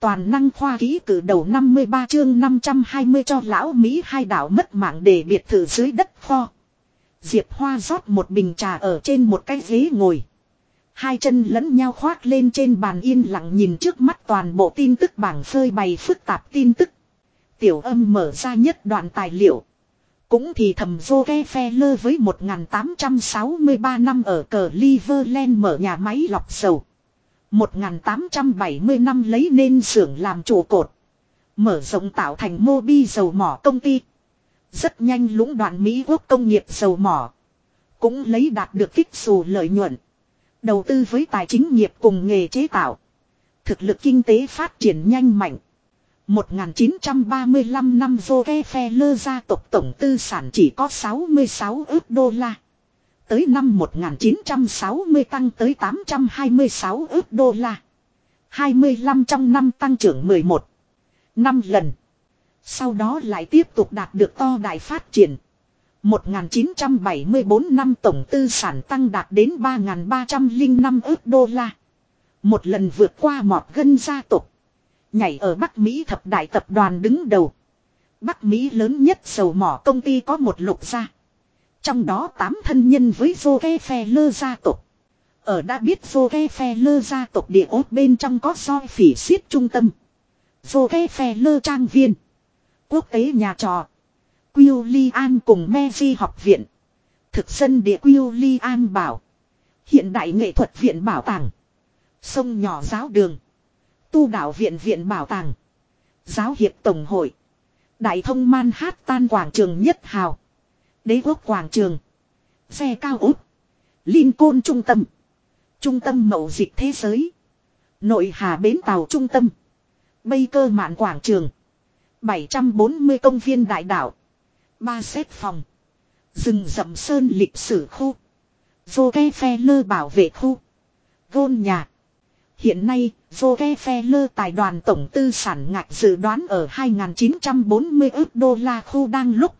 Toàn năng khoa ký cử đầu 53 chương 520 cho lão Mỹ hai đảo mất mạng để biệt thự dưới đất kho. Diệp Hoa rót một bình trà ở trên một cái ghế ngồi. Hai chân lẫn nhau khoác lên trên bàn yên lặng nhìn trước mắt toàn bộ tin tức bảng phơi bày phức tạp tin tức. Tiểu âm mở ra nhất đoạn tài liệu. Cũng thì thầm vô ghe phe lơ với 1863 năm ở cờ Liverland mở nhà máy lọc dầu. 1870 năm lấy nên xưởng làm trụ cột. Mở rộng tạo thành mô bi dầu mỏ công ty. Rất nhanh lũng đoạn Mỹ quốc công nghiệp dầu mỏ. Cũng lấy đạt được kích xù lợi nhuận. Đầu tư với tài chính nghiệp cùng nghề chế tạo. Thực lực kinh tế phát triển nhanh mạnh. 1935 năm Rockefeller gia tộc tổng tư sản chỉ có 66 ước đô la. Tới năm 1960 tăng tới 826 ước đô la. 25 trong năm tăng trưởng 11. năm lần. Sau đó lại tiếp tục đạt được to đại phát triển. 1974 năm tổng tư sản tăng đạt đến 3.305 ước đô la. Một lần vượt qua mọt gân gia tộc. Nhảy ở Bắc Mỹ thập đại tập đoàn đứng đầu. Bắc Mỹ lớn nhất dầu mỏ công ty có một lục gia. Trong đó tám thân nhân với Rockefeller gia tộc. Ở đã biết Rockefeller gia tộc địa ốt bên trong có soi phỉ xiết trung tâm. Rockefeller trang viên. Quốc tế nhà trò. Quillian cùng Meiji học viện. Thực dân địa Quillian bảo. Hiện đại nghệ thuật viện bảo tàng. Sông nhỏ giáo đường. Tu đạo viện viện bảo tàng. Giáo hiệp tổng hội. Đại thông man hát tan quảng trường nhất hào. Đế quốc quảng trường. Xe cao út. Lincoln trung tâm. Trung tâm mậu dịch thế giới. Nội hà bến tàu trung tâm. Bây cơ mạn quảng trường. 740 công viên đại đảo. Ba xếp phòng. Rừng rậm sơn lịch sử khu. Vô ke phe lơ bảo vệ khu. Gôn nhà. Hiện nay, Rockefeller tài đoàn tổng tư sản ngạch dự đoán ở 2.940 ước đô la khu đang lúc.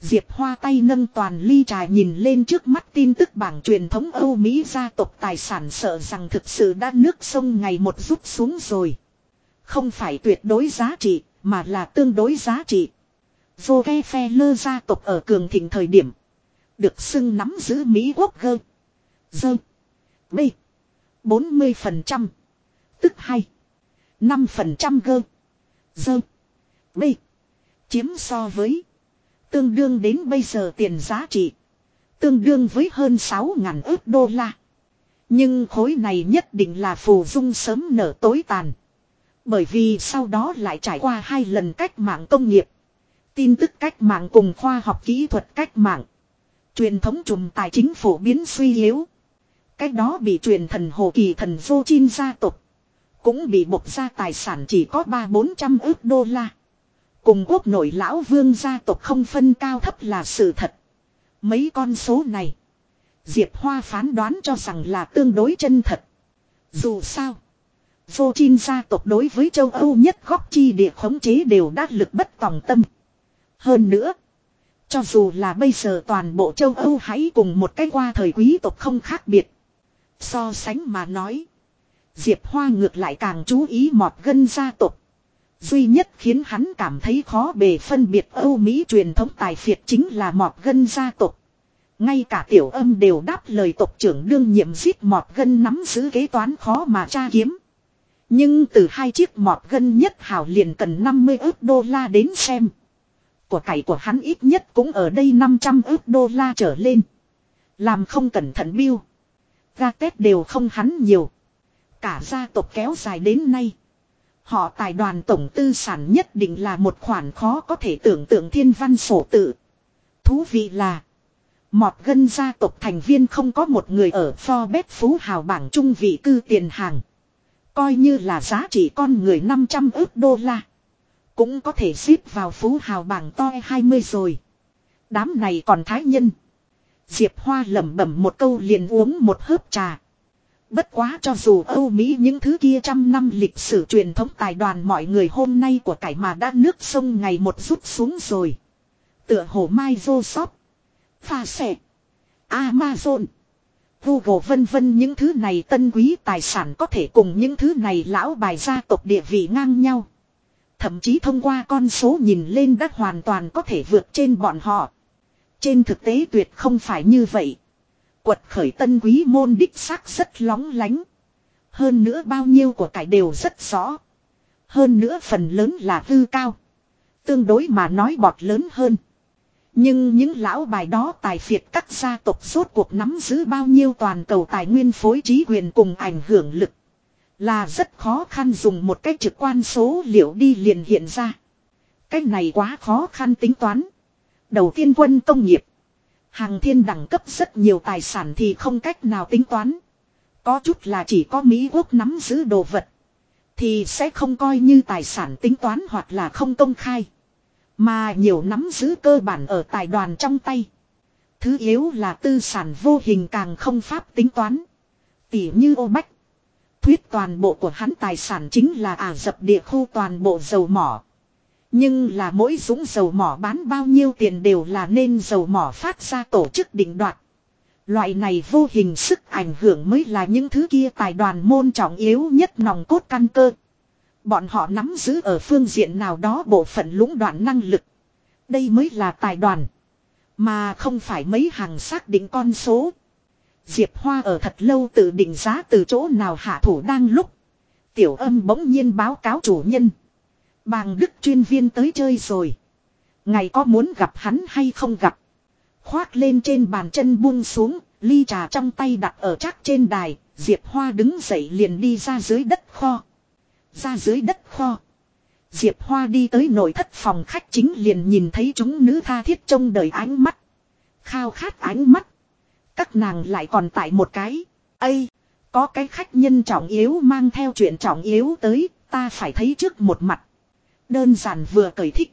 Diệp Hoa tay nâng toàn ly trà nhìn lên trước mắt tin tức bảng truyền thống Âu Mỹ gia tộc tài sản sợ rằng thực sự đã nước sông ngày một rút xuống rồi. Không phải tuyệt đối giá trị, mà là tương đối giá trị. Rockefeller gia tộc ở cường thịnh thời điểm. Được xưng nắm giữ Mỹ quốc gơ. Dơ. B. 40%. Tức hay. 5% gơ. Dơ. B. Chiếm so với. Tương đương đến bây giờ tiền giá trị. Tương đương với hơn 6.000 ước đô la. Nhưng khối này nhất định là phù dung sớm nở tối tàn. Bởi vì sau đó lại trải qua hai lần cách mạng công nghiệp. Tin tức cách mạng cùng khoa học kỹ thuật cách mạng. Truyền thống trùm tài chính phổ biến suy yếu. Cách đó bị truyền thần hồ kỳ thần vô chin gia tộc. Cũng bị bộc ra tài sản chỉ có ba bốn trăm ước đô la. Cùng quốc nội lão vương gia tộc không phân cao thấp là sự thật. Mấy con số này. Diệp Hoa phán đoán cho rằng là tương đối chân thật. Dù sao. Vô chin gia tộc đối với châu Âu nhất góc chi địa khống chế đều đắc lực bất tòng tâm. Hơn nữa. Cho dù là bây giờ toàn bộ châu Âu hãy cùng một cái qua thời quý tộc không khác biệt. So sánh mà nói. Diệp Hoa ngược lại càng chú ý mọt gân gia tộc. Duy nhất khiến hắn cảm thấy khó bề phân biệt Âu Mỹ truyền thống tài phiệt chính là mọt gân gia tộc. Ngay cả tiểu âm đều đáp lời tộc trưởng đương nhiệm giết mọt gân nắm giữ kế toán khó mà tra kiếm. Nhưng từ hai chiếc mọt gân nhất hảo liền cần 50 ước đô la đến xem. Của cải của hắn ít nhất cũng ở đây 500 ước đô la trở lên. Làm không cẩn thận biêu. Ga tết đều không hắn nhiều. Cả gia tộc kéo dài đến nay. Họ tài đoàn tổng tư sản nhất định là một khoản khó có thể tưởng tượng thiên văn sổ tự. Thú vị là. Mọt gân gia tộc thành viên không có một người ở Forbes phú hào bảng trung vị cư tiền hàng. Coi như là giá trị con người 500 ước đô la. Cũng có thể xếp vào phú hào bảng to 20 rồi. Đám này còn thái nhân. Diệp Hoa lẩm bẩm một câu liền uống một hớp trà. Bất quá cho dù Âu Mỹ những thứ kia trăm năm lịch sử truyền thống tài đoàn mọi người hôm nay của cải mà đã nước sông ngày một rút xuống rồi. Tựa hồ Mai Dô Sóp, Pha sẻ. Amazon. Google vân vân những thứ này tân quý tài sản có thể cùng những thứ này lão bài gia tộc địa vị ngang nhau. Thậm chí thông qua con số nhìn lên đã hoàn toàn có thể vượt trên bọn họ. Trên thực tế tuyệt không phải như vậy. Quật khởi tân quý môn đích xác rất lóng lánh. Hơn nữa bao nhiêu của cải đều rất rõ. Hơn nữa phần lớn là hư cao. Tương đối mà nói bọt lớn hơn. Nhưng những lão bài đó tài phiệt các gia tộc rốt cuộc nắm giữ bao nhiêu toàn cầu tài nguyên phối trí quyền cùng ảnh hưởng lực. Là rất khó khăn dùng một cách trực quan số liệu đi liền hiện ra. Cách này quá khó khăn tính toán. Đầu tiên quân công nghiệp. Hàng thiên đẳng cấp rất nhiều tài sản thì không cách nào tính toán. Có chút là chỉ có Mỹ quốc nắm giữ đồ vật. Thì sẽ không coi như tài sản tính toán hoặc là không công khai. Mà nhiều nắm giữ cơ bản ở tài đoàn trong tay. Thứ yếu là tư sản vô hình càng không pháp tính toán. Tỉ như ô bách. Thuyết toàn bộ của hắn tài sản chính là Ả dập địa khu toàn bộ dầu mỏ. Nhưng là mỗi dũng dầu mỏ bán bao nhiêu tiền đều là nên dầu mỏ phát ra tổ chức định đoạt. Loại này vô hình sức ảnh hưởng mới là những thứ kia tài đoàn môn trọng yếu nhất nòng cốt căn cơ. Bọn họ nắm giữ ở phương diện nào đó bộ phận lũng đoạn năng lực. Đây mới là tài đoàn. Mà không phải mấy hàng xác định con số. Diệp Hoa ở thật lâu tự định giá từ chỗ nào hạ thủ đang lúc. Tiểu âm bỗng nhiên báo cáo chủ nhân. Bàng Đức chuyên viên tới chơi rồi. Ngày có muốn gặp hắn hay không gặp. Khoác lên trên bàn chân buông xuống, ly trà trong tay đặt ở chắc trên đài, Diệp Hoa đứng dậy liền đi ra dưới đất kho. Ra dưới đất kho. Diệp Hoa đi tới nội thất phòng khách chính liền nhìn thấy chúng nữ tha thiết trông đợi ánh mắt. Khao khát ánh mắt. Các nàng lại còn tại một cái. Ây! Có cái khách nhân trọng yếu mang theo chuyện trọng yếu tới, ta phải thấy trước một mặt. Đơn giản vừa cởi thích.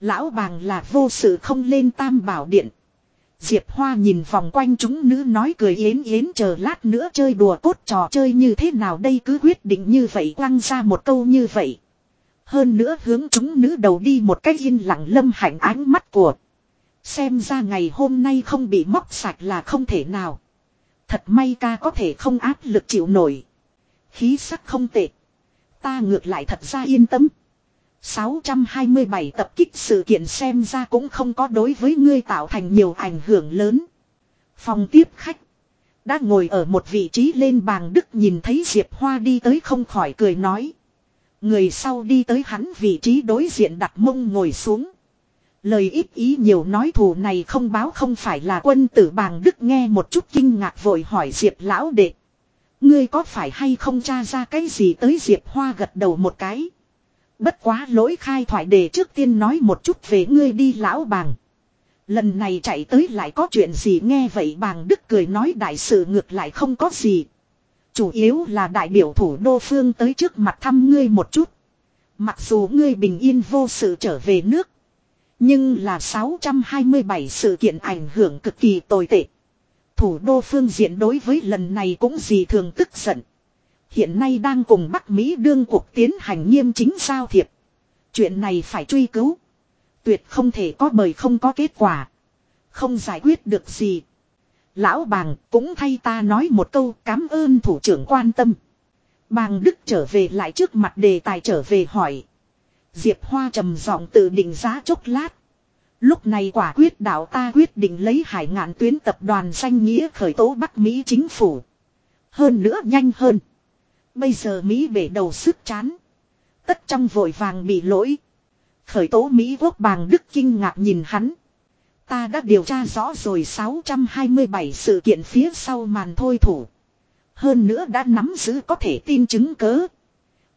Lão bàng là vô sự không lên tam bảo điện. Diệp Hoa nhìn vòng quanh chúng nữ nói cười yến yến chờ lát nữa chơi đùa cốt trò chơi như thế nào đây cứ quyết định như vậy quăng ra một câu như vậy. Hơn nữa hướng chúng nữ đầu đi một cách yên lặng lâm hạnh ánh mắt của. Xem ra ngày hôm nay không bị móc sạch là không thể nào. Thật may ca có thể không áp lực chịu nổi. Khí sắc không tệ. Ta ngược lại thật ra yên tâm. 627 tập kích sự kiện xem ra cũng không có đối với ngươi tạo thành nhiều ảnh hưởng lớn. Phòng tiếp khách. Đã ngồi ở một vị trí lên bàn đức nhìn thấy Diệp Hoa đi tới không khỏi cười nói. Người sau đi tới hắn vị trí đối diện đặt mông ngồi xuống. Lời ít ý nhiều nói thù này không báo không phải là quân tử bàng đức nghe một chút kinh ngạc vội hỏi Diệp lão đệ. Ngươi có phải hay không tra ra cái gì tới Diệp Hoa gật đầu một cái. Bất quá lỗi khai thoại đề trước tiên nói một chút về ngươi đi lão bàng. Lần này chạy tới lại có chuyện gì nghe vậy bàng đức cười nói đại sự ngược lại không có gì. Chủ yếu là đại biểu thủ đô phương tới trước mặt thăm ngươi một chút. Mặc dù ngươi bình yên vô sự trở về nước. Nhưng là 627 sự kiện ảnh hưởng cực kỳ tồi tệ. Thủ đô phương diện đối với lần này cũng gì thường tức giận. Hiện nay đang cùng Bắc Mỹ đương cuộc tiến hành nghiêm chính giao thiệp. Chuyện này phải truy cứu. Tuyệt không thể có bởi không có kết quả. Không giải quyết được gì. Lão bàng cũng thay ta nói một câu cảm ơn thủ trưởng quan tâm. Bàng Đức trở về lại trước mặt đề tài trở về hỏi. Diệp Hoa trầm giọng tự định giá chốc lát. Lúc này quả quyết đạo ta quyết định lấy hải ngạn tuyến tập đoàn danh nghĩa khởi tố Bắc Mỹ chính phủ. Hơn nữa nhanh hơn. Bây giờ Mỹ bể đầu sức chán. Tất trong vội vàng bị lỗi. Khởi tố Mỹ quốc bàng Đức kinh ngạc nhìn hắn. Ta đã điều tra rõ rồi 627 sự kiện phía sau màn thôi thủ. Hơn nữa đã nắm giữ có thể tin chứng cớ.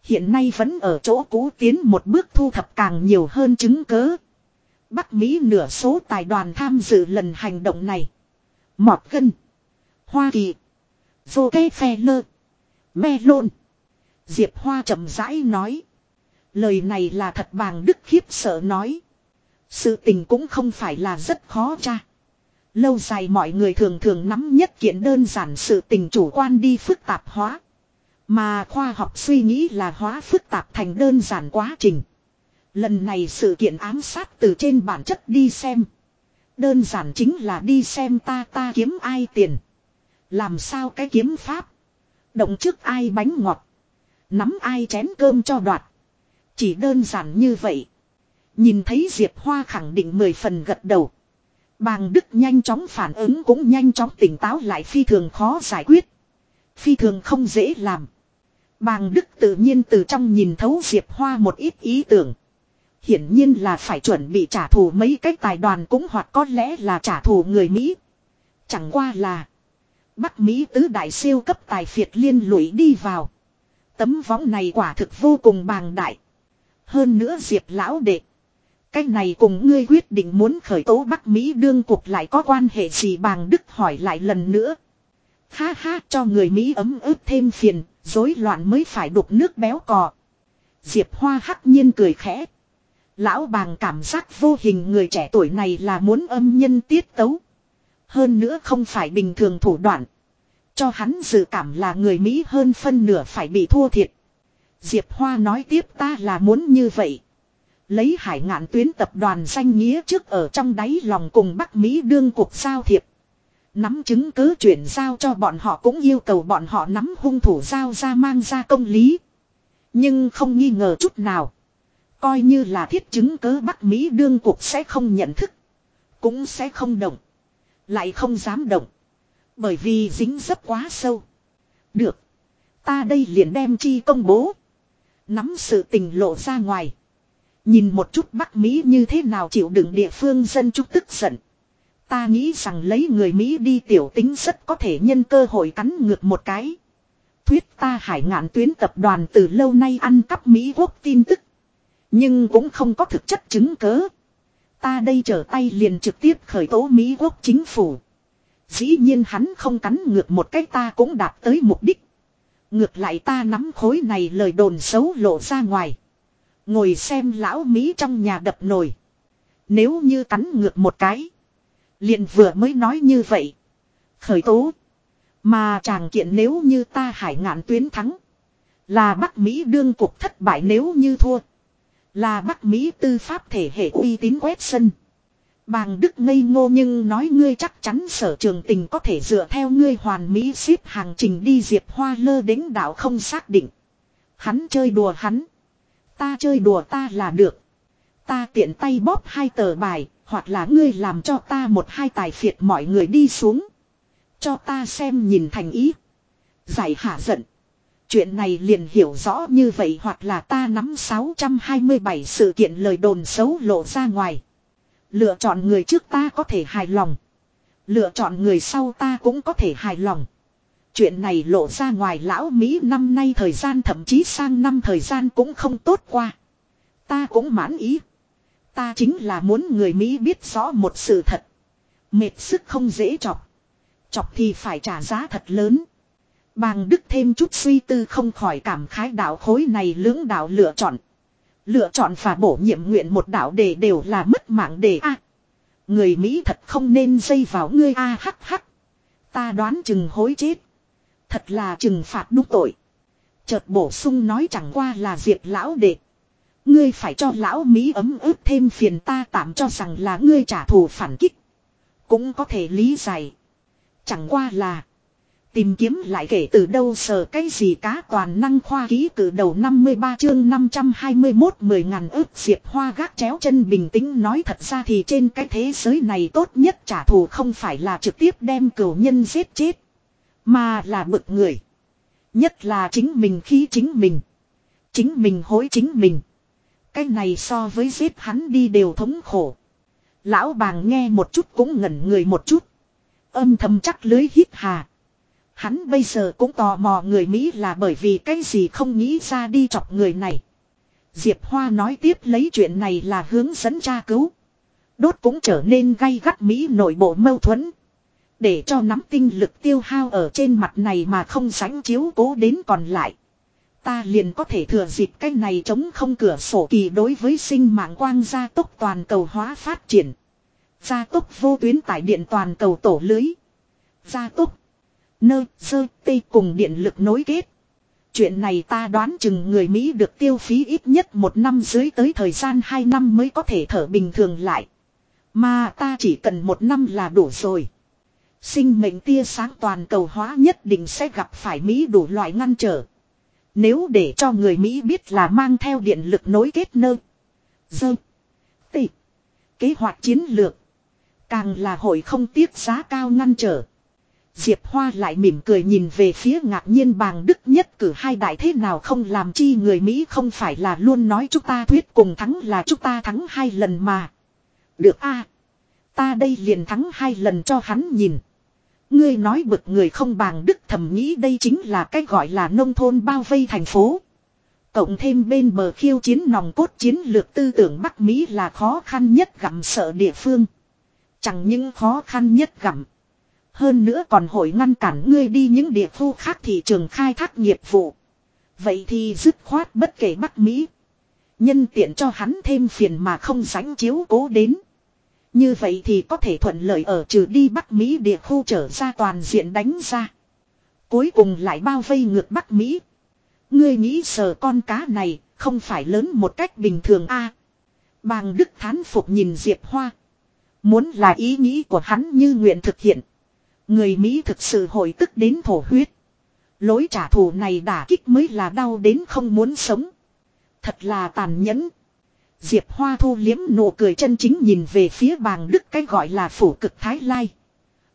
Hiện nay vẫn ở chỗ cũ tiến một bước thu thập càng nhiều hơn chứng cớ. Bắc Mỹ nửa số tài đoàn tham dự lần hành động này. Mọt gân. Hoa Kỳ. Vô cây phe lơ. Me lôn. Diệp Hoa chậm rãi nói. Lời này là thật bàng đức khiếp sợ nói. Sự tình cũng không phải là rất khó cha. Lâu dài mọi người thường thường nắm nhất kiện đơn giản sự tình chủ quan đi phức tạp hóa. Mà khoa học suy nghĩ là hóa phức tạp thành đơn giản quá trình. Lần này sự kiện ám sát từ trên bản chất đi xem. Đơn giản chính là đi xem ta ta kiếm ai tiền. Làm sao cái kiếm pháp. Động trước ai bánh ngọt. Nắm ai chén cơm cho đoạt. Chỉ đơn giản như vậy. Nhìn thấy Diệp Hoa khẳng định mười phần gật đầu. Bàng Đức nhanh chóng phản ứng cũng nhanh chóng tỉnh táo lại phi thường khó giải quyết. Phi thường không dễ làm. Bàng Đức tự nhiên từ trong nhìn thấu Diệp Hoa một ít ý tưởng. Hiển nhiên là phải chuẩn bị trả thù mấy cái tài đoàn cũng hoặc có lẽ là trả thù người Mỹ. Chẳng qua là. Bắc Mỹ tứ đại siêu cấp tài phiệt liên lụy đi vào. Tấm võng này quả thực vô cùng bàng đại. Hơn nữa Diệp lão đệ. Cái này cùng ngươi quyết định muốn khởi tố Bắc Mỹ đương cục lại có quan hệ gì bàng Đức hỏi lại lần nữa. Ha ha cho người Mỹ ấm ướt thêm phiền, rối loạn mới phải đục nước béo cò. Diệp Hoa hắc nhiên cười khẽ. Lão bàng cảm giác vô hình người trẻ tuổi này là muốn âm nhân tiết tấu. Hơn nữa không phải bình thường thủ đoạn. Cho hắn dự cảm là người Mỹ hơn phân nửa phải bị thua thiệt. Diệp Hoa nói tiếp ta là muốn như vậy. Lấy hải ngạn tuyến tập đoàn danh nghĩa trước ở trong đáy lòng cùng Bắc Mỹ đương cuộc giao thiệp. Nắm chứng cứ chuyển giao cho bọn họ cũng yêu cầu bọn họ nắm hung thủ giao ra mang ra công lý. Nhưng không nghi ngờ chút nào. Coi như là thiết chứng cứ Bắc Mỹ đương cuộc sẽ không nhận thức. Cũng sẽ không động. Lại không dám động. Bởi vì dính dấp quá sâu. Được. Ta đây liền đem chi công bố. Nắm sự tình lộ ra ngoài. Nhìn một chút Bắc Mỹ như thế nào chịu đựng địa phương dân chúng tức giận. Ta nghĩ rằng lấy người Mỹ đi tiểu tính rất có thể nhân cơ hội cắn ngược một cái. Thuyết ta hải ngạn tuyến tập đoàn từ lâu nay ăn cắp Mỹ quốc tin tức. Nhưng cũng không có thực chất chứng cớ. Ta đây trở tay liền trực tiếp khởi tố Mỹ quốc chính phủ. Dĩ nhiên hắn không cắn ngược một cách ta cũng đạt tới mục đích. Ngược lại ta nắm khối này lời đồn xấu lộ ra ngoài. Ngồi xem lão Mỹ trong nhà đập nồi. Nếu như cắn ngược một cái. liền vừa mới nói như vậy. Khởi tố. Mà chàng kiện nếu như ta hải ngạn tuyến thắng. Là Bắc Mỹ đương cuộc thất bại nếu như thua. Là Bắc Mỹ tư pháp thể hệ uy tín quét sân. Bàng Đức ngây ngô nhưng nói ngươi chắc chắn sở trường tình có thể dựa theo ngươi hoàn mỹ xếp hàng trình đi diệp hoa lơ đến đảo không xác định. Hắn chơi đùa hắn. Ta chơi đùa ta là được. Ta tiện tay bóp hai tờ bài, hoặc là ngươi làm cho ta một hai tài phiệt mọi người đi xuống. Cho ta xem nhìn thành ý. Giải hạ giận. Chuyện này liền hiểu rõ như vậy hoặc là ta nắm 627 sự kiện lời đồn xấu lộ ra ngoài. Lựa chọn người trước ta có thể hài lòng. Lựa chọn người sau ta cũng có thể hài lòng. Chuyện này lộ ra ngoài lão Mỹ năm nay thời gian thậm chí sang năm thời gian cũng không tốt qua. Ta cũng mãn ý. Ta chính là muốn người Mỹ biết rõ một sự thật. Mệt sức không dễ chọc. Chọc thì phải trả giá thật lớn. Bàng Đức thêm chút suy tư không khỏi cảm khái đạo khối này lưỡng đạo lựa chọn. Lựa chọn và bổ nhiệm nguyện một đạo đề đều là mất mạng đề A. người Mỹ thật không nên dây vào ngươi A hắc hắc. Ta đoán chừng hối chết. Thật là trừng phạt đúng tội. Chợt bổ sung nói chẳng qua là diệt lão đệ. Ngươi phải cho lão Mỹ ấm ướp thêm phiền ta tạm cho rằng là ngươi trả thù phản kích. Cũng có thể lý giải. Chẳng qua là. Tìm kiếm lại kể từ đâu sờ cái gì cá toàn năng khoa ký từ đầu 53 chương 521 10 ngàn ước diệp hoa gác chéo chân bình tĩnh nói thật ra thì trên cái thế giới này tốt nhất trả thù không phải là trực tiếp đem cửu nhân giết chết. Mà là bực người. Nhất là chính mình khi chính mình. Chính mình hối chính mình. Cái này so với giết hắn đi đều thống khổ. Lão bàng nghe một chút cũng ngẩn người một chút. Âm thầm chắc lưới hít hà. Hắn bây giờ cũng tò mò người Mỹ là bởi vì cái gì không nghĩ ra đi chọc người này. Diệp Hoa nói tiếp lấy chuyện này là hướng dẫn tra cứu. Đốt cũng trở nên gay gắt Mỹ nội bộ mâu thuẫn. Để cho nắm tinh lực tiêu hao ở trên mặt này mà không sánh chiếu cố đến còn lại. Ta liền có thể thừa dịp cái này chống không cửa sổ kỳ đối với sinh mạng quang gia tốc toàn cầu hóa phát triển. Gia tốc vô tuyến tải điện toàn cầu tổ lưới. Gia tốc. Nơ, sơ, tê cùng điện lực nối kết. Chuyện này ta đoán chừng người Mỹ được tiêu phí ít nhất một năm dưới tới thời gian hai năm mới có thể thở bình thường lại. Mà ta chỉ cần một năm là đủ rồi. Sinh mệnh tia sáng toàn cầu hóa nhất định sẽ gặp phải Mỹ đủ loại ngăn trở. Nếu để cho người Mỹ biết là mang theo điện lực nối kết nơ. Dơ. Tị. Kế hoạch chiến lược. Càng là hội không tiếc giá cao ngăn trở. Diệp Hoa lại mỉm cười nhìn về phía ngạc nhiên bàng đức nhất cử hai đại thế nào không làm chi người Mỹ không phải là luôn nói chúng ta thuyết cùng thắng là chúng ta thắng hai lần mà. Được a, Ta đây liền thắng hai lần cho hắn nhìn. Ngươi nói bực người không bàng đức thầm nghĩ đây chính là cái gọi là nông thôn bao vây thành phố. Cộng thêm bên bờ khiêu chiến nòng cốt chiến lược tư tưởng Bắc Mỹ là khó khăn nhất gặm sợ địa phương. Chẳng những khó khăn nhất gặm. Hơn nữa còn hội ngăn cản ngươi đi những địa khu khác thị trường khai thác nghiệp vụ. Vậy thì dứt khoát bất kể Bắc Mỹ. Nhân tiện cho hắn thêm phiền mà không sánh chiếu cố đến. Như vậy thì có thể thuận lợi ở trừ đi Bắc Mỹ địa khu trở ra toàn diện đánh ra. Cuối cùng lại bao vây ngược Bắc Mỹ. Ngươi nghĩ sờ con cá này không phải lớn một cách bình thường a Bàng Đức thán phục nhìn Diệp Hoa. Muốn là ý nghĩ của hắn như nguyện thực hiện. Người Mỹ thực sự hồi tức đến thổ huyết. Lối trả thù này đả kích mới là đau đến không muốn sống. Thật là tàn nhẫn. Diệp Hoa thu liếm nụ cười chân chính nhìn về phía bàng đức cái gọi là phủ cực thái lai.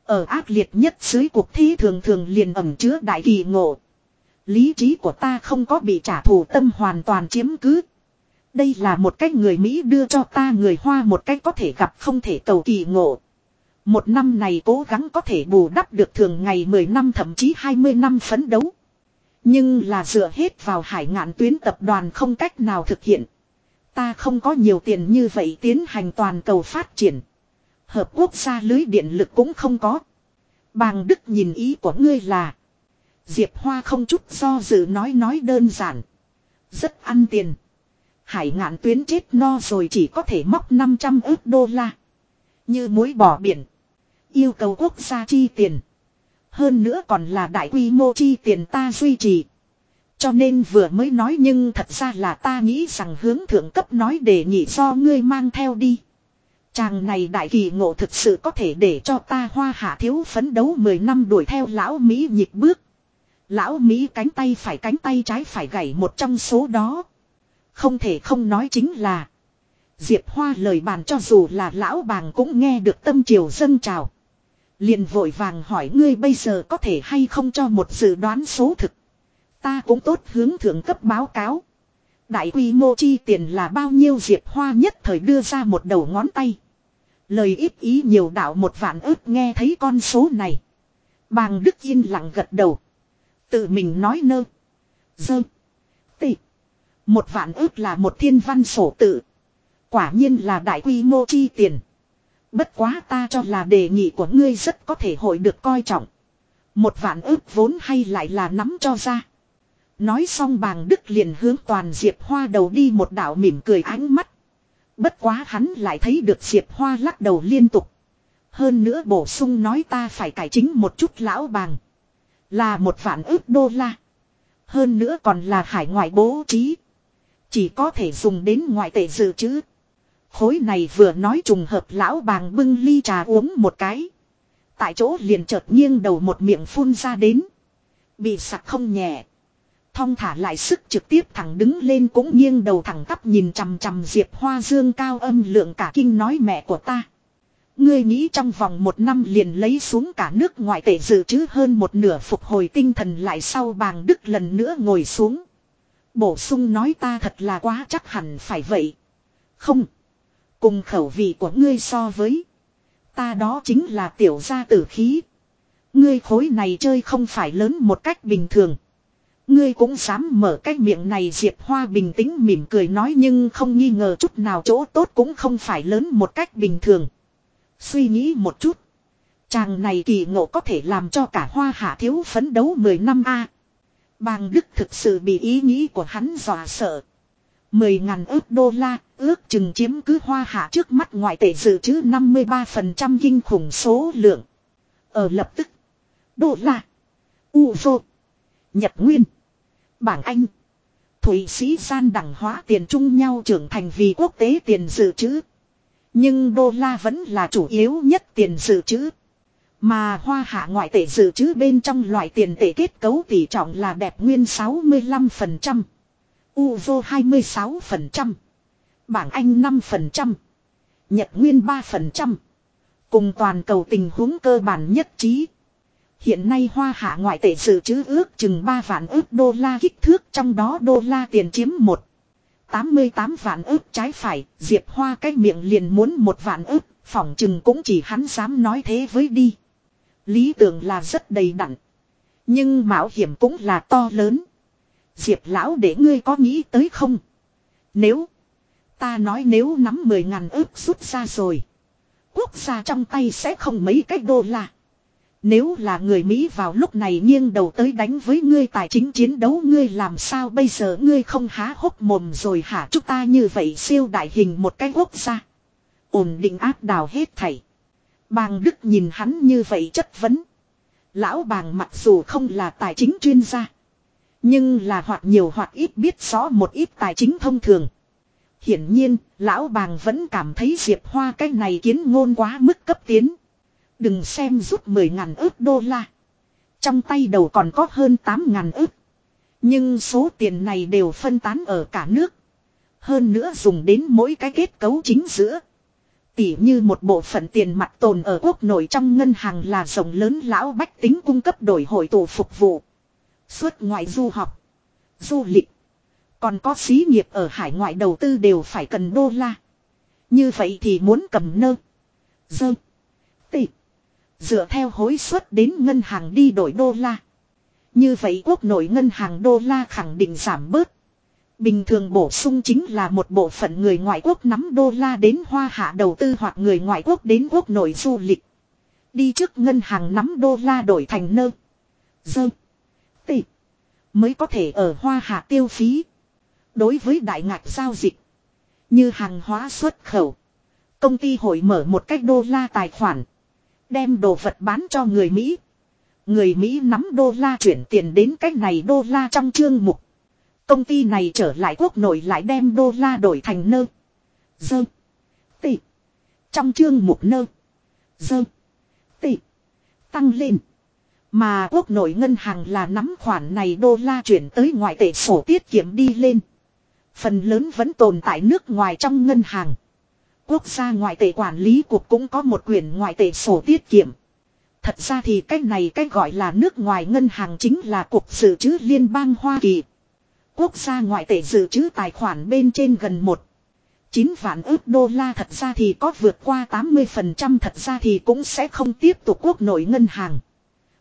Ở ác liệt nhất dưới cuộc thi thường thường liền ẩm chứa đại kỳ ngộ. Lý trí của ta không có bị trả thù tâm hoàn toàn chiếm cứ. Đây là một cách người Mỹ đưa cho ta người Hoa một cách có thể gặp không thể cầu kỳ ngộ. Một năm này cố gắng có thể bù đắp được thường ngày 10 năm thậm chí 20 năm phấn đấu. Nhưng là dựa hết vào hải ngạn tuyến tập đoàn không cách nào thực hiện. Ta không có nhiều tiền như vậy tiến hành toàn cầu phát triển. Hợp quốc gia lưới điện lực cũng không có. Bàng Đức nhìn ý của ngươi là. Diệp Hoa không chút do dự nói nói đơn giản. Rất ăn tiền. Hải ngạn tuyến chết no rồi chỉ có thể móc 500 ước đô la. Như muối bỏ biển. Yêu cầu quốc gia chi tiền. Hơn nữa còn là đại quy mô chi tiền ta duy trì. Cho nên vừa mới nói nhưng thật ra là ta nghĩ rằng hướng thượng cấp nói để nhị do ngươi mang theo đi. Chàng này đại kỳ ngộ thực sự có thể để cho ta hoa hạ thiếu phấn đấu 10 năm đuổi theo lão Mỹ nhịp bước. Lão Mỹ cánh tay phải cánh tay trái phải gãy một trong số đó. Không thể không nói chính là. Diệp Hoa lời bàn cho dù là lão bàng cũng nghe được tâm triều dâng trào. Liền vội vàng hỏi ngươi bây giờ có thể hay không cho một dự đoán số thực. Ta cũng tốt hướng thượng cấp báo cáo. Đại quy mô chi tiền là bao nhiêu Diệp Hoa nhất thời đưa ra một đầu ngón tay. Lời ít ý nhiều đạo một vạn ước nghe thấy con số này. Bàng Đức yên lặng gật đầu. Tự mình nói nơ. Dơ. Tị. Một vạn ước là một thiên văn sổ tự. Quả nhiên là đại quy mô chi tiền. Bất quá ta cho là đề nghị của ngươi rất có thể hội được coi trọng. Một vạn ước vốn hay lại là nắm cho ra. Nói xong bàng đức liền hướng toàn Diệp Hoa đầu đi một đạo mỉm cười ánh mắt. Bất quá hắn lại thấy được Diệp Hoa lắc đầu liên tục. Hơn nữa bổ sung nói ta phải cải chính một chút lão bàng. Là một vạn ước đô la. Hơn nữa còn là hải ngoại bố trí. Chỉ có thể dùng đến ngoại tệ dự trữ. Khối này vừa nói trùng hợp lão bàng bưng ly trà uống một cái. Tại chỗ liền chợt nghiêng đầu một miệng phun ra đến. Bị sặc không nhẹ. Thong thả lại sức trực tiếp thẳng đứng lên cũng nghiêng đầu thẳng tắp nhìn chằm chằm Diệp Hoa Dương cao âm lượng cả kinh nói mẹ của ta. Ngươi nghĩ trong vòng một năm liền lấy xuống cả nước ngoại tệ dự trữ hơn một nửa phục hồi tinh thần lại sau bàng đức lần nữa ngồi xuống. Bổ sung nói ta thật là quá chắc hẳn phải vậy. Không. Cùng khẩu vị của ngươi so với. Ta đó chính là tiểu gia tử khí. Ngươi khối này chơi không phải lớn một cách bình thường. Ngươi cũng dám mở cái miệng này Diệp Hoa bình tĩnh mỉm cười nói nhưng không nghi ngờ chút nào chỗ tốt cũng không phải lớn một cách bình thường. Suy nghĩ một chút. Chàng này kỳ ngộ có thể làm cho cả hoa hạ thiếu phấn đấu 10 năm a. Bàng Đức thực sự bị ý nghĩ của hắn dọa sợ. 10 ngàn ước đô la, ước chừng chiếm cứ hoa hạ trước mắt ngoại tệ dự trữ 53% kinh khủng số lượng. Ở lập tức, đô la, u vô, nhật nguyên, bảng Anh, Thụy Sĩ gian đẳng hóa tiền chung nhau trưởng thành vì quốc tế tiền dự trữ. Nhưng đô la vẫn là chủ yếu nhất tiền dự trữ. Mà hoa hạ ngoại tệ dự trữ bên trong loại tiền tệ kết cấu tỷ trọng là đẹp nguyên 65%, Uzo 26%, bảng Anh 5%, Nhật nguyên 3%, cùng toàn cầu tình huống cơ bản nhất trí. Hiện nay hoa hạ ngoại tệ dự trữ ước chừng 3 vạn ước đô la kích thước trong đó đô la tiền chiếm 1. 88 vạn ước trái phải, Diệp Hoa cái miệng liền muốn một vạn ước, phỏng chừng cũng chỉ hắn dám nói thế với đi. Lý tưởng là rất đầy đặn. Nhưng mạo hiểm cũng là to lớn. Diệp lão để ngươi có nghĩ tới không? Nếu, ta nói nếu nắm 10 ngàn ước rút ra rồi. Quốc gia trong tay sẽ không mấy cách đô la. Nếu là người Mỹ vào lúc này nghiêng đầu tới đánh với ngươi tài chính chiến đấu ngươi làm sao bây giờ ngươi không há hốc mồm rồi hả chúng ta như vậy siêu đại hình một cái quốc gia. Ổn định áp đào hết thảy. Bàng Đức nhìn hắn như vậy chất vấn. Lão bàng mặc dù không là tài chính chuyên gia. Nhưng là hoặc nhiều hoặc ít biết rõ một ít tài chính thông thường. Hiển nhiên, lão bàng vẫn cảm thấy Diệp Hoa cái này kiến ngôn quá mức cấp tiến. Đừng xem rút 10 ngàn ước đô la. Trong tay đầu còn có hơn 8 ngàn ước. Nhưng số tiền này đều phân tán ở cả nước. Hơn nữa dùng đến mỗi cái kết cấu chính giữa. Tỉ như một bộ phận tiền mặt tồn ở quốc nội trong ngân hàng là rộng lớn lão bách tính cung cấp đổi hội tổ phục vụ. Xuất ngoại du học. Du lịch. Còn có xí nghiệp ở hải ngoại đầu tư đều phải cần đô la. Như vậy thì muốn cầm nơ. Dơ. Tị. Dựa theo hối suất đến ngân hàng đi đổi đô la. Như vậy quốc nội ngân hàng đô la khẳng định giảm bớt. Bình thường bổ sung chính là một bộ phận người ngoại quốc nắm đô la đến hoa hạ đầu tư hoặc người ngoại quốc đến quốc nội du lịch. Đi trước ngân hàng nắm đô la đổi thành nơ. Dơ. Mới có thể ở hoa hạ tiêu phí. Đối với đại ngạch giao dịch. Như hàng hóa xuất khẩu. Công ty hội mở một cách đô la tài khoản. Đem đồ vật bán cho người Mỹ. Người Mỹ nắm đô la chuyển tiền đến cách này đô la trong chương mục. Công ty này trở lại quốc nội lại đem đô la đổi thành nơ. Dơ. Tị. Trong chương mục nơ. Dơ. Tị. Tăng lên. Mà quốc nội ngân hàng là nắm khoản này đô la chuyển tới ngoại tệ sổ tiết kiệm đi lên. Phần lớn vẫn tồn tại nước ngoài trong ngân hàng. Quốc gia ngoại tệ quản lý cuộc cũng có một quyền ngoại tệ sổ tiết kiệm. Thật ra thì cái này cái gọi là nước ngoài ngân hàng chính là cục dự trữ liên bang Hoa Kỳ. Quốc gia ngoại tệ dự trữ tài khoản bên trên gần một 9 vạn ước đô la thật ra thì có vượt qua 80% thật ra thì cũng sẽ không tiếp tục quốc nội ngân hàng.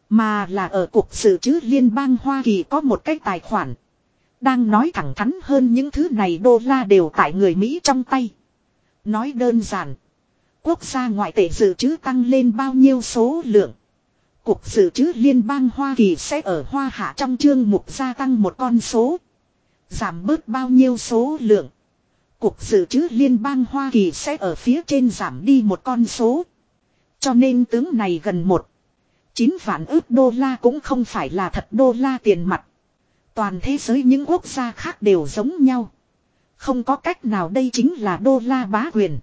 Mà là ở cuộc sự trữ liên bang Hoa Kỳ có một cái tài khoản. Đang nói thẳng thắn hơn những thứ này đô la đều tại người Mỹ trong tay. Nói đơn giản. Quốc gia ngoại tệ dự trữ tăng lên bao nhiêu số lượng. Cục dự trữ liên bang Hoa Kỳ sẽ ở Hoa Hạ trong chương mục gia tăng một con số. Giảm bớt bao nhiêu số lượng. Cục dự trữ liên bang Hoa Kỳ sẽ ở phía trên giảm đi một con số. Cho nên tướng này gần một. 9 vạn ước đô la cũng không phải là thật đô la tiền mặt. Toàn thế giới những quốc gia khác đều giống nhau. Không có cách nào đây chính là đô la bá quyền.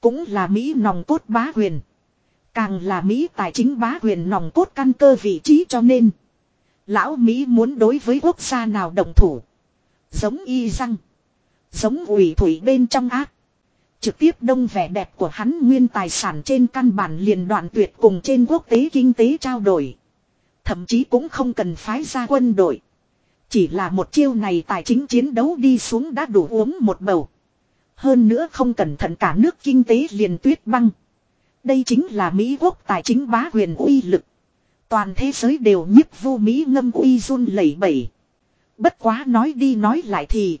Cũng là Mỹ nòng cốt bá quyền. Càng là Mỹ tài chính bá quyền nòng cốt căn cơ vị trí cho nên. Lão Mỹ muốn đối với quốc gia nào đồng thủ. Giống y răng. Giống ủy thủy bên trong ác. Trực tiếp đông vẻ đẹp của hắn nguyên tài sản trên căn bản liền đoạn tuyệt cùng trên quốc tế kinh tế trao đổi. Thậm chí cũng không cần phái ra quân đội. Chỉ là một chiêu này tài chính chiến đấu đi xuống đã đủ uống một bầu. Hơn nữa không cẩn thận cả nước kinh tế liền tuyết băng. Đây chính là Mỹ quốc tài chính bá quyền uy lực. Toàn thế giới đều nhiếp vô Mỹ ngâm uy run lẩy bẩy. Bất quá nói đi nói lại thì.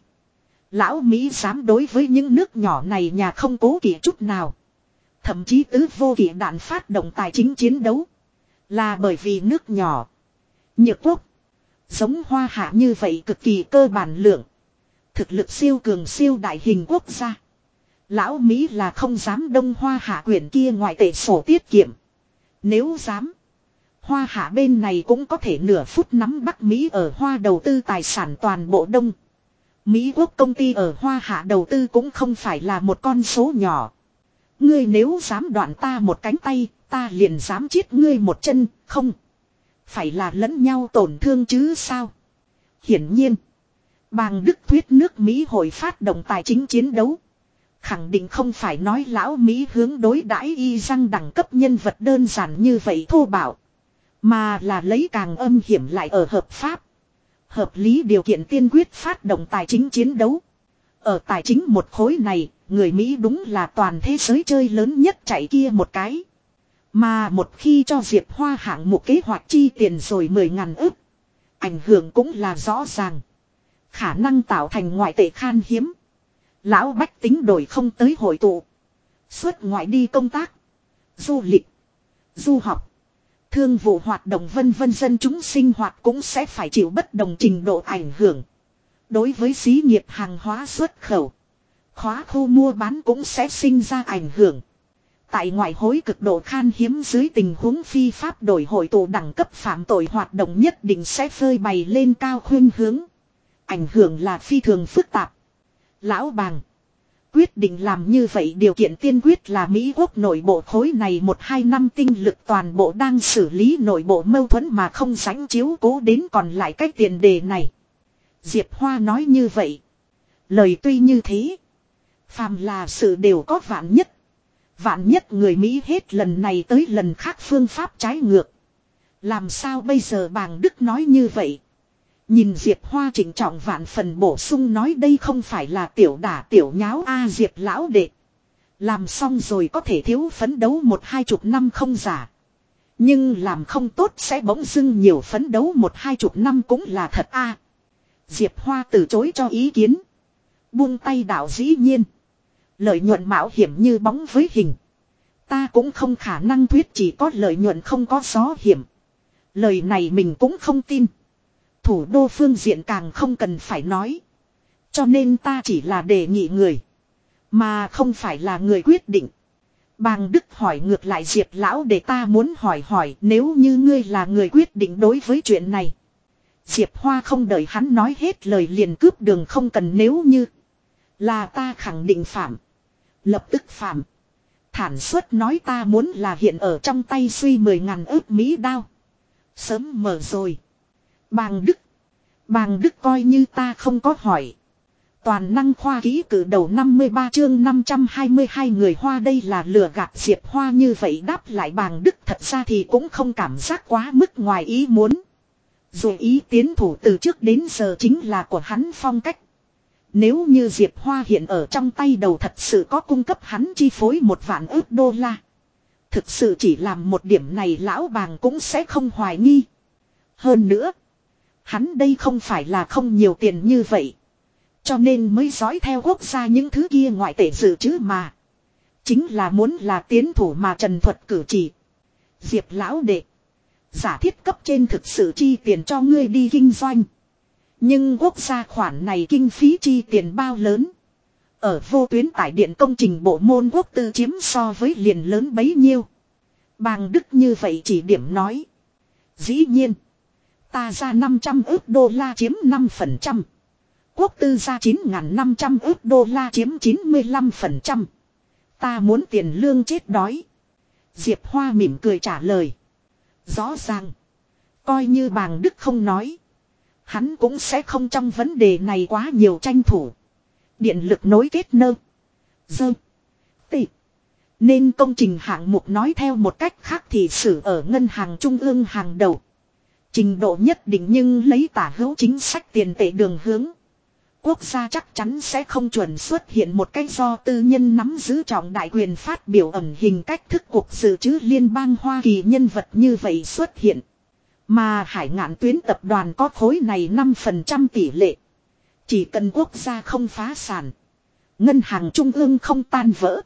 Lão Mỹ dám đối với những nước nhỏ này nhà không cố kỵ chút nào. Thậm chí tứ vô kỵ đạn phát động tài chính chiến đấu. Là bởi vì nước nhỏ. Nhược quốc. Giống hoa hạ như vậy cực kỳ cơ bản lượng. Thực lực siêu cường siêu đại hình quốc gia. Lão Mỹ là không dám đông hoa hạ quyển kia ngoại tệ sổ tiết kiệm. Nếu dám. Hoa hạ bên này cũng có thể nửa phút nắm Bắc Mỹ ở hoa đầu tư tài sản toàn bộ đông. Mỹ quốc công ty ở hoa hạ đầu tư cũng không phải là một con số nhỏ. Ngươi nếu dám đoạn ta một cánh tay, ta liền dám chiết ngươi một chân, không. Phải là lẫn nhau tổn thương chứ sao. Hiển nhiên. Bàng Đức thuyết nước Mỹ hội phát động tài chính chiến đấu. Khẳng định không phải nói lão Mỹ hướng đối đãi y răng đẳng cấp nhân vật đơn giản như vậy thô bạo. Mà là lấy càng âm hiểm lại ở hợp pháp. Hợp lý điều kiện tiên quyết phát động tài chính chiến đấu. Ở tài chính một khối này, người Mỹ đúng là toàn thế giới chơi lớn nhất chạy kia một cái. Mà một khi cho Diệp Hoa hạng một kế hoạch chi tiền rồi 10 ngàn ức. Ảnh hưởng cũng là rõ ràng. Khả năng tạo thành ngoại tệ khan hiếm. Lão bách tính đổi không tới hội tụ. Xuất ngoại đi công tác. Du lịch. Du học. Thương vụ hoạt động vân vân dân chúng sinh hoạt cũng sẽ phải chịu bất đồng trình độ ảnh hưởng. Đối với xí nghiệp hàng hóa xuất khẩu. Khóa khu mua bán cũng sẽ sinh ra ảnh hưởng. Tại ngoại hối cực độ khan hiếm dưới tình huống phi pháp đổi hội tụ đẳng cấp phạm tội hoạt động nhất định sẽ phơi bày lên cao khuyên hướng. Ảnh hưởng là phi thường phức tạp. Lão bàng. Quyết định làm như vậy điều kiện tiên quyết là Mỹ quốc nội bộ khối này một hai năm tinh lực toàn bộ đang xử lý nội bộ mâu thuẫn mà không sánh chiếu cố đến còn lại cách tiền đề này. Diệp Hoa nói như vậy. Lời tuy như thế. Phàm là sự đều có vạn nhất. Vạn nhất người Mỹ hết lần này tới lần khác phương pháp trái ngược. Làm sao bây giờ bàng Đức nói như vậy? Nhìn Diệp Hoa chỉnh trọng vạn phần bổ sung nói đây không phải là tiểu đả tiểu nháo a Diệp lão đệ. Làm xong rồi có thể thiếu phấn đấu một hai chục năm không giả. Nhưng làm không tốt sẽ bỗng dưng nhiều phấn đấu một hai chục năm cũng là thật a. Diệp Hoa từ chối cho ý kiến. Buông tay đạo dĩ nhiên. Lợi nhuận mạo hiểm như bóng với hình. Ta cũng không khả năng thuyết chỉ có lợi nhuận không có gió hiểm. Lời này mình cũng không tin. Thủ đô phương diện càng không cần phải nói. Cho nên ta chỉ là đề nghị người. Mà không phải là người quyết định. Bàng Đức hỏi ngược lại Diệp Lão để ta muốn hỏi hỏi, nếu như ngươi là người quyết định đối với chuyện này. Diệp Hoa không đợi hắn nói hết lời liền cướp đường không cần nếu như. Là ta khẳng định phạm. Lập tức phạm. Thản suất nói ta muốn là hiện ở trong tay suy mười ngàn ước Mỹ đao. Sớm mở rồi. Bàng Đức. Bàng Đức coi như ta không có hỏi. Toàn năng khoa ký cử đầu 53 chương 522 người Hoa đây là lừa gạt Diệp Hoa như vậy đáp lại bàng Đức thật ra thì cũng không cảm giác quá mức ngoài ý muốn. Dù ý tiến thủ từ trước đến giờ chính là của hắn phong cách. Nếu như Diệp Hoa hiện ở trong tay đầu thật sự có cung cấp hắn chi phối một vạn ước đô la. Thực sự chỉ làm một điểm này lão bàng cũng sẽ không hoài nghi. Hơn nữa. Hắn đây không phải là không nhiều tiền như vậy. Cho nên mới dõi theo quốc gia những thứ kia ngoại tệ dự chứ mà. Chính là muốn là tiến thủ mà trần thuật cử chỉ. Diệp lão đệ. Giả thiết cấp trên thực sự chi tiền cho ngươi đi kinh doanh. Nhưng quốc gia khoản này kinh phí chi tiền bao lớn. Ở vô tuyến tải điện công trình bộ môn quốc tư chiếm so với liền lớn bấy nhiêu. Bàng Đức như vậy chỉ điểm nói. Dĩ nhiên. Ta ra 500 ước đô la chiếm 5%. Quốc tư ra 9.500 ước đô la chiếm 95%. Ta muốn tiền lương chết đói. Diệp Hoa mỉm cười trả lời. Rõ ràng. Coi như bàng Đức không nói. Hắn cũng sẽ không trong vấn đề này quá nhiều tranh thủ. Điện lực nối kết nơ. Dơ. Tị. Nên công trình hạng mục nói theo một cách khác thì xử ở ngân hàng trung ương hàng đầu. Trình độ nhất định nhưng lấy tả hữu chính sách tiền tệ đường hướng. Quốc gia chắc chắn sẽ không chuẩn xuất hiện một cách do tư nhân nắm giữ trọng đại quyền phát biểu ẩn hình cách thức cuộc sự chứ liên bang Hoa Kỳ nhân vật như vậy xuất hiện. Mà hải ngạn tuyến tập đoàn có khối này 5% tỷ lệ. Chỉ cần quốc gia không phá sản. Ngân hàng trung ương không tan vỡ.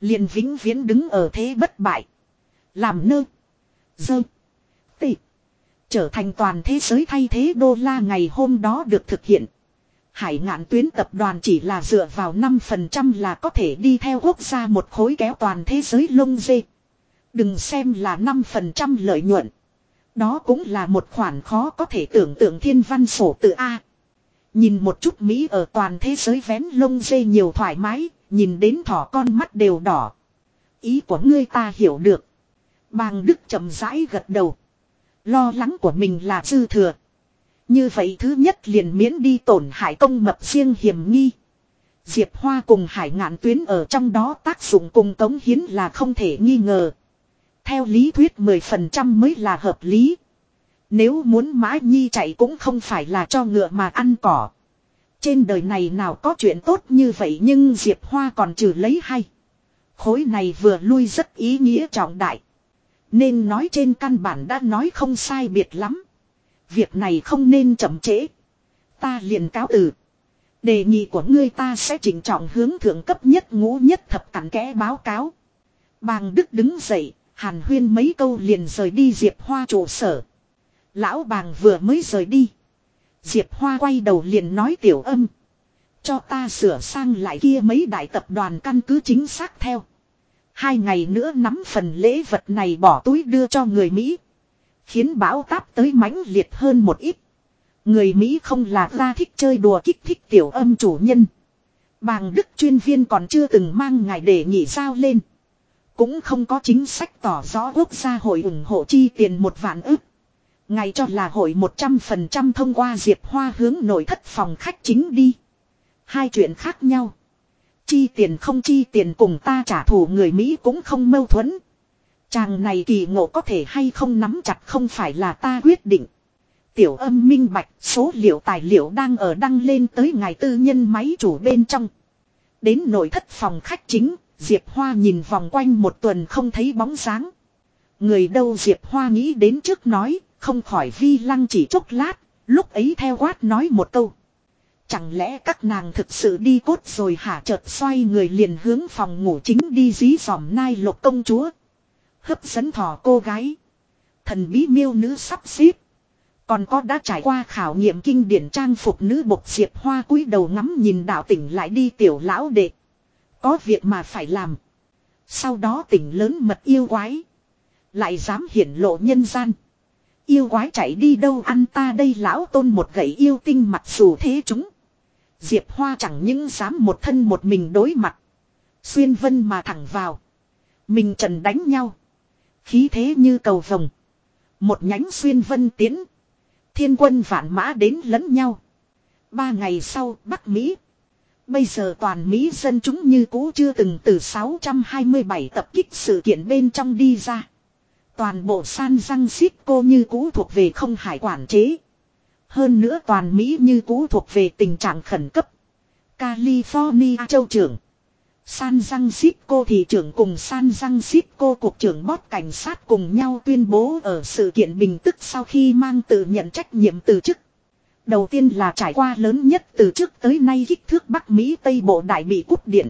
liền vĩnh viễn đứng ở thế bất bại. Làm nơ. Dơ. Tị. Trở thành toàn thế giới thay thế đô la ngày hôm đó được thực hiện. Hải ngạn tuyến tập đoàn chỉ là dựa vào 5% là có thể đi theo quốc gia một khối kéo toàn thế giới lông dê. Đừng xem là 5% lợi nhuận. Đó cũng là một khoản khó có thể tưởng tượng thiên văn sổ tự A. Nhìn một chút Mỹ ở toàn thế giới vén lông dê nhiều thoải mái, nhìn đến thỏ con mắt đều đỏ. Ý của ngươi ta hiểu được. Bàng Đức chậm rãi gật đầu. Lo lắng của mình là dư thừa. Như vậy thứ nhất liền miễn đi tổn hại công mập riêng hiểm nghi. Diệp Hoa cùng hải ngạn tuyến ở trong đó tác dụng cùng tống hiến là không thể nghi ngờ. Theo lý thuyết 10% mới là hợp lý. Nếu muốn mã nhi chạy cũng không phải là cho ngựa mà ăn cỏ. Trên đời này nào có chuyện tốt như vậy nhưng Diệp Hoa còn trừ lấy hay. Khối này vừa lui rất ý nghĩa trọng đại. Nên nói trên căn bản đã nói không sai biệt lắm. Việc này không nên chậm trễ. Ta liền cáo từ. Đề nghị của ngươi ta sẽ chỉnh trọng hướng thượng cấp nhất ngũ nhất thập cảnh kẽ báo cáo. Bàng Đức đứng dậy, hàn huyên mấy câu liền rời đi Diệp Hoa trụ sở. Lão bàng vừa mới rời đi. Diệp Hoa quay đầu liền nói tiểu âm. Cho ta sửa sang lại kia mấy đại tập đoàn căn cứ chính xác theo. Hai ngày nữa nắm phần lễ vật này bỏ túi đưa cho người Mỹ. Khiến bão táp tới mãnh liệt hơn một ít. Người Mỹ không là ra thích chơi đùa kích thích tiểu âm chủ nhân. Bàng Đức chuyên viên còn chưa từng mang ngài để nghỉ sao lên. Cũng không có chính sách tỏ rõ quốc gia hội ủng hộ chi tiền một vạn ức. Ngài cho là hội 100% thông qua Diệp Hoa hướng nội thất phòng khách chính đi. Hai chuyện khác nhau. Chi tiền không chi tiền cùng ta trả thù người Mỹ cũng không mâu thuẫn. Chàng này kỳ ngộ có thể hay không nắm chặt không phải là ta quyết định. Tiểu âm minh bạch số liệu tài liệu đang ở đăng lên tới ngài tư nhân máy chủ bên trong. Đến nội thất phòng khách chính, Diệp Hoa nhìn vòng quanh một tuần không thấy bóng sáng. Người đâu Diệp Hoa nghĩ đến trước nói, không khỏi vi lăng chỉ chốc lát, lúc ấy theo quát nói một câu. Chẳng lẽ các nàng thực sự đi cốt rồi hả chợt xoay người liền hướng phòng ngủ chính đi dí dòm nai lục công chúa. Hấp dẫn thỏ cô gái. Thần bí miêu nữ sắp xếp. Còn có đã trải qua khảo nghiệm kinh điển trang phục nữ bộc diệp hoa cúi đầu ngắm nhìn đạo tỉnh lại đi tiểu lão đệ. Có việc mà phải làm. Sau đó tỉnh lớn mật yêu quái. Lại dám hiển lộ nhân gian. Yêu quái chạy đi đâu ăn ta đây lão tôn một gậy yêu tinh mặt dù thế chúng. Diệp Hoa chẳng những dám một thân một mình đối mặt. Xuyên vân mà thẳng vào. Mình trần đánh nhau. Khí thế như cầu vồng. Một nhánh xuyên vân tiến. Thiên quân vạn mã đến lẫn nhau. Ba ngày sau, Bắc Mỹ. Bây giờ toàn Mỹ dân chúng như cũ chưa từng từ 627 tập kích sự kiện bên trong đi ra. Toàn bộ San Giang xít cô như cũ thuộc về không hải quản chế. Hơn nữa toàn Mỹ như cũ thuộc về tình trạng khẩn cấp. California châu trưởng. San Francisco thị trưởng cùng San Francisco cục trưởng bóp cảnh sát cùng nhau tuyên bố ở sự kiện bình tức sau khi mang tự nhận trách nhiệm từ chức. Đầu tiên là trải qua lớn nhất từ trước tới nay kích thước Bắc Mỹ Tây Bộ Đại bị cúp điện.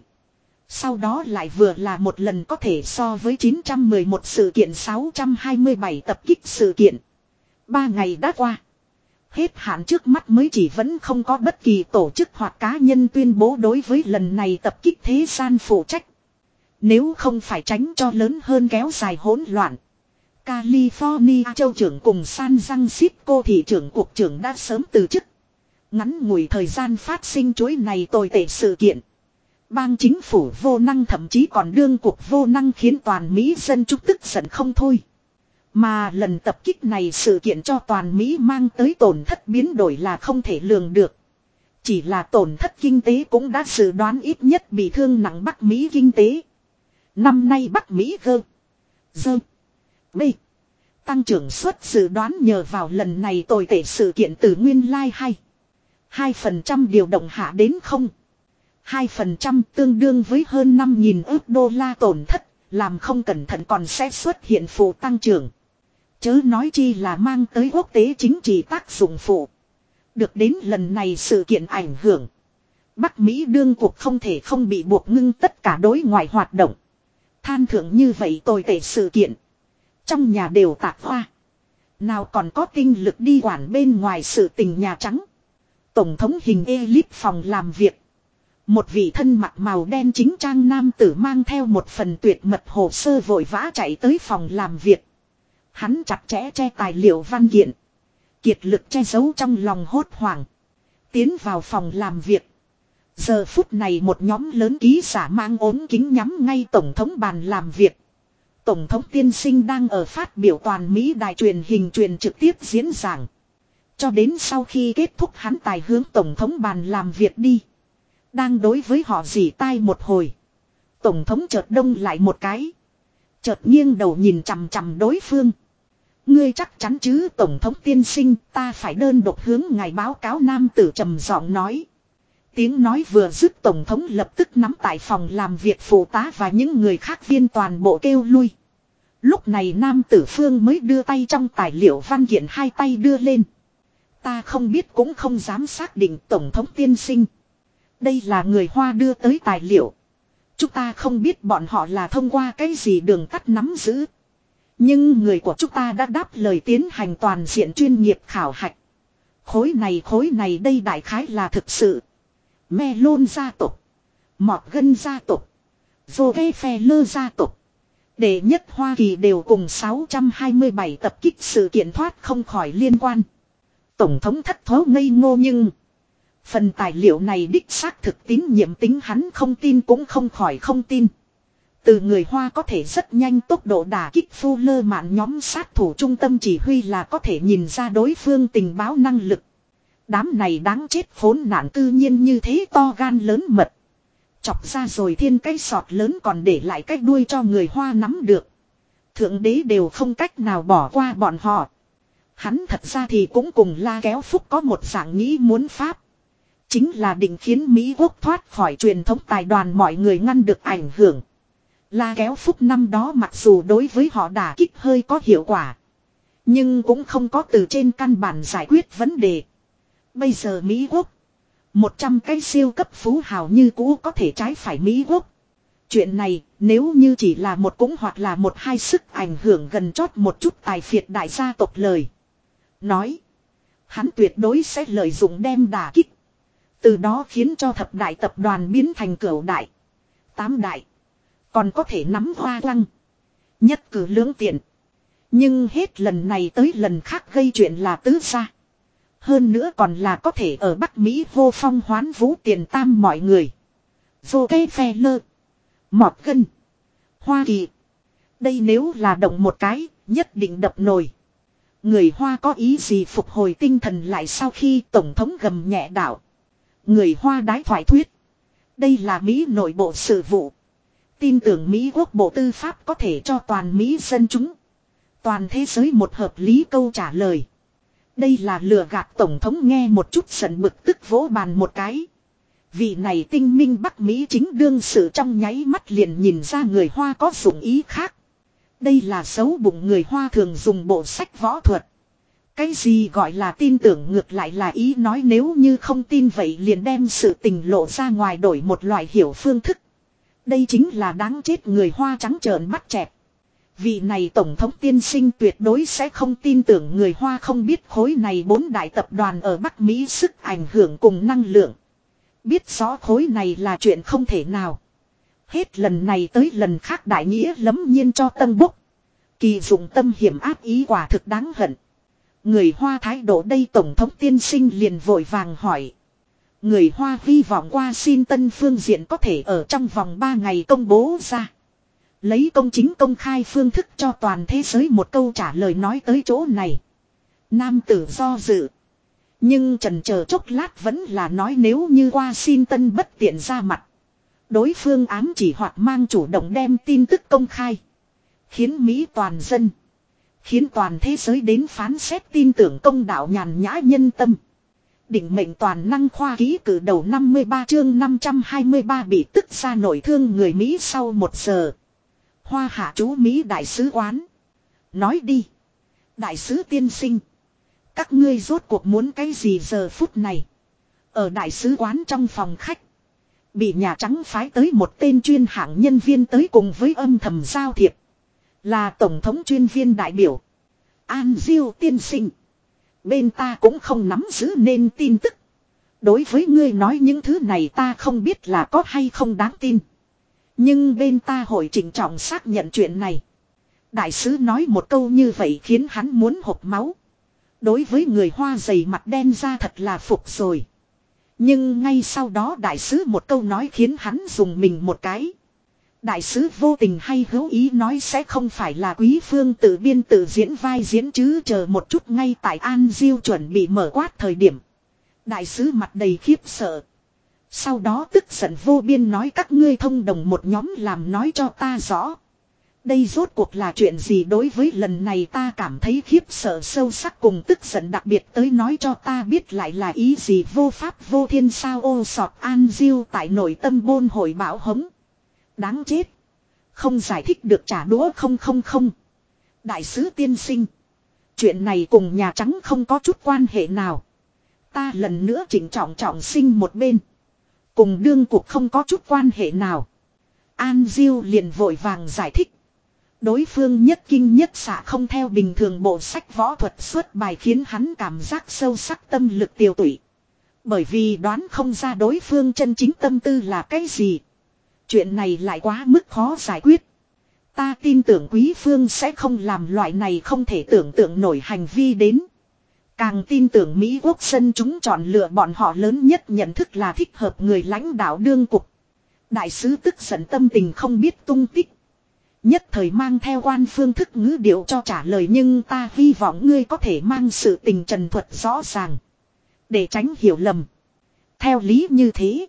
Sau đó lại vừa là một lần có thể so với 911 sự kiện 627 tập kích sự kiện. Ba ngày đã qua. Hết hạn trước mắt mới chỉ vẫn không có bất kỳ tổ chức hoặc cá nhân tuyên bố đối với lần này tập kích thế gian phụ trách. Nếu không phải tránh cho lớn hơn kéo dài hỗn loạn. California châu trưởng cùng San Francisco thị trưởng cuộc trưởng đã sớm từ chức. Ngắn ngủi thời gian phát sinh chuỗi này tồi tệ sự kiện. Bang chính phủ vô năng thậm chí còn đương cuộc vô năng khiến toàn Mỹ dân trúc tức giận không thôi. Mà lần tập kích này sự kiện cho toàn Mỹ mang tới tổn thất biến đổi là không thể lường được. Chỉ là tổn thất kinh tế cũng đã dự đoán ít nhất bị thương nặng Bắc Mỹ kinh tế. Năm nay Bắc Mỹ gơ. Dơ. B. Tăng trưởng suất dự đoán nhờ vào lần này tồi tệ sự kiện từ nguyên lai like hay. 2% điều động hạ đến không. 2% tương đương với hơn 5.000 ước đô la tổn thất, làm không cẩn thận còn sẽ xuất hiện phụ tăng trưởng. Chớ nói chi là mang tới quốc tế chính trị tác dụng phụ. Được đến lần này sự kiện ảnh hưởng. Bắc Mỹ đương cuộc không thể không bị buộc ngưng tất cả đối ngoại hoạt động. Than thượng như vậy tồi tệ sự kiện. Trong nhà đều tạc hoa. Nào còn có tinh lực đi quản bên ngoài sự tình Nhà Trắng. Tổng thống hình elite phòng làm việc. Một vị thân mặc màu đen chính trang nam tử mang theo một phần tuyệt mật hồ sơ vội vã chạy tới phòng làm việc. Hắn chặt chẽ che tài liệu văn kiện. Kiệt lực che giấu trong lòng hốt hoảng. Tiến vào phòng làm việc. Giờ phút này một nhóm lớn ký giả mang ốm kính nhắm ngay Tổng thống bàn làm việc. Tổng thống tiên sinh đang ở phát biểu toàn Mỹ đài truyền hình truyền trực tiếp diễn giảng. Cho đến sau khi kết thúc hắn tài hướng Tổng thống bàn làm việc đi. Đang đối với họ dì tai một hồi. Tổng thống chợt đông lại một cái. Chợt nghiêng đầu nhìn chằm chằm đối phương. Ngươi chắc chắn chứ, Tổng thống tiên sinh, ta phải đơn độc hướng ngài báo cáo nam tử trầm giọng nói. Tiếng nói vừa dứt, Tổng thống lập tức nắm tại phòng làm việc phụ tá và những người khác viên toàn bộ kêu lui. Lúc này nam tử phương mới đưa tay trong tài liệu văn kiện hai tay đưa lên. Ta không biết cũng không dám xác định, Tổng thống tiên sinh. Đây là người Hoa đưa tới tài liệu. Chúng ta không biết bọn họ là thông qua cái gì đường tắt nắm giữ. Nhưng người của chúng ta đã đáp lời tiến hành toàn diện chuyên nghiệp khảo hạch. Khối này khối này, đây đại khái là thực sự. Me lôn gia tộc. Mọt gân gia tộc. Dô ghe phe lơ gia tộc. Đệ nhất Hoa Kỳ đều cùng 627 tập kích sự kiện thoát không khỏi liên quan. Tổng thống thất thố ngây ngô nhưng. Phần tài liệu này đích xác thực tín nhiệm tính hắn không tin cũng không khỏi không tin. Từ người Hoa có thể rất nhanh tốc độ đả kích phu lơ mạn nhóm sát thủ trung tâm chỉ huy là có thể nhìn ra đối phương tình báo năng lực. Đám này đáng chết khốn nạn cư nhiên như thế to gan lớn mật. Chọc ra rồi thiên cái sọt lớn còn để lại cái đuôi cho người Hoa nắm được. Thượng đế đều không cách nào bỏ qua bọn họ. Hắn thật ra thì cũng cùng la kéo phúc có một dạng nghĩ muốn pháp. Chính là định khiến Mỹ quốc thoát khỏi truyền thống tài đoàn mọi người ngăn được ảnh hưởng. La kéo phúc năm đó mặc dù đối với họ đả kích hơi có hiệu quả. Nhưng cũng không có từ trên căn bản giải quyết vấn đề. Bây giờ Mỹ quốc. Một trăm cái siêu cấp phú hào như cũ có thể trái phải Mỹ quốc. Chuyện này, nếu như chỉ là một cũng hoặc là một hai sức ảnh hưởng gần chót một chút tài phiệt đại gia tộc lời. Nói. Hắn tuyệt đối sẽ lợi dụng đem đả kích. Từ đó khiến cho thập đại tập đoàn biến thành cửu đại. Tám đại. Còn có thể nắm hoa lăng. Nhất cử lưỡng tiện. Nhưng hết lần này tới lần khác gây chuyện là tứ gia. Hơn nữa còn là có thể ở Bắc Mỹ vô phong hoán vũ tiền tam mọi người. Vô cây phe lơ. Mọt gân. Hoa kỳ. Đây nếu là động một cái, nhất định đập nồi. Người Hoa có ý gì phục hồi tinh thần lại sau khi Tổng thống gầm nhẹ đạo. Người Hoa đái thoại thuyết. Đây là Mỹ nội bộ sự vụ. Tin tưởng Mỹ quốc bộ tư pháp có thể cho toàn Mỹ dân chúng. Toàn thế giới một hợp lý câu trả lời. Đây là lừa gạt Tổng thống nghe một chút giận bực tức vỗ bàn một cái. Vị này tinh minh Bắc Mỹ chính đương sự trong nháy mắt liền nhìn ra người Hoa có dụng ý khác. Đây là xấu bụng người Hoa thường dùng bộ sách võ thuật. Cái gì gọi là tin tưởng ngược lại là ý nói nếu như không tin vậy liền đem sự tình lộ ra ngoài đổi một loại hiểu phương thức. Đây chính là đáng chết người Hoa trắng trợn mắt chẹp. Vị này Tổng thống tiên sinh tuyệt đối sẽ không tin tưởng người Hoa không biết khối này bốn đại tập đoàn ở Bắc Mỹ sức ảnh hưởng cùng năng lượng. Biết rõ khối này là chuyện không thể nào. Hết lần này tới lần khác đại nghĩa lấm nhiên cho tân búc. Kỳ dụng tâm hiểm áp ý quả thực đáng hận. Người Hoa thái độ đây Tổng thống tiên sinh liền vội vàng hỏi. Người Hoa hy vọng qua xin tân phương diện có thể ở trong vòng 3 ngày công bố ra. Lấy công chính công khai phương thức cho toàn thế giới một câu trả lời nói tới chỗ này. Nam tử do dự. Nhưng trần chờ chốc lát vẫn là nói nếu như qua xin tân bất tiện ra mặt. Đối phương ám chỉ hoặc mang chủ động đem tin tức công khai. Khiến Mỹ toàn dân. Khiến toàn thế giới đến phán xét tin tưởng công đạo nhàn nhã nhân tâm. Định mệnh toàn năng khoa ký cử đầu 53 chương 523 bị tức ra nổi thương người Mỹ sau một giờ. Hoa hạ chú Mỹ đại sứ quán. Nói đi. Đại sứ tiên sinh. Các ngươi rốt cuộc muốn cái gì giờ phút này. Ở đại sứ quán trong phòng khách. Bị Nhà Trắng phái tới một tên chuyên hạng nhân viên tới cùng với âm thầm giao thiệp. Là Tổng thống chuyên viên đại biểu. An Diêu tiên sinh. Bên ta cũng không nắm giữ nên tin tức. Đối với ngươi nói những thứ này ta không biết là có hay không đáng tin. Nhưng bên ta hội chỉnh trọng xác nhận chuyện này. Đại sứ nói một câu như vậy khiến hắn muốn hộp máu. Đối với người hoa dày mặt đen ra thật là phục rồi. Nhưng ngay sau đó đại sứ một câu nói khiến hắn dùng mình một cái. Đại sứ vô tình hay hữu ý nói sẽ không phải là quý phương tự biên tự diễn vai diễn chứ chờ một chút ngay tại An Diêu chuẩn bị mở quát thời điểm. Đại sứ mặt đầy khiếp sợ. Sau đó tức giận vô biên nói các ngươi thông đồng một nhóm làm nói cho ta rõ. Đây rốt cuộc là chuyện gì đối với lần này ta cảm thấy khiếp sợ sâu sắc cùng tức giận đặc biệt tới nói cho ta biết lại là ý gì vô pháp vô thiên sao ô sọt an diêu tại nội tâm bôn hồi bảo hống. Đáng chết. Không giải thích được trả đũa không không không. Đại sứ tiên sinh. Chuyện này cùng Nhà Trắng không có chút quan hệ nào. Ta lần nữa chỉnh trọng trọng sinh một bên. Cùng đương cuộc không có chút quan hệ nào. An Diêu liền vội vàng giải thích. Đối phương nhất kinh nhất xạ không theo bình thường bộ sách võ thuật xuất bài khiến hắn cảm giác sâu sắc tâm lực tiêu tụy. Bởi vì đoán không ra đối phương chân chính tâm tư là cái gì. Chuyện này lại quá mức khó giải quyết. Ta tin tưởng quý phương sẽ không làm loại này không thể tưởng tượng nổi hành vi đến. Càng tin tưởng Mỹ quốc dân chúng chọn lựa bọn họ lớn nhất nhận thức là thích hợp người lãnh đạo đương cục. Đại sứ tức giận tâm tình không biết tung tích. Nhất thời mang theo quan phương thức ngữ điệu cho trả lời nhưng ta hy vọng ngươi có thể mang sự tình trần thuật rõ ràng. Để tránh hiểu lầm. Theo lý như thế.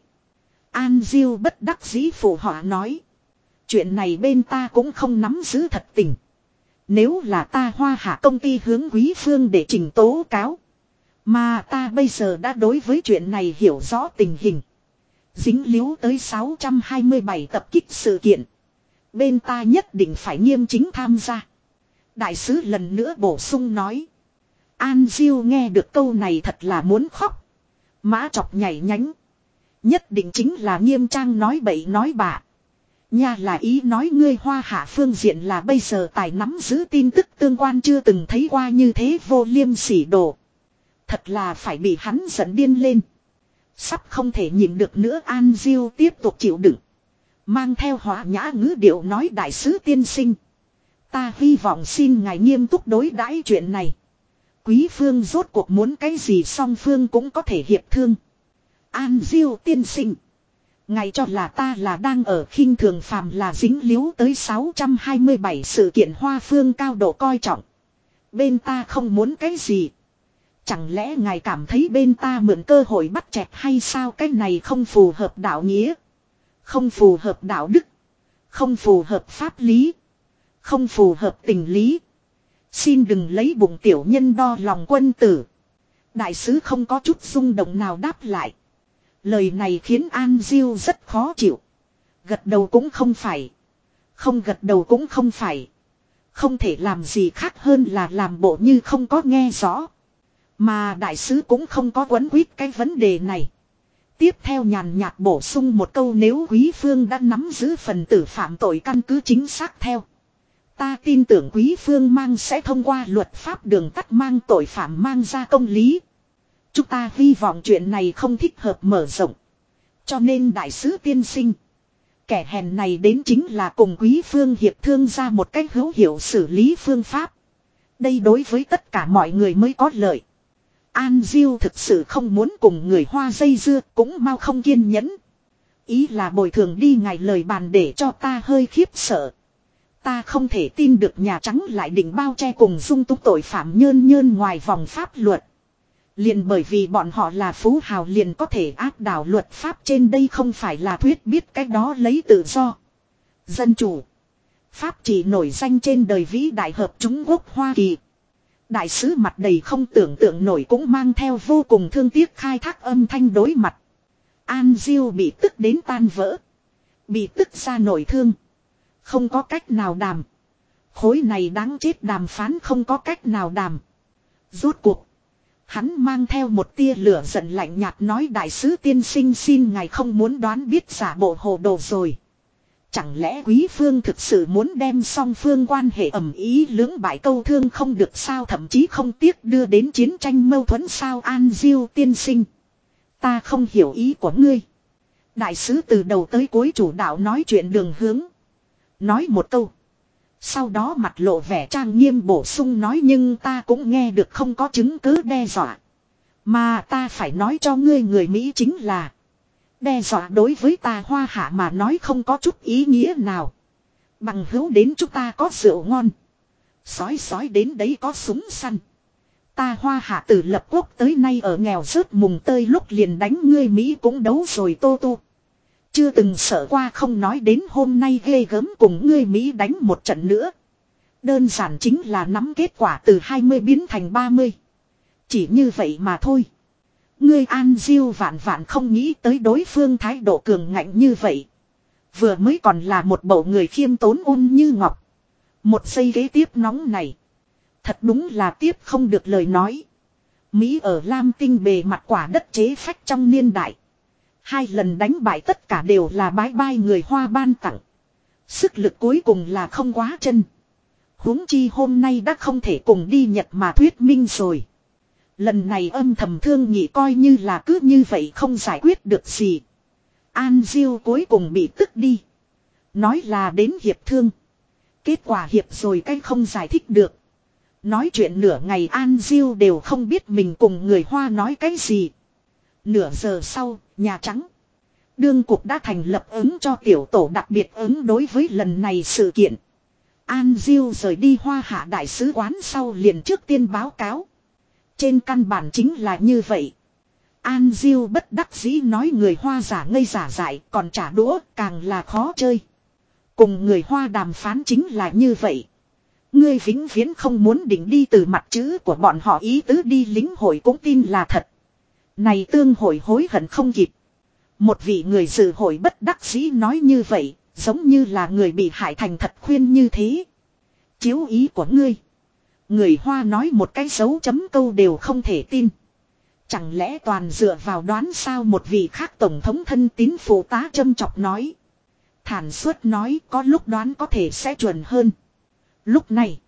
An Diêu bất đắc dĩ phụ họa nói. Chuyện này bên ta cũng không nắm giữ thật tình. Nếu là ta hoa hạ công ty hướng quý phương để trình tố cáo. Mà ta bây giờ đã đối với chuyện này hiểu rõ tình hình. Dính líu tới 627 tập kích sự kiện. Bên ta nhất định phải nghiêm chính tham gia. Đại sứ lần nữa bổ sung nói. An Diêu nghe được câu này thật là muốn khóc. Mã chọc nhảy nhánh. Nhất định chính là nghiêm trang nói bậy nói bạ. Nha là ý nói ngươi hoa hạ phương diện là bây giờ tài nắm giữ tin tức tương quan chưa từng thấy qua như thế vô liêm sỉ đồ. Thật là phải bị hắn giận điên lên. Sắp không thể nhìn được nữa An Diêu tiếp tục chịu đựng. Mang theo hỏa nhã ngữ điệu nói đại sứ tiên sinh. Ta hy vọng xin ngài nghiêm túc đối đãi chuyện này. Quý phương rốt cuộc muốn cái gì song phương cũng có thể hiệp thương. An Diêu tiên sinh. Ngài cho là ta là đang ở khinh thường phàm là dính líu tới 627 sự kiện hoa phương cao độ coi trọng. Bên ta không muốn cái gì. Chẳng lẽ ngài cảm thấy bên ta mượn cơ hội bắt chẹt hay sao cái này không phù hợp đạo nghĩa. Không phù hợp đạo đức. Không phù hợp pháp lý. Không phù hợp tình lý. Xin đừng lấy bụng tiểu nhân đo lòng quân tử. Đại sứ không có chút rung động nào đáp lại. Lời này khiến An Diêu rất khó chịu. Gật đầu cũng không phải. Không gật đầu cũng không phải. Không thể làm gì khác hơn là làm bộ như không có nghe rõ. Mà đại sứ cũng không có quấn quýt cái vấn đề này. Tiếp theo nhàn nhạt bổ sung một câu nếu quý phương đã nắm giữ phần tử phạm tội căn cứ chính xác theo. Ta tin tưởng quý phương mang sẽ thông qua luật pháp đường tắt mang tội phạm mang ra công lý. Chúng ta hy vọng chuyện này không thích hợp mở rộng. Cho nên đại sứ tiên sinh. Kẻ hèn này đến chính là cùng quý phương hiệp thương ra một cách hữu hiệu xử lý phương pháp. Đây đối với tất cả mọi người mới có lợi. An Diêu thực sự không muốn cùng người hoa dây dưa cũng mau không kiên nhẫn. Ý là bồi thường đi ngài lời bàn để cho ta hơi khiếp sợ. Ta không thể tin được Nhà Trắng lại định bao che cùng dung túc tội phạm nhơn nhơn ngoài vòng pháp luật. Liền bởi vì bọn họ là phú hào liền có thể áp đảo luật pháp trên đây không phải là thuyết biết cách đó lấy tự do. Dân chủ. Pháp chỉ nổi danh trên đời vĩ đại hợp Trung Quốc Hoa Kỳ. Đại sứ mặt đầy không tưởng tượng nổi cũng mang theo vô cùng thương tiếc khai thác âm thanh đối mặt. An Diêu bị tức đến tan vỡ. Bị tức ra nổi thương. Không có cách nào đàm. Khối này đáng chết đàm phán không có cách nào đàm. Rốt cuộc. Hắn mang theo một tia lửa giận lạnh nhạt nói đại sứ tiên sinh xin ngài không muốn đoán biết giả bộ hồ đồ rồi. Chẳng lẽ quý phương thực sự muốn đem song phương quan hệ ẩm ý lưỡng bại câu thương không được sao thậm chí không tiếc đưa đến chiến tranh mâu thuẫn sao an diêu tiên sinh. Ta không hiểu ý của ngươi. Đại sứ từ đầu tới cuối chủ đạo nói chuyện đường hướng. Nói một câu. Sau đó mặt lộ vẻ trang nghiêm bổ sung nói nhưng ta cũng nghe được không có chứng cứ đe dọa. Mà ta phải nói cho ngươi người Mỹ chính là. Đe dọa đối với ta hoa hạ mà nói không có chút ý nghĩa nào. Bằng hữu đến chúng ta có rượu ngon. Sói sói đến đấy có súng săn. Ta hoa hạ từ lập quốc tới nay ở nghèo rớt mùng tơi lúc liền đánh ngươi Mỹ cũng đấu rồi tô tô. Chưa từng sợ qua không nói đến hôm nay ghê gớm cùng ngươi Mỹ đánh một trận nữa. Đơn giản chính là nắm kết quả từ 20 biến thành 30. Chỉ như vậy mà thôi. Ngươi An Diêu vạn vạn không nghĩ tới đối phương thái độ cường ngạnh như vậy. Vừa mới còn là một bầu người khiêm tốn ôn như ngọc. Một giây ghế tiếp nóng này. Thật đúng là tiếp không được lời nói. Mỹ ở Lam Tinh bề mặt quả đất chế phách trong niên đại. Hai lần đánh bại tất cả đều là bái bai người Hoa ban tặng. Sức lực cuối cùng là không quá chân. huống chi hôm nay đã không thể cùng đi Nhật mà thuyết minh rồi. Lần này âm thầm thương nhị coi như là cứ như vậy không giải quyết được gì. An Diêu cuối cùng bị tức đi. Nói là đến hiệp thương. Kết quả hiệp rồi cái không giải thích được. Nói chuyện nửa ngày An Diêu đều không biết mình cùng người Hoa nói cái gì. Nửa giờ sau, Nhà Trắng. Đương cục đã thành lập ứng cho tiểu tổ đặc biệt ứng đối với lần này sự kiện. An Diêu rời đi Hoa Hạ Đại sứ quán sau liền trước tiên báo cáo. Trên căn bản chính là như vậy. An Diêu bất đắc dĩ nói người Hoa giả ngây giả dại còn trả đũa càng là khó chơi. Cùng người Hoa đàm phán chính là như vậy. Ngươi vĩnh viễn không muốn định đi từ mặt chữ của bọn họ ý tứ đi lính hội cũng tin là thật. Này tương hội hối hận không kịp. Một vị người dự hội bất đắc dĩ nói như vậy, giống như là người bị hại thành thật khuyên như thế. Chiếu ý của ngươi. Người Hoa nói một cái dấu chấm câu đều không thể tin. Chẳng lẽ toàn dựa vào đoán sao một vị khác tổng thống thân tín phụ tá châm chọc nói. Thản suất nói có lúc đoán có thể sẽ chuẩn hơn. Lúc này,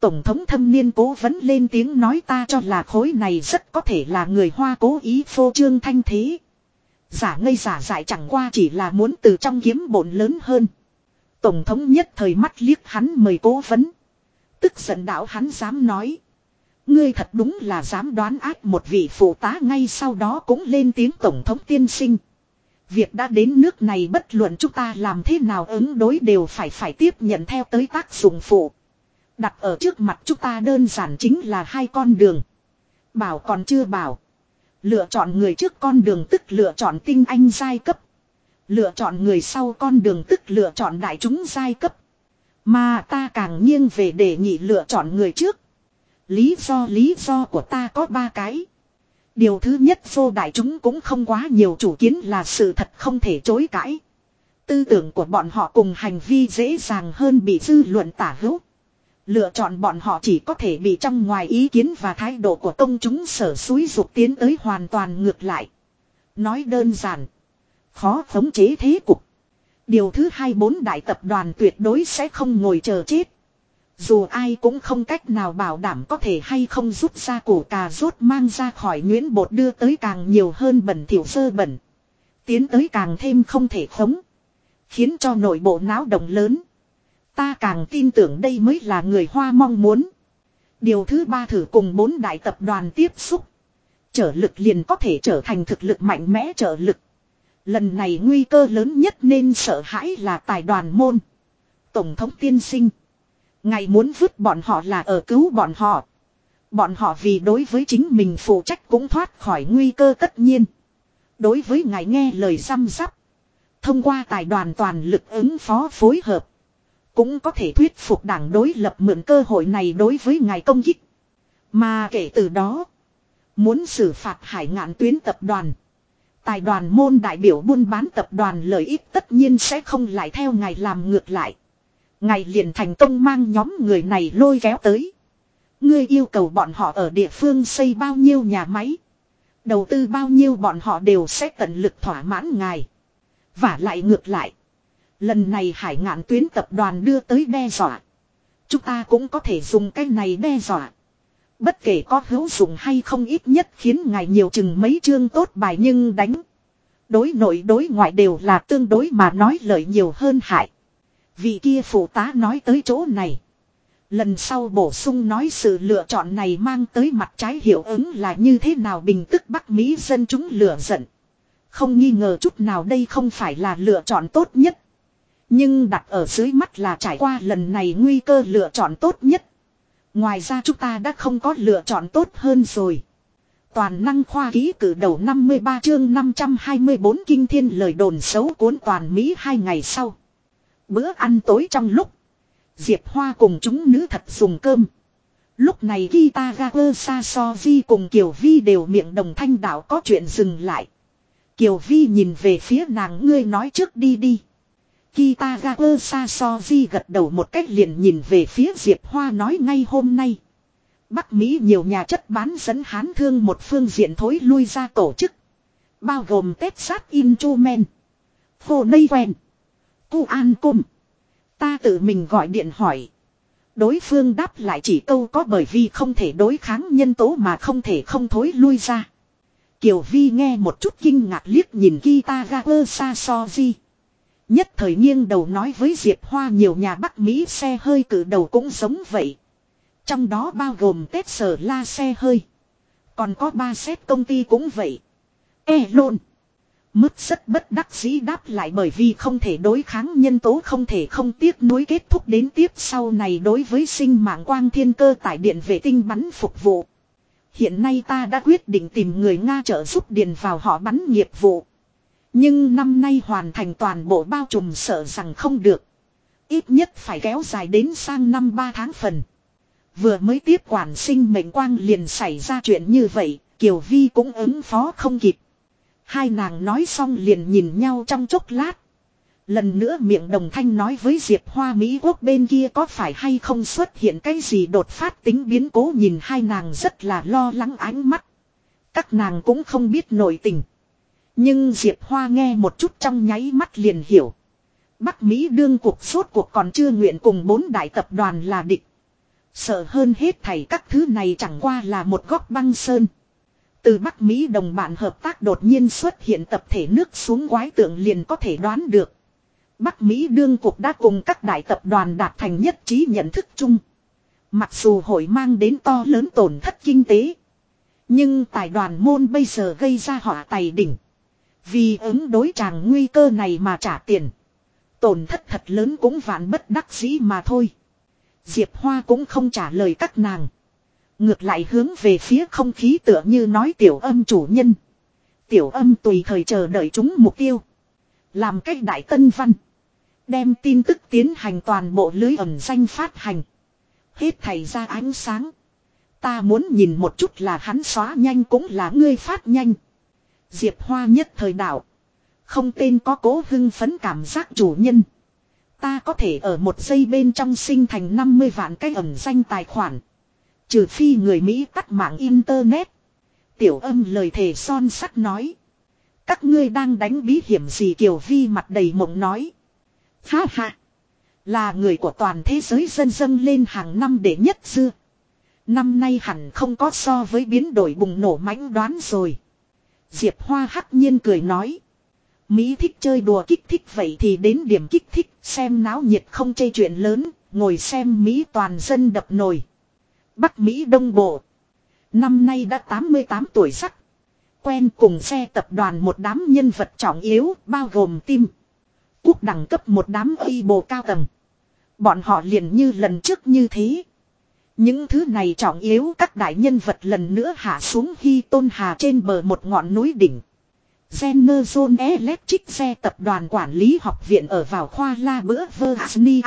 Tổng thống thâm niên cố vấn lên tiếng nói ta cho là khối này rất có thể là người Hoa cố ý phô trương thanh thế. Giả ngây giả dại chẳng qua chỉ là muốn từ trong kiếm bổn lớn hơn. Tổng thống nhất thời mắt liếc hắn mời cố vấn. Tức giận đạo hắn dám nói. Ngươi thật đúng là dám đoán ác một vị phụ tá ngay sau đó cũng lên tiếng tổng thống tiên sinh. Việc đã đến nước này bất luận chúng ta làm thế nào ứng đối đều phải phải tiếp nhận theo tới tác dụng phụ. Đặt ở trước mặt chúng ta đơn giản chính là hai con đường. Bảo còn chưa bảo. Lựa chọn người trước con đường tức lựa chọn tinh anh giai cấp. Lựa chọn người sau con đường tức lựa chọn đại chúng giai cấp. Mà ta càng nghiêng về để nhị lựa chọn người trước. Lý do lý do của ta có ba cái. Điều thứ nhất, vô đại chúng cũng không quá nhiều chủ kiến là sự thật không thể chối cãi. Tư tưởng của bọn họ cùng hành vi dễ dàng hơn bị dư luận tả hữu. Lựa chọn bọn họ chỉ có thể bị trong ngoài ý kiến và thái độ của công chúng sở suối dục tiến tới hoàn toàn ngược lại. Nói đơn giản. Khó khống chế thế cục. Điều thứ hai bốn đại tập đoàn tuyệt đối sẽ không ngồi chờ chết. Dù ai cũng không cách nào bảo đảm có thể hay không rút ra củ cà rốt mang ra khỏi nhuyễn bột đưa tới càng nhiều hơn bẩn thiểu sơ bẩn. Tiến tới càng thêm không thể khống. Khiến cho nội bộ náo động lớn. Ta càng tin tưởng đây mới là người Hoa mong muốn. Điều thứ ba thử cùng bốn đại tập đoàn tiếp xúc. Trở lực liền có thể trở thành thực lực mạnh mẽ trở lực. Lần này nguy cơ lớn nhất nên sợ hãi là tài đoàn môn. Tổng thống tiên sinh. Ngài muốn vứt bọn họ là ở cứu bọn họ. Bọn họ vì đối với chính mình phụ trách cũng thoát khỏi nguy cơ tất nhiên. Đối với ngài nghe lời xăm sắp. Thông qua tài đoàn toàn lực ứng phó phối hợp. Cũng có thể thuyết phục đảng đối lập mượn cơ hội này đối với ngài công kích. Mà kể từ đó. Muốn xử phạt hải ngạn tuyến tập đoàn. Tài đoàn môn đại biểu buôn bán tập đoàn lợi ích tất nhiên sẽ không lại theo ngài làm ngược lại. Ngài liền thành công mang nhóm người này lôi kéo tới. Ngươi yêu cầu bọn họ ở địa phương xây bao nhiêu nhà máy. Đầu tư bao nhiêu bọn họ đều sẽ tận lực thỏa mãn ngài. Và lại ngược lại. Lần này hải ngạn tuyến tập đoàn đưa tới đe dọa. Chúng ta cũng có thể dùng cái này đe dọa. Bất kể có hữu dụng hay không ít nhất khiến ngài nhiều chừng mấy chương tốt bài nhưng đánh. Đối nội đối ngoại đều là tương đối mà nói lợi nhiều hơn hại. Vị kia phụ tá nói tới chỗ này. Lần sau bổ sung nói sự lựa chọn này mang tới mặt trái hiệu ứng là như thế nào bình tức Bắc Mỹ dân chúng lửa giận. Không nghi ngờ chút nào đây không phải là lựa chọn tốt nhất. Nhưng đặt ở dưới mắt là trải qua lần này nguy cơ lựa chọn tốt nhất. Ngoài ra chúng ta đã không có lựa chọn tốt hơn rồi. Toàn năng khoa ký cử đầu 53 chương 524 kinh thiên lời đồn xấu cuốn toàn Mỹ hai ngày sau. Bữa ăn tối trong lúc. Diệp Hoa cùng chúng nữ thật dùng cơm. Lúc này Kitagawa Sasoji cùng Kiều Vi đều miệng đồng thanh đạo có chuyện dừng lại. Kiều Vi nhìn về phía nàng, ngươi nói trước đi đi. Kitagawa Sasoji gật đầu một cách liền nhìn về phía Diệp Hoa nói ngay hôm nay. Bắc Mỹ nhiều nhà chất bán dẫn hán thương một phương diện thối lui ra tổ chức. Bao gồm Texas Instrument, in. Hồ Nây Quen. Cu An Cung. Ta tự mình gọi điện hỏi. Đối phương đáp lại chỉ câu có bởi vì không thể đối kháng nhân tố mà không thể không thối lui ra. Kiều Vi nghe một chút kinh ngạc liếc nhìn Kitagawa Sasoji. Nhất thời nghiêng đầu nói với Diệp Hoa nhiều nhà Bắc Mỹ xe hơi cử đầu cũng giống vậy. Trong đó bao gồm Tết sở la xe hơi. Còn có ba xét công ty cũng vậy. E lộn. Mức rất bất đắc dĩ đáp lại bởi vì không thể đối kháng nhân tố không thể không tiếc nuối kết thúc đến tiếp sau này đối với sinh mạng quang thiên cơ tại điện vệ tinh bắn phục vụ. Hiện nay ta đã quyết định tìm người Nga trợ giúp điền vào họ bắn nghiệp vụ. Nhưng năm nay hoàn thành toàn bộ bao trùm sợ rằng không được. Ít nhất phải kéo dài đến sang năm 3 tháng phần. Vừa mới tiếp quản sinh mệnh quang liền xảy ra chuyện như vậy, Kiều Vi cũng ứng phó không kịp. Hai nàng nói xong liền nhìn nhau trong chốc lát. Lần nữa miệng đồng thanh nói với Diệp Hoa Mỹ quốc bên kia có phải hay không xuất hiện cái gì đột phát tính biến cố nhìn hai nàng rất là lo lắng ánh mắt. Các nàng cũng không biết nội tình. Nhưng Diệp Hoa nghe một chút trong nháy mắt liền hiểu. Bắc Mỹ đương cuộc suốt cuộc còn chưa nguyện cùng bốn đại tập đoàn là địch. Sợ hơn hết thầy các thứ này chẳng qua là một góc băng sơn. Từ Bắc Mỹ đồng bạn hợp tác đột nhiên xuất hiện tập thể nước xuống quái tượng liền có thể đoán được. Bắc Mỹ đương cuộc đã cùng các đại tập đoàn đạt thành nhất trí nhận thức chung. Mặc dù hội mang đến to lớn tổn thất kinh tế. Nhưng tài đoàn môn bây giờ gây ra họa tài đỉnh. Vì ứng đối chàng nguy cơ này mà trả tiền. Tổn thất thật lớn cũng vạn bất đắc dĩ mà thôi. Diệp Hoa cũng không trả lời các nàng. Ngược lại hướng về phía không khí tựa như nói tiểu âm chủ nhân. Tiểu âm tùy thời chờ đợi chúng mục tiêu. Làm cách đại tân văn. Đem tin tức tiến hành toàn bộ lưới ẩn danh phát hành. Hết thầy ra ánh sáng. Ta muốn nhìn một chút là hắn xóa nhanh cũng là ngươi phát nhanh. Diệp Hoa nhất thời đạo. Không tên có cố hưng phấn cảm giác chủ nhân. Ta có thể ở một giây bên trong sinh thành 50 vạn cái ẩn danh tài khoản. Trừ phi người Mỹ tắt mạng Internet. Tiểu âm lời thề son sắt nói. Các ngươi đang đánh bí hiểm gì Kiều Vi mặt đầy mộng nói. Ha ha. Là người của toàn thế giới dân dân lên hàng năm để nhất dưa. Năm nay hẳn không có so với biến đổi bùng nổ mãnh đoán rồi. Diệp Hoa hắc nhiên cười nói. Mỹ thích chơi đùa kích thích vậy thì đến điểm kích thích, xem náo nhiệt không chê chuyện lớn, ngồi xem Mỹ toàn dân đập nồi. Bắc Mỹ Đông Bộ. Năm nay đã 88 tuổi sắc. Quen cùng xe tập đoàn một đám nhân vật trọng yếu, bao gồm tim. Quốc đẳng cấp một đám y bồ cao tầng. Bọn họ liền như lần trước như thế. Những thứ này trọng yếu các đại nhân vật lần nữa hạ xuống khi tôn hà trên bờ một ngọn núi đỉnh. General Electric xe tập đoàn quản lý học viện ở vào khoa la bữa Virginia.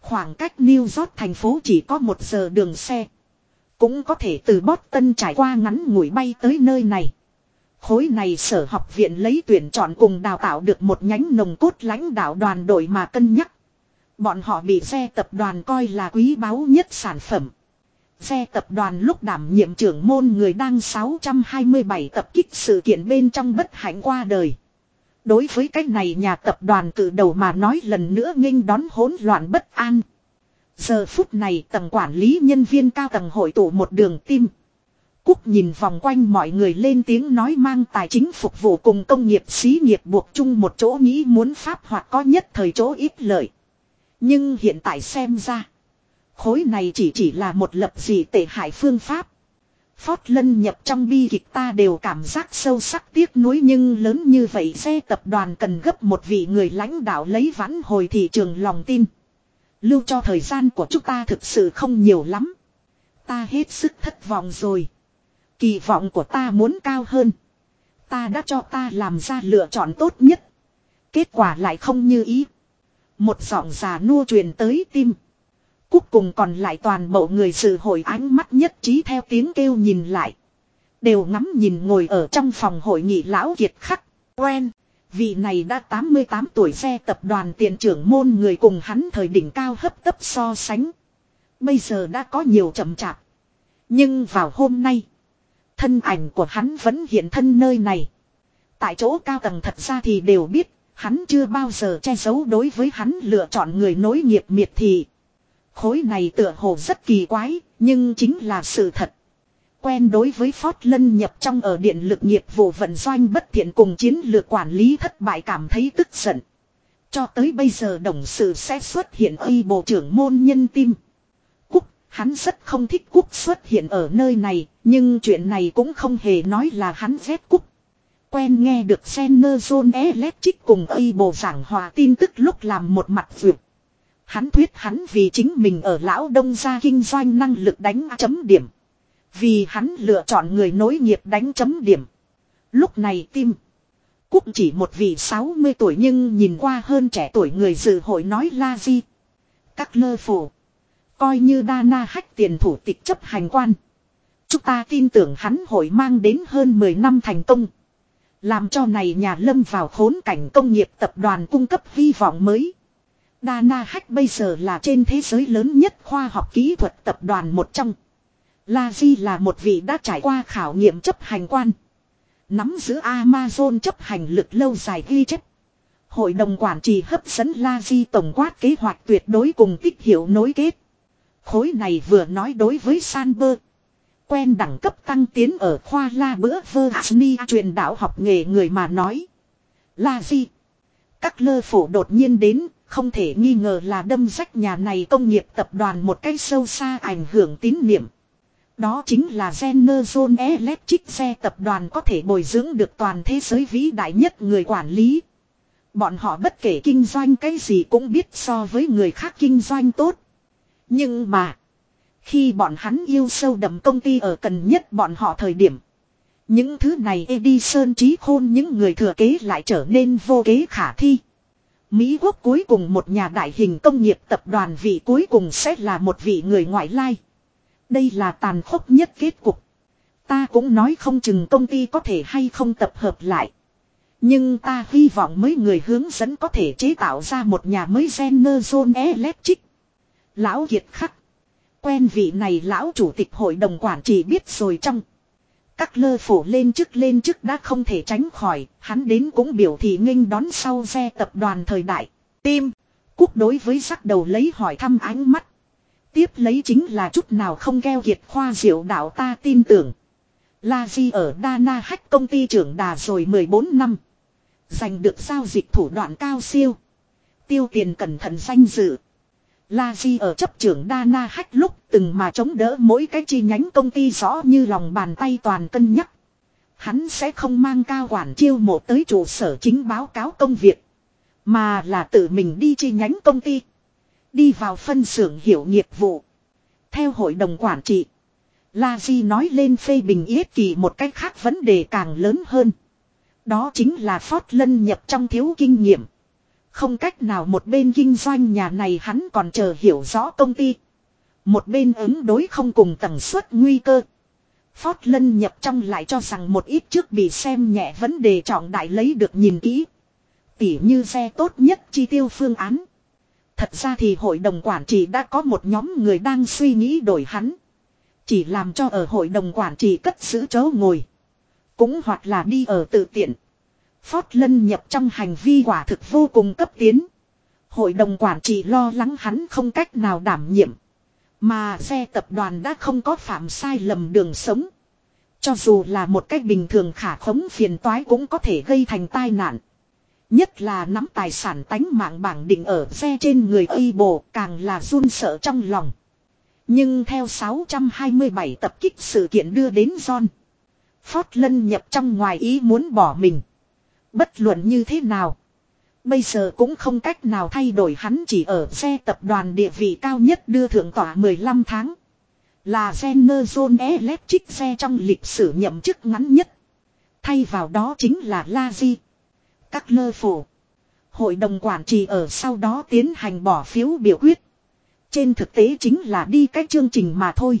Khoảng cách New York thành phố chỉ có một giờ đường xe. Cũng có thể từ Boston trải qua ngắn ngủi bay tới nơi này. Khối này sở học viện lấy tuyển chọn cùng đào tạo được một nhánh nồng cốt lãnh đạo đoàn đội mà cân nhắc. Bọn họ bị xe tập đoàn coi là quý báu nhất sản phẩm. Xe tập đoàn lúc đảm nhiệm trưởng môn người đang 627 tập kích sự kiện bên trong bất hạnh qua đời. Đối với cách này nhà tập đoàn cử đầu mà nói lần nữa nghênh đón hỗn loạn bất an. Giờ phút này tầng quản lý nhân viên cao tầng hội tụ một đường tim. Cúc nhìn vòng quanh mọi người lên tiếng nói mang tài chính phục vụ cùng công nghiệp xí nghiệp buộc chung một chỗ nghĩ muốn pháp hoặc có nhất thời chỗ ít lợi. Nhưng hiện tại xem ra. Khối này chỉ chỉ là một lập dị tệ hại phương pháp. Phót lân nhập trong bi kịch ta đều cảm giác sâu sắc tiếc nuối nhưng lớn như vậy xe tập đoàn cần gấp một vị người lãnh đạo lấy vãn hồi thị trường lòng tin. Lưu cho thời gian của chúng ta thực sự không nhiều lắm. Ta hết sức thất vọng rồi. Kỳ vọng của ta muốn cao hơn. Ta đã cho ta làm ra lựa chọn tốt nhất. Kết quả lại không như ý. Một giọng già nua truyền tới tim. Cuối cùng còn lại toàn bộ người sự hội ánh mắt nhất trí theo tiếng kêu nhìn lại. Đều ngắm nhìn ngồi ở trong phòng hội nghị lão kiệt khắc. Quen. Vị này đã 88 tuổi xe tập đoàn tiền trưởng môn người cùng hắn thời đỉnh cao hấp tấp so sánh. Bây giờ đã có nhiều chậm chạp. Nhưng vào hôm nay. Thân ảnh của hắn vẫn hiện thân nơi này. Tại chỗ cao tầng thật ra thì đều biết. Hắn chưa bao giờ che giấu đối với hắn lựa chọn người nối nghiệp miệt thị. Khối này tựa hồ rất kỳ quái, nhưng chính là sự thật. Quen đối với Ford Lân nhập trong ở điện lực nghiệp vụ vận doanh bất thiện cùng chiến lược quản lý thất bại cảm thấy tức giận. Cho tới bây giờ đồng sự sẽ xuất hiện y bộ trưởng môn nhân tim. Cúc, hắn rất không thích Cúc xuất hiện ở nơi này, nhưng chuyện này cũng không hề nói là hắn ghét Cúc. Quen nghe được Senerzone Electric cùng y bồ giảng hòa tin tức lúc làm một mặt vượt. Hắn thuyết hắn vì chính mình ở lão đông gia kinh doanh năng lực đánh chấm điểm. Vì hắn lựa chọn người nối nghiệp đánh chấm điểm. Lúc này tim. Cúc chỉ một vị 60 tuổi nhưng nhìn qua hơn trẻ tuổi người dự hội nói la di. Các lơ phổ. Coi như Dana hách tiền thủ tịch chấp hành quan. Chúng ta tin tưởng hắn hội mang đến hơn 10 năm thành công. Làm cho này nhà lâm vào khốn cảnh công nghiệp tập đoàn cung cấp hy vọng mới. Dana Hách bây giờ là trên thế giới lớn nhất khoa học kỹ thuật tập đoàn một trong. La Di là một vị đã trải qua khảo nghiệm chấp hành quan. Nắm giữ Amazon chấp hành lực lâu dài ghi chép. Hội đồng quản trị hấp dẫn La Di tổng quát kế hoạch tuyệt đối cùng tích hiệu nối kết. Khối này vừa nói đối với Sanber. Quen đẳng cấp tăng tiến ở khoa la bữa vơ ni truyền đạo học nghề người mà nói. La gì? Các lơ phổ đột nhiên đến không thể nghi ngờ là đâm rách nhà này công nghiệp tập đoàn một cách sâu xa ảnh hưởng tín niệm. Đó chính là Generation Electric xe tập đoàn có thể bồi dưỡng được toàn thế giới vĩ đại nhất người quản lý. Bọn họ bất kể kinh doanh cái gì cũng biết so với người khác kinh doanh tốt. Nhưng mà, khi bọn hắn yêu sâu đậm công ty ở cần nhất bọn họ thời điểm. Những thứ này Edison trí khôn những người thừa kế lại trở nên vô kế khả thi. Mỹ quốc cuối cùng một nhà đại hình công nghiệp tập đoàn vị cuối cùng sẽ là một vị người ngoại lai. Đây là tàn khốc nhất kết cục. Ta cũng nói không chừng công ty có thể hay không tập hợp lại. Nhưng ta hy vọng mấy người hướng dẫn có thể chế tạo ra một nhà mới Generation Electric. Lão Kiệt Khắc. Quen vị này lão chủ tịch hội đồng quản trị biết rồi trong. Các lơ phổ lên chức lên chức đã không thể tránh khỏi, hắn đến cũng biểu thị nghênh đón sau xe tập đoàn thời đại. Tim, cúc đối với sắc đầu lấy hỏi thăm ánh mắt. Tiếp lấy chính là chút nào không keo kiệt khoa diệu đạo ta tin tưởng. La Di ở Đa Na Hách công ty trưởng đà rồi 14 năm. Giành được giao dịch thủ đoạn cao siêu. Tiêu tiền cẩn thận danh dự. La Di ở chấp trưởng Dana Hách lúc từng mà chống đỡ mỗi cái chi nhánh công ty rõ như lòng bàn tay toàn cân nhắc. Hắn sẽ không mang cao quản chiêu mộ tới trụ sở chính báo cáo công việc. Mà là tự mình đi chi nhánh công ty. Đi vào phân xưởng hiểu nghiệp vụ. Theo hội đồng quản trị. La Di nói lên phê bình yết kỳ một cách khác vấn đề càng lớn hơn. Đó chính là Phót Lân nhập trong thiếu kinh nghiệm. Không cách nào một bên kinh doanh nhà này hắn còn chờ hiểu rõ công ty. Một bên ứng đối không cùng tần suất nguy cơ. Phót lân nhập trong lại cho rằng một ít trước bị xem nhẹ vấn đề trọng đại lấy được nhìn kỹ. Tỉ như xe tốt nhất chi tiêu phương án. Thật ra thì hội đồng quản trị đã có một nhóm người đang suy nghĩ đổi hắn. Chỉ làm cho ở hội đồng quản trị cất giữ chỗ ngồi. Cũng hoặc là đi ở tự tiện. Phót lân nhập trong hành vi quả thực vô cùng cấp tiến. Hội đồng quản trị lo lắng hắn không cách nào đảm nhiệm. Mà xe tập đoàn đã không có phạm sai lầm đường sống. Cho dù là một cách bình thường khả khống phiền toái cũng có thể gây thành tai nạn. Nhất là nắm tài sản tánh mạng bảng định ở xe trên người y bồ càng là run sợ trong lòng. Nhưng theo 627 tập kích sự kiện đưa đến John. Phót lân nhập trong ngoài ý muốn bỏ mình. Bất luận như thế nào. Bây giờ cũng không cách nào thay đổi hắn chỉ ở xe tập đoàn địa vị cao nhất đưa thượng tỏa 15 tháng. Là General Electric xe trong lịch sử nhậm chức ngắn nhất. Thay vào đó chính là La Di. Các lơ phủ. Hội đồng quản trị ở sau đó tiến hành bỏ phiếu biểu quyết. Trên thực tế chính là đi cách chương trình mà thôi.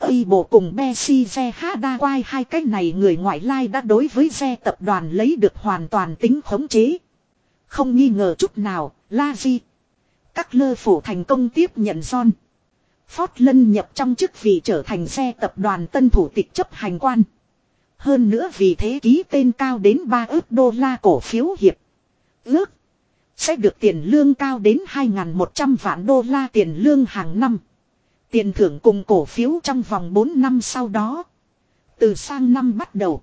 Ây bộ cùng Messi, Xe Hada quay hai cách này người ngoại lai đã đối với xe tập đoàn lấy được hoàn toàn tính khống chế. Không nghi ngờ chút nào, La Di. Các lơ phủ thành công tiếp nhận son, Ford lân nhập trong chức vị trở thành xe tập đoàn tân thủ tịch chấp hành quan. Hơn nữa vì thế ký tên cao đến 3 ước đô la cổ phiếu hiệp. Ước. Sẽ được tiền lương cao đến 2.100 vạn đô la tiền lương hàng năm. Tiền thưởng cùng cổ phiếu trong vòng 4 năm sau đó. Từ sang năm bắt đầu.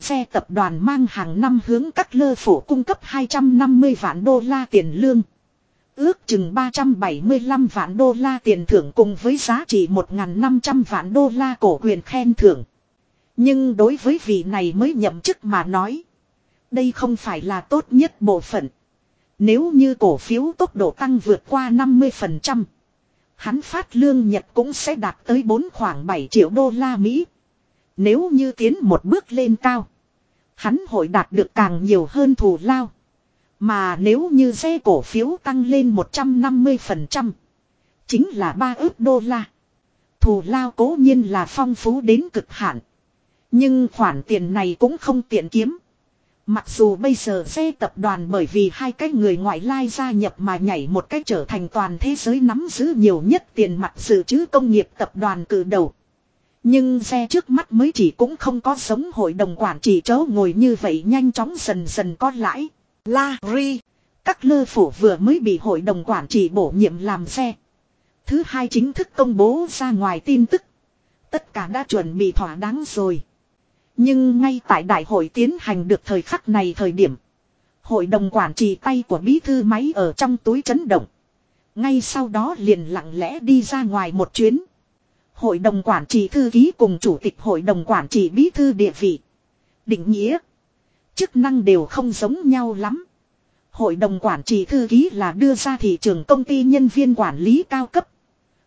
Xe tập đoàn mang hàng năm hướng các lơ phủ cung cấp 250 vạn đô la tiền lương. Ước chừng 375 vạn đô la tiền thưởng cùng với giá trị 1.500 vạn đô la cổ quyền khen thưởng. Nhưng đối với vị này mới nhậm chức mà nói. Đây không phải là tốt nhất bộ phận. Nếu như cổ phiếu tốc độ tăng vượt qua 50%. Hắn phát lương Nhật cũng sẽ đạt tới 4 khoảng 7 triệu đô la Mỹ. Nếu như tiến một bước lên cao. Hắn hội đạt được càng nhiều hơn thù lao. Mà nếu như xe cổ phiếu tăng lên 150%. Chính là 3 ước đô la. Thù lao cố nhiên là phong phú đến cực hạn. Nhưng khoản tiền này cũng không tiện kiếm. Mặc dù bây giờ xe tập đoàn bởi vì hai cái người ngoại lai gia nhập mà nhảy một cách trở thành toàn thế giới nắm giữ nhiều nhất tiền mặt dự trữ công nghiệp tập đoàn cử đầu. Nhưng xe trước mắt mới chỉ cũng không có sống hội đồng quản trị chỗ ngồi như vậy nhanh chóng dần dần có lãi. La Ri, các lơ phủ vừa mới bị hội đồng quản trị bổ nhiệm làm xe. Thứ hai chính thức công bố ra ngoài tin tức. Tất cả đã chuẩn bị thỏa đáng rồi. Nhưng ngay tại đại hội tiến hành được thời khắc này thời điểm. Hội đồng quản trị tay của bí thư máy ở trong túi chấn động. Ngay sau đó liền lặng lẽ đi ra ngoài một chuyến. Hội đồng quản trị thư ký cùng chủ tịch hội đồng quản trị bí thư địa vị. Định nghĩa. Chức năng đều không giống nhau lắm. Hội đồng quản trị thư ký là đưa ra thị trường công ty nhân viên quản lý cao cấp.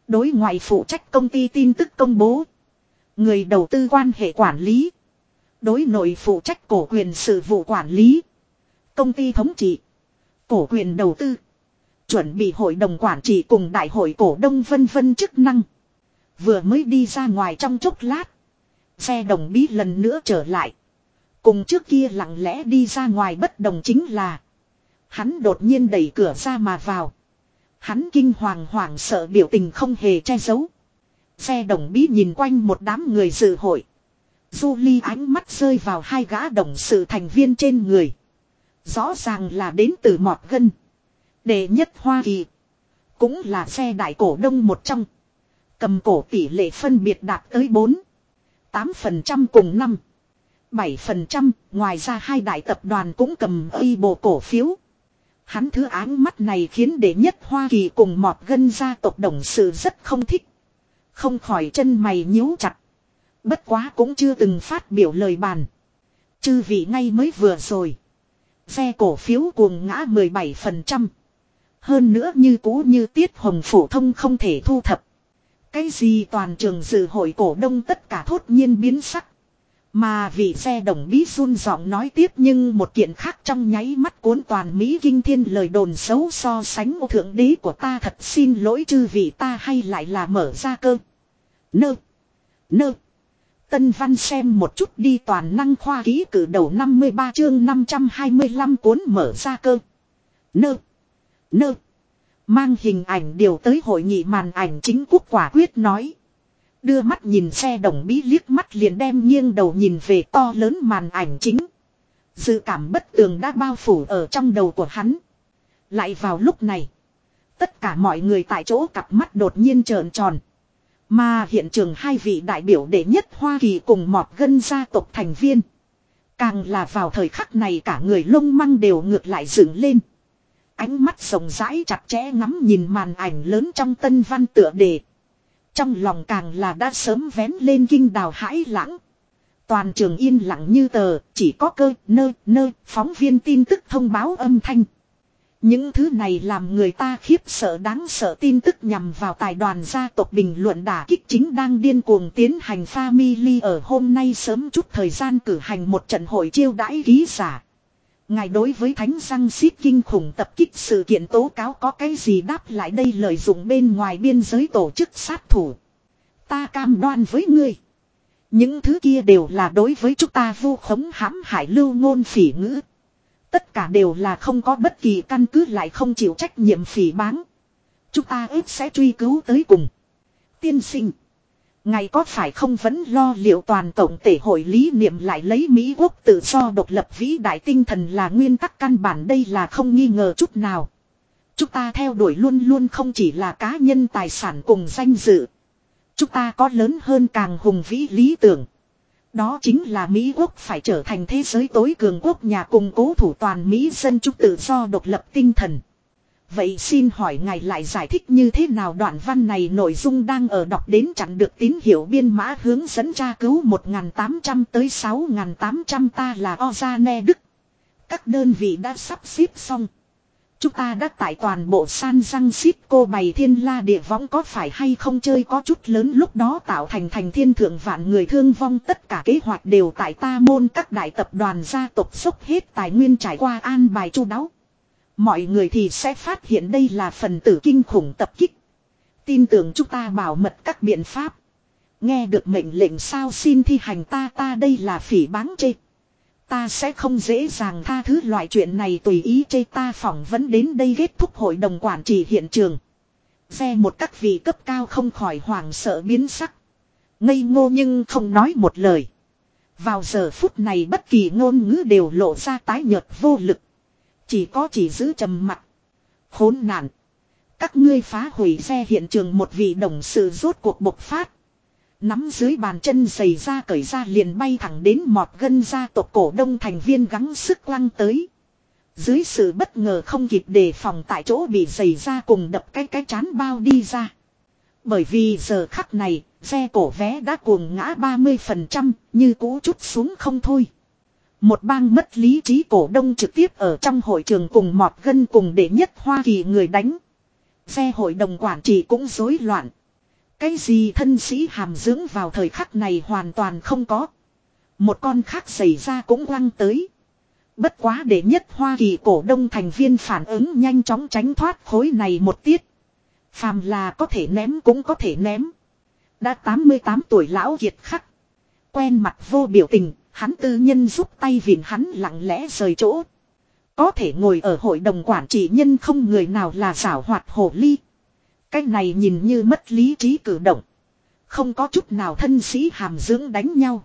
Đối ngoại phụ trách công ty tin tức công bố. Người đầu tư quan hệ quản lý. Đối nội phụ trách cổ quyền sự vụ quản lý. Công ty thống trị. Cổ quyền đầu tư. Chuẩn bị hội đồng quản trị cùng đại hội cổ đông vân vân chức năng. Vừa mới đi ra ngoài trong chốc lát. Xe đồng bí lần nữa trở lại. Cùng trước kia lặng lẽ đi ra ngoài bất đồng chính là. Hắn đột nhiên đẩy cửa ra mà vào. Hắn kinh hoàng hoảng sợ biểu tình không hề che giấu. Xe đồng bí nhìn quanh một đám người dự hội. Julie ánh mắt rơi vào hai gã đồng sự thành viên trên người. Rõ ràng là đến từ mọt gân. Đệ nhất Hoa Kỳ. Cũng là xe đại cổ đông một trong. Cầm cổ tỷ lệ phân biệt đạt tới 4. 8% cùng 5. 7%, ngoài ra hai đại tập đoàn cũng cầm y bộ cổ phiếu. Hắn thứ áng mắt này khiến đệ nhất Hoa Kỳ cùng mọt gân gia tộc đồng sự rất không thích. Không khỏi chân mày nhíu chặt. Bất quá cũng chưa từng phát biểu lời bàn. Chư vị ngay mới vừa rồi. Xe cổ phiếu cuồng ngã 17%. Hơn nữa như cũ như tiết hồng phổ thông không thể thu thập. Cái gì toàn trường dự hội cổ đông tất cả thốt nhiên biến sắc. Mà vì xe đồng bí run giọng nói tiếp nhưng một kiện khác trong nháy mắt cuốn toàn Mỹ kinh thiên lời đồn xấu so sánh ô thượng đế của ta thật xin lỗi chư vị ta hay lại là mở ra cơ. Nơ. Nơ. Tân Văn xem một chút đi toàn năng khoa ký cử đầu 53 chương 525 cuốn mở ra cơ. Nơ. Nơ. Mang hình ảnh điều tới hội nghị màn ảnh chính quốc quả quyết nói. Đưa mắt nhìn xe đồng bí liếc mắt liền đem nghiêng đầu nhìn về to lớn màn ảnh chính. Dự cảm bất tường đã bao phủ ở trong đầu của hắn. Lại vào lúc này. Tất cả mọi người tại chỗ cặp mắt đột nhiên trợn tròn. Mà hiện trường hai vị đại biểu đệ nhất Hoa Kỳ cùng mọt gân gia tộc thành viên. Càng là vào thời khắc này cả người lông măng đều ngược lại dựng lên. Ánh mắt rộng rãi chặt chẽ ngắm nhìn màn ảnh lớn trong tân văn tựa đề. Trong lòng càng là đã sớm vén lên kinh đào hãi lãng. Toàn trường yên lặng như tờ, chỉ có cơ, nơ, nơ, phóng viên tin tức thông báo âm thanh. Những thứ này làm người ta khiếp sợ đáng sợ tin tức nhằm vào tài đoàn gia tộc bình luận đả kích chính đang điên cuồng tiến hành family ở hôm nay sớm chút thời gian cử hành một trận hội chiêu đãi ký giả. Ngài đối với thánh răng xít kinh khủng tập kích sự kiện tố cáo có cái gì đáp lại đây lợi dụng bên ngoài biên giới tổ chức sát thủ. Ta cam đoan với ngươi. Những thứ kia đều là đối với chúng ta vu khống hãm hại lưu ngôn phỉ ngữ. Tất cả đều là không có bất kỳ căn cứ lại không chịu trách nhiệm phỉ báng. Chúng ta ít sẽ truy cứu tới cùng. Tiên sinh. Ngài có phải không vẫn lo liệu toàn tổng thể hội lý niệm lại lấy Mỹ quốc tự do độc lập vĩ đại tinh thần là nguyên tắc căn bản đây là không nghi ngờ chút nào. Chúng ta theo đuổi luôn luôn không chỉ là cá nhân tài sản cùng danh dự. Chúng ta có lớn hơn càng hùng vĩ lý tưởng. Đó chính là Mỹ quốc phải trở thành thế giới tối cường quốc nhà cùng cố thủ toàn Mỹ dân chúng tự do độc lập tinh thần. Vậy xin hỏi ngài lại giải thích như thế nào đoạn văn này nội dung đang ở đọc đến chặn được tín hiệu biên mã hướng dẫn tra cứu 1.800 tới 6.800 ta là Ozane Đức. Các đơn vị đã sắp xếp xong. Chúng ta đã tại toàn bộ san răng Xít cô bày thiên la địa võng có phải hay không chơi có chút lớn lúc đó tạo thành thành thiên thượng vạn người thương vong tất cả kế hoạch đều tại ta môn các đại tập đoàn gia tộc sốc hết tài nguyên trải qua an bài chu đáo. Mọi người thì sẽ phát hiện đây là phần tử kinh khủng tập kích. Tin tưởng chúng ta bảo mật các biện pháp. Nghe được mệnh lệnh sao xin thi hành ta ta đây là phỉ báng chê. Ta sẽ không dễ dàng tha thứ loại chuyện này tùy ý chê ta phỏng vấn đến đây kết thúc hội đồng quản trị hiện trường. Xe một các vị cấp cao không khỏi hoảng sợ biến sắc. Ngây ngô nhưng không nói một lời. Vào giờ phút này bất kỳ ngôn ngữ đều lộ ra tái nhợt vô lực. Chỉ có chỉ giữ trầm mặt. Khốn nạn. Các ngươi phá hủy xe hiện trường một vị đồng sự rốt cuộc bộc phát. Nắm dưới bàn chân giày ra cởi ra liền bay thẳng đến mọt gân gia tộc cổ đông thành viên gắng sức quăng tới. Dưới sự bất ngờ không kịp đề phòng tại chỗ bị giày ra cùng đập cái cái chán bao đi ra. Bởi vì giờ khắc này, xe cổ vé đã cuồng ngã 30%, như cũ chút xuống không thôi. Một bang mất lý trí cổ đông trực tiếp ở trong hội trường cùng mọt gân cùng để nhất Hoa Kỳ người đánh. Xe hội đồng quản trị cũng rối loạn. Cái gì thân sĩ hàm dưỡng vào thời khắc này hoàn toàn không có. Một con khác xảy ra cũng quăng tới. Bất quá để nhất Hoa Kỳ cổ đông thành viên phản ứng nhanh chóng tránh thoát khối này một tiết. Phàm là có thể ném cũng có thể ném. Đã 88 tuổi lão kiệt khắc. Quen mặt vô biểu tình, hắn tư nhân giúp tay vịn hắn lặng lẽ rời chỗ. Có thể ngồi ở hội đồng quản trị nhân không người nào là giảo hoạt hồ ly. Cái này nhìn như mất lý trí cử động. Không có chút nào thân sĩ hàm dưỡng đánh nhau.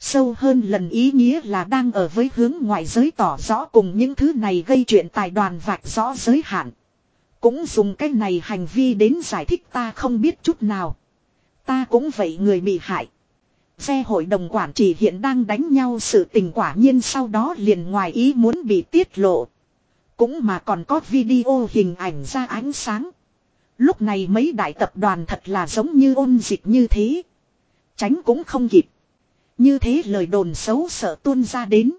Sâu hơn lần ý nghĩa là đang ở với hướng ngoại giới tỏ rõ cùng những thứ này gây chuyện tài đoàn vạch rõ giới hạn. Cũng dùng cái này hành vi đến giải thích ta không biết chút nào. Ta cũng vậy người bị hại. Xe hội đồng quản trị hiện đang đánh nhau sự tình quả nhiên sau đó liền ngoài ý muốn bị tiết lộ. Cũng mà còn có video hình ảnh ra ánh sáng. Lúc này mấy đại tập đoàn thật là giống như ôn dịch như thế. Tránh cũng không kịp. Như thế lời đồn xấu sợ tuôn ra đến.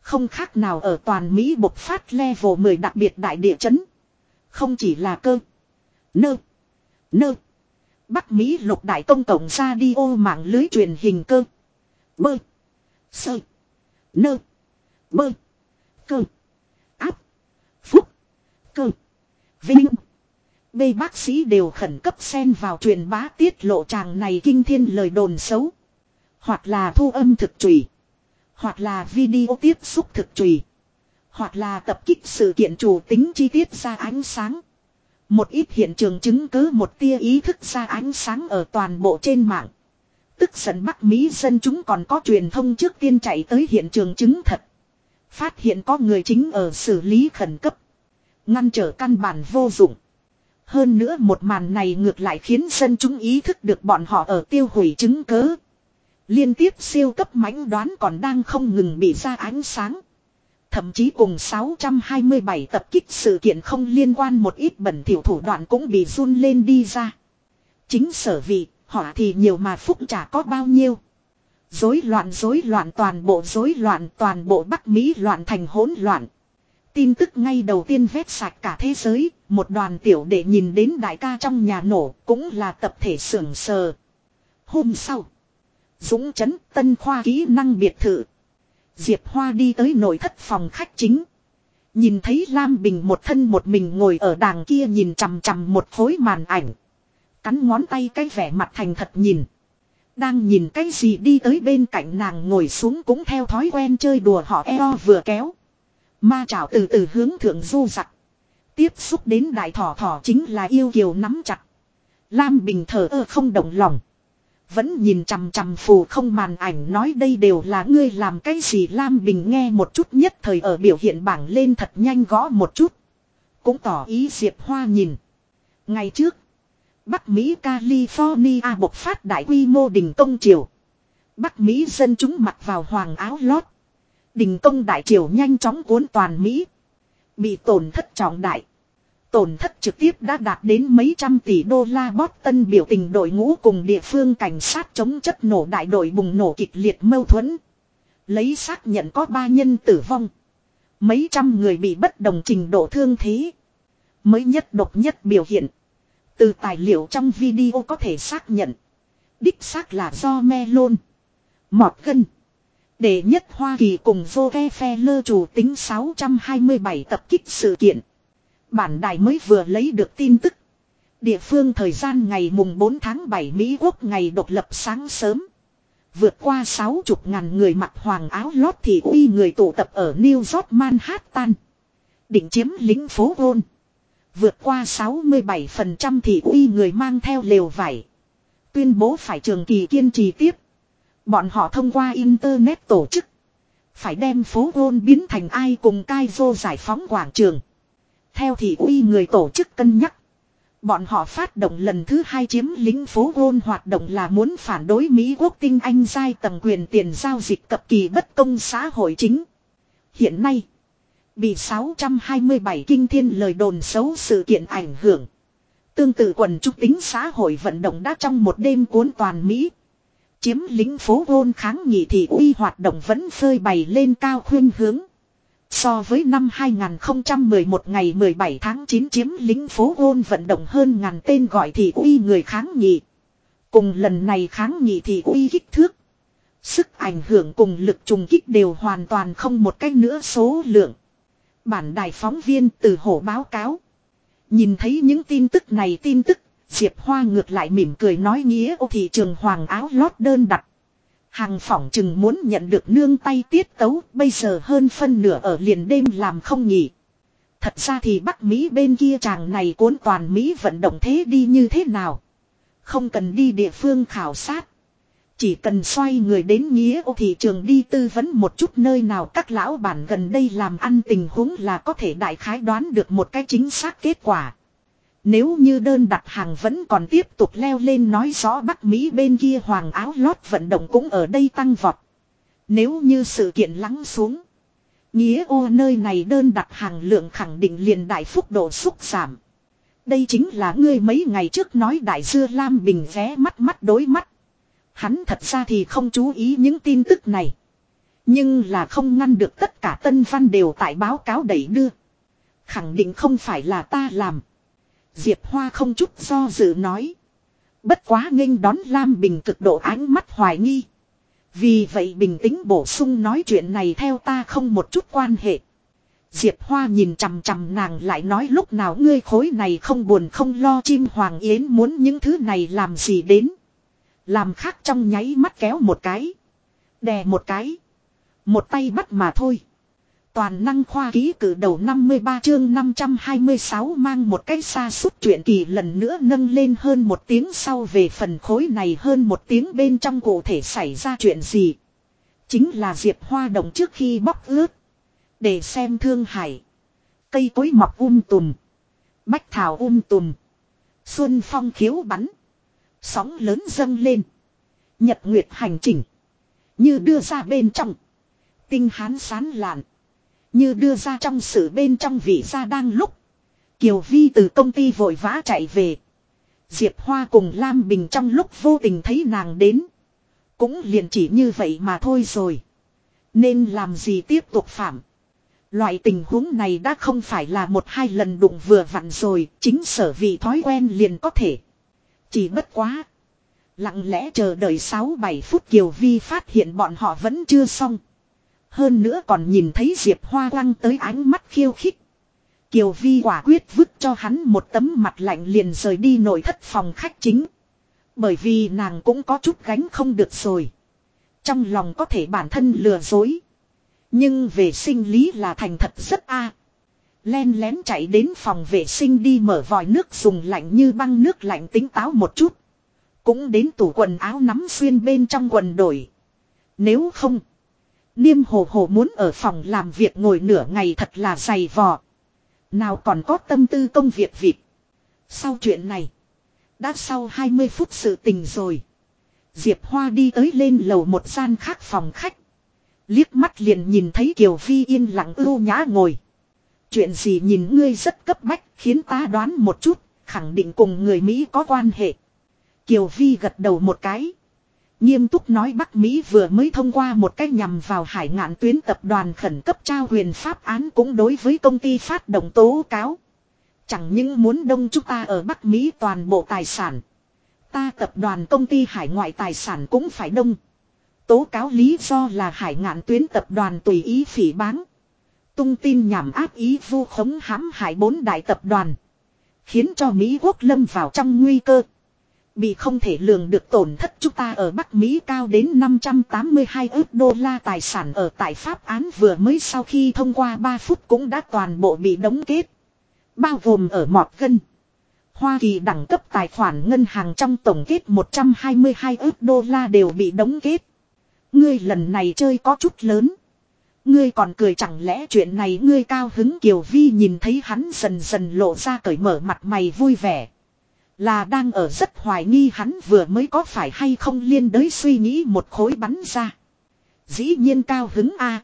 Không khác nào ở toàn Mỹ bộc phát level 10 đặc biệt đại địa chấn. Không chỉ là cơ. Nơ. Nơ. Bắc Mỹ lục đại công tổng ra đi ô mạng lưới truyền hình cơ. Bơ. Sơ. Nơ. Bơ. Cơ. Áp. Phúc. Cơ. Vinh. B bác sĩ đều khẩn cấp xen vào truyền bá tiết lộ chàng này kinh thiên lời đồn xấu. Hoặc là thu âm thực trùy. Hoặc là video tiếp xúc thực trùy. Hoặc là tập kích sự kiện chủ tính chi tiết ra ánh sáng. Một ít hiện trường chứng cứ, một tia ý thức ra ánh sáng ở toàn bộ trên mạng. Tức giận Bắc Mỹ dân chúng còn có truyền thông trước tiên chạy tới hiện trường chứng thật. Phát hiện có người chính ở xử lý khẩn cấp. Ngăn trở căn bản vô dụng. Hơn nữa một màn này ngược lại khiến dân chúng ý thức được bọn họ ở tiêu hủy chứng cớ. Liên tiếp siêu cấp mãnh đoán còn đang không ngừng bị ra ánh sáng. Thậm chí cùng 627 tập kích sự kiện không liên quan một ít bẩn thiểu thủ đoạn cũng bị run lên đi ra. Chính sở vị, họ thì nhiều mà phúc chả có bao nhiêu. dối loạn dối loạn toàn bộ dối loạn toàn bộ Bắc Mỹ loạn thành hỗn loạn. Tin tức ngay đầu tiên vét sạch cả thế giới, một đoàn tiểu để nhìn đến đại ca trong nhà nổ cũng là tập thể sưởng sờ. Hôm sau, Dũng chấn tân khoa kỹ năng biệt thự. Diệp Hoa đi tới nội thất phòng khách chính. Nhìn thấy Lam Bình một thân một mình ngồi ở đàng kia nhìn chằm chằm một khối màn ảnh. Cắn ngón tay cái vẻ mặt thành thật nhìn. Đang nhìn cái gì đi tới bên cạnh nàng ngồi xuống cũng theo thói quen chơi đùa họ eo vừa kéo. Ma trảo từ từ hướng thượng du giặc. Tiếp xúc đến đại thỏ thỏ chính là yêu kiều nắm chặt. Lam Bình thở ơ không động lòng. Vẫn nhìn chằm chằm phù không màn ảnh nói đây đều là ngươi làm cái gì Lam Bình nghe một chút nhất thời ở biểu hiện bảng lên thật nhanh gõ một chút. Cũng tỏ ý Diệp Hoa nhìn. Ngày trước. Bắc Mỹ California bộc phát đại quy mô đình công triều. Bắc Mỹ dân chúng mặc vào hoàng áo lót. Đình công đại triều nhanh chóng cuốn toàn Mỹ. Bị tổn thất trọng đại. Tổn thất trực tiếp đã đạt đến mấy trăm tỷ đô la Boston biểu tình đội ngũ cùng địa phương cảnh sát chống chất nổ đại đội bùng nổ kịch liệt mâu thuẫn. Lấy xác nhận có ba nhân tử vong. Mấy trăm người bị bất đồng trình độ thương thế. Mới nhất độc nhất biểu hiện. Từ tài liệu trong video có thể xác nhận. Đích xác là do Melon. Mọt gân. Để nhất Hoa Kỳ cùng vô ve phe lơ chủ tính 627 tập kích sự kiện. Bản đài mới vừa lấy được tin tức. Địa phương thời gian ngày mùng 4 tháng 7 Mỹ Quốc ngày độc lập sáng sớm. Vượt qua 60 ngàn người mặc hoàng áo lót thì uy người tụ tập ở New York Manhattan. Định chiếm lính phố Gôn. Vượt qua 67% thì uy người mang theo lều vải. Tuyên bố phải trường kỳ kiên trì tiếp. Bọn họ thông qua Internet tổ chức. Phải đem phố Gôn biến thành ai cùng cai vô giải phóng quảng trường. Theo thị uy người tổ chức cân nhắc. Bọn họ phát động lần thứ hai chiếm lính phố gôn hoạt động là muốn phản đối Mỹ quốc tinh anh giai tầng quyền tiền giao dịch cập kỳ bất công xã hội chính. Hiện nay, bị 627 kinh thiên lời đồn xấu sự kiện ảnh hưởng. Tương tự quần trúc tính xã hội vận động đã trong một đêm cuốn toàn Mỹ. Chiếm lính phố gôn kháng nghị thị uy hoạt động vẫn phơi bày lên cao khuyên hướng. So với năm 2011 ngày 17 tháng 9 chiếm lính phố ôn vận động hơn ngàn tên gọi thị uy người kháng nghị. Cùng lần này kháng nghị thị uy kích thước. Sức ảnh hưởng cùng lực trùng kích đều hoàn toàn không một cách nữa số lượng. Bản đài phóng viên từ hổ báo cáo. Nhìn thấy những tin tức này tin tức, Diệp Hoa ngược lại mỉm cười nói nghĩa ô thị trường hoàng áo lót đơn đặt. Hàng phỏng chừng muốn nhận được nương tay tiết tấu, bây giờ hơn phân nửa ở liền đêm làm không nghỉ. Thật ra thì Bắc Mỹ bên kia chàng này cuốn toàn Mỹ vận động thế đi như thế nào. Không cần đi địa phương khảo sát. Chỉ cần xoay người đến nghĩa ô thị trường đi tư vấn một chút nơi nào các lão bản gần đây làm ăn tình huống là có thể đại khái đoán được một cái chính xác kết quả. Nếu như đơn đặt hàng vẫn còn tiếp tục leo lên nói rõ Bắc Mỹ bên kia hoàng áo lót vận động cũng ở đây tăng vọt. Nếu như sự kiện lắng xuống. Nghĩa ô nơi này đơn đặt hàng lượng khẳng định liền đại phúc độ xúc giảm. Đây chính là ngươi mấy ngày trước nói đại dưa Lam Bình vé mắt mắt đối mắt. Hắn thật ra thì không chú ý những tin tức này. Nhưng là không ngăn được tất cả tân văn đều tại báo cáo đẩy đưa. Khẳng định không phải là ta làm. Diệp Hoa không chút do dự nói. Bất quá nghênh đón Lam Bình cực độ ánh mắt hoài nghi. Vì vậy bình tĩnh bổ sung nói chuyện này theo ta không một chút quan hệ. Diệp Hoa nhìn chằm chằm nàng lại nói lúc nào ngươi khối này không buồn không lo chim hoàng yến muốn những thứ này làm gì đến. Làm khác trong nháy mắt kéo một cái. Đè một cái. Một tay bắt mà thôi. Toàn năng khoa ký cử đầu 53 chương 526 mang một cái xa suốt chuyện kỳ lần nữa nâng lên hơn một tiếng sau về phần khối này hơn một tiếng bên trong cụ thể xảy ra chuyện gì. Chính là Diệp Hoa động trước khi bóc ướt. Để xem thương hải. Cây cối mọc um tùm. Bách thảo um tùm. Xuân phong khiếu bắn. Sóng lớn dâng lên. Nhật nguyệt hành trình. Như đưa ra bên trong. Tinh hán sán lạn. Như đưa ra trong sự bên trong vị ra đang lúc. Kiều Vi từ công ty vội vã chạy về. Diệp Hoa cùng Lam Bình trong lúc vô tình thấy nàng đến. Cũng liền chỉ như vậy mà thôi rồi. Nên làm gì tiếp tục phạm. Loại tình huống này đã không phải là một hai lần đụng vừa vặn rồi, chính sở vì thói quen liền có thể. Chỉ bất quá. Lặng lẽ chờ đợi 6-7 phút Kiều Vi phát hiện bọn họ vẫn chưa xong. Hơn nữa còn nhìn thấy Diệp Hoa quăng tới ánh mắt khiêu khích. Kiều Vi quả quyết vứt cho hắn một tấm mặt lạnh liền rời đi nội thất phòng khách chính. Bởi vì nàng cũng có chút gánh không được rồi. Trong lòng có thể bản thân lừa dối. Nhưng về sinh lý là thành thật rất a. Len lén chạy đến phòng vệ sinh đi mở vòi nước dùng lạnh như băng nước lạnh tính táo một chút. Cũng đến tủ quần áo nắm xuyên bên trong quần đổi. Nếu không. Niêm hồ hồ muốn ở phòng làm việc ngồi nửa ngày thật là dày vò. Nào còn có tâm tư công việc việc. Sau chuyện này. Đã sau 20 phút sự tình rồi. Diệp Hoa đi tới lên lầu một gian khác phòng khách. Liếc mắt liền nhìn thấy Kiều Phi yên lặng ưu nhã ngồi. Chuyện gì nhìn ngươi rất cấp bách khiến ta đoán một chút, khẳng định cùng người Mỹ có quan hệ. Kiều Vi gật đầu một cái. Nghiêm túc nói Bắc Mỹ vừa mới thông qua một cách nhằm vào hải ngạn tuyến tập đoàn khẩn cấp trao huyền pháp án cũng đối với công ty phát động tố cáo. Chẳng những muốn đông chúng ta ở Bắc Mỹ toàn bộ tài sản. Ta tập đoàn công ty hải ngoại tài sản cũng phải đông. Tố cáo lý do là hải ngạn tuyến tập đoàn tùy ý phỉ báng. Tung tin nhằm áp ý vu khống hãm hại bốn đại tập đoàn. Khiến cho Mỹ quốc lâm vào trong nguy cơ. Bị không thể lường được tổn thất chúng ta ở Bắc Mỹ cao đến 582 ước đô la tài sản ở tại Pháp án vừa mới sau khi thông qua 3 phút cũng đã toàn bộ bị đóng kết. Bao gồm ở Mọt Gân. Hoa Kỳ đẳng cấp tài khoản ngân hàng trong tổng kết 122 ước đô la đều bị đóng kết. Ngươi lần này chơi có chút lớn. Ngươi còn cười chẳng lẽ chuyện này ngươi cao hứng Kiều Vi nhìn thấy hắn dần dần lộ ra cởi mở mặt mày vui vẻ. Là đang ở rất hoài nghi hắn vừa mới có phải hay không liên đới suy nghĩ một khối bắn ra. Dĩ nhiên cao hứng A.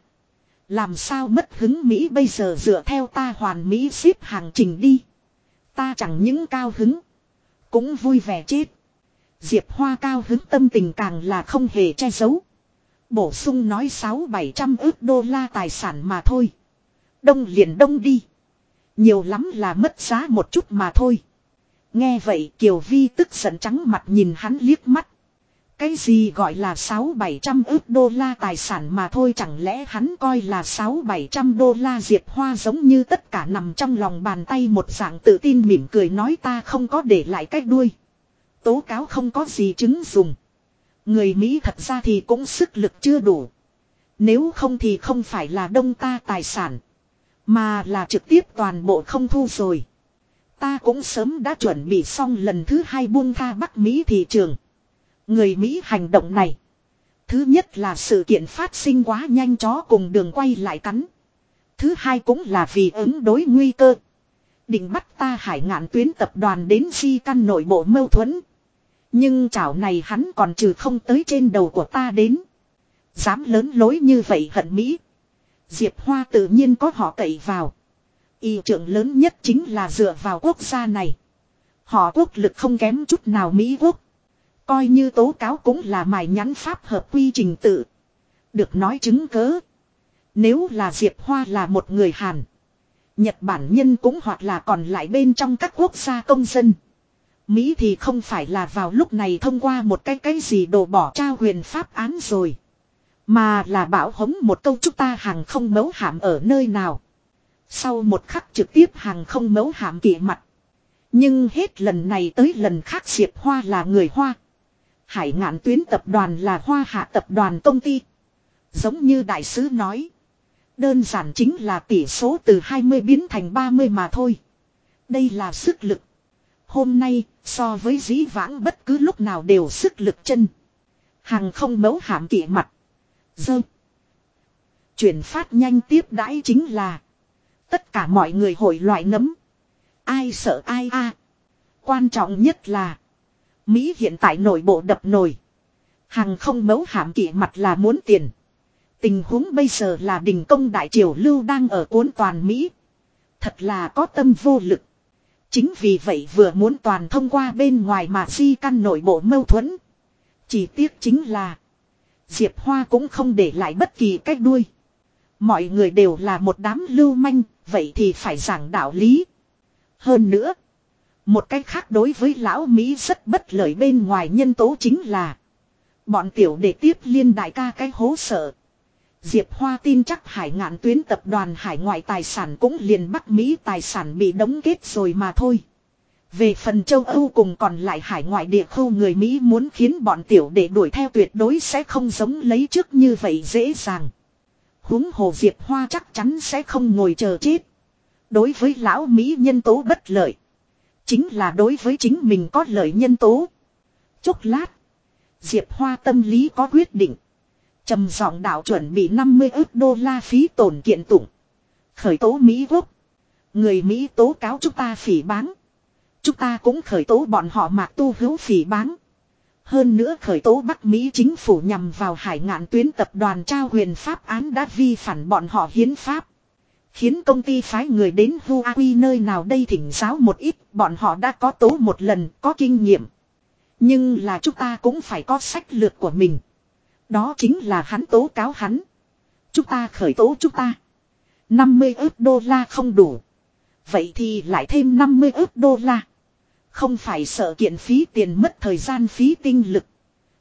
Làm sao mất hứng Mỹ bây giờ dựa theo ta hoàn Mỹ xếp hàng trình đi. Ta chẳng những cao hứng. Cũng vui vẻ chết. Diệp Hoa cao hứng tâm tình càng là không hề che giấu. Bổ sung nói sáu bảy trăm ước đô la tài sản mà thôi. Đông liền đông đi. Nhiều lắm là mất giá một chút mà thôi. Nghe vậy Kiều Vi tức giận trắng mặt nhìn hắn liếc mắt. Cái gì gọi là sáu bảy trăm ước đô la tài sản mà thôi chẳng lẽ hắn coi là sáu bảy trăm đô la diệt hoa giống như tất cả nằm trong lòng bàn tay một dạng tự tin mỉm cười nói ta không có để lại cách đuôi. Tố cáo không có gì chứng dùng. Người Mỹ thật ra thì cũng sức lực chưa đủ. Nếu không thì không phải là đông ta tài sản. Mà là trực tiếp toàn bộ không thu rồi. Ta cũng sớm đã chuẩn bị xong lần thứ hai buông tha Bắc Mỹ thị trường. Người Mỹ hành động này. Thứ nhất là sự kiện phát sinh quá nhanh chó cùng đường quay lại cắn. Thứ hai cũng là vì ứng đối nguy cơ. Định bắt ta hải ngạn tuyến tập đoàn đến di căn nội bộ mâu thuẫn. Nhưng chảo này hắn còn trừ không tới trên đầu của ta đến. Dám lớn lối như vậy hận Mỹ. Diệp Hoa tự nhiên có họ cậy vào. Y trưởng lớn nhất chính là dựa vào quốc gia này. Họ quốc lực không kém chút nào Mỹ quốc. Coi như tố cáo cũng là mài nhắn pháp hợp quy trình tự. Được nói chứng cớ. Nếu là Diệp Hoa là một người Hàn. Nhật Bản nhân cũng hoặc là còn lại bên trong các quốc gia công dân. Mỹ thì không phải là vào lúc này thông qua một cái cái gì đổ bỏ trao huyền pháp án rồi. Mà là bảo hống một câu chúng ta hàng không mấu hạm ở nơi nào. Sau một khắc trực tiếp hàng không mấu hạm kỵ mặt. Nhưng hết lần này tới lần khác Diệp Hoa là người Hoa. Hải ngạn tuyến tập đoàn là Hoa hạ tập đoàn công ty. Giống như đại sứ nói. Đơn giản chính là tỷ số từ 20 biến thành 30 mà thôi. Đây là sức lực. Hôm nay, so với dĩ vãng bất cứ lúc nào đều sức lực chân. Hàng không mấu hạm kỵ mặt. Dơ. Chuyển phát nhanh tiếp đãi chính là. Tất cả mọi người hội loại nấm. Ai sợ ai a Quan trọng nhất là. Mỹ hiện tại nội bộ đập nồi. Hàng không mấu hàm kỵ mặt là muốn tiền. Tình huống bây giờ là đình công đại triều lưu đang ở cuốn toàn Mỹ. Thật là có tâm vô lực. Chính vì vậy vừa muốn toàn thông qua bên ngoài mà di căn nội bộ mâu thuẫn. Chỉ tiếc chính là. Diệp Hoa cũng không để lại bất kỳ cách đuôi. Mọi người đều là một đám lưu manh, vậy thì phải giảng đạo lý. Hơn nữa. Một cách khác đối với lão Mỹ rất bất lợi bên ngoài nhân tố chính là. Bọn tiểu để tiếp liên đại ca cái hố sợ. Diệp Hoa tin chắc hải ngạn tuyến tập đoàn hải ngoại tài sản cũng liền Bắc Mỹ tài sản bị đóng kết rồi mà thôi. Về phần châu Âu cùng còn lại hải ngoại địa khu người Mỹ muốn khiến bọn tiểu để đuổi theo tuyệt đối sẽ không giống lấy trước như vậy dễ dàng huống hồ Diệp Hoa chắc chắn sẽ không ngồi chờ chết. Đối với lão Mỹ nhân tố bất lợi. Chính là đối với chính mình có lợi nhân tố. Chốc lát. Diệp Hoa tâm lý có quyết định trầm giọng đạo chuẩn bị 50 ước đô la phí tổn kiện tụng. Khởi tố Mỹ Quốc. Người Mỹ tố cáo chúng ta phỉ báng. Chúng ta cũng khởi tố bọn họ mạc tu hữu phỉ báng. Hơn nữa khởi tố Bắc Mỹ chính phủ nhằm vào hải ngạn tuyến tập đoàn trao huyền pháp án đã vi phản bọn họ hiến pháp. Khiến công ty phái người đến Huawei nơi nào đây thỉnh giáo một ít, bọn họ đã có tố một lần, có kinh nghiệm. Nhưng là chúng ta cũng phải có sách lược của mình. Đó chính là hắn tố cáo hắn. Chúng ta khởi tố chúng ta. 50 ước đô la không đủ. Vậy thì lại thêm 50 ước đô la. Không phải sợ kiện phí tiền mất thời gian phí tinh lực.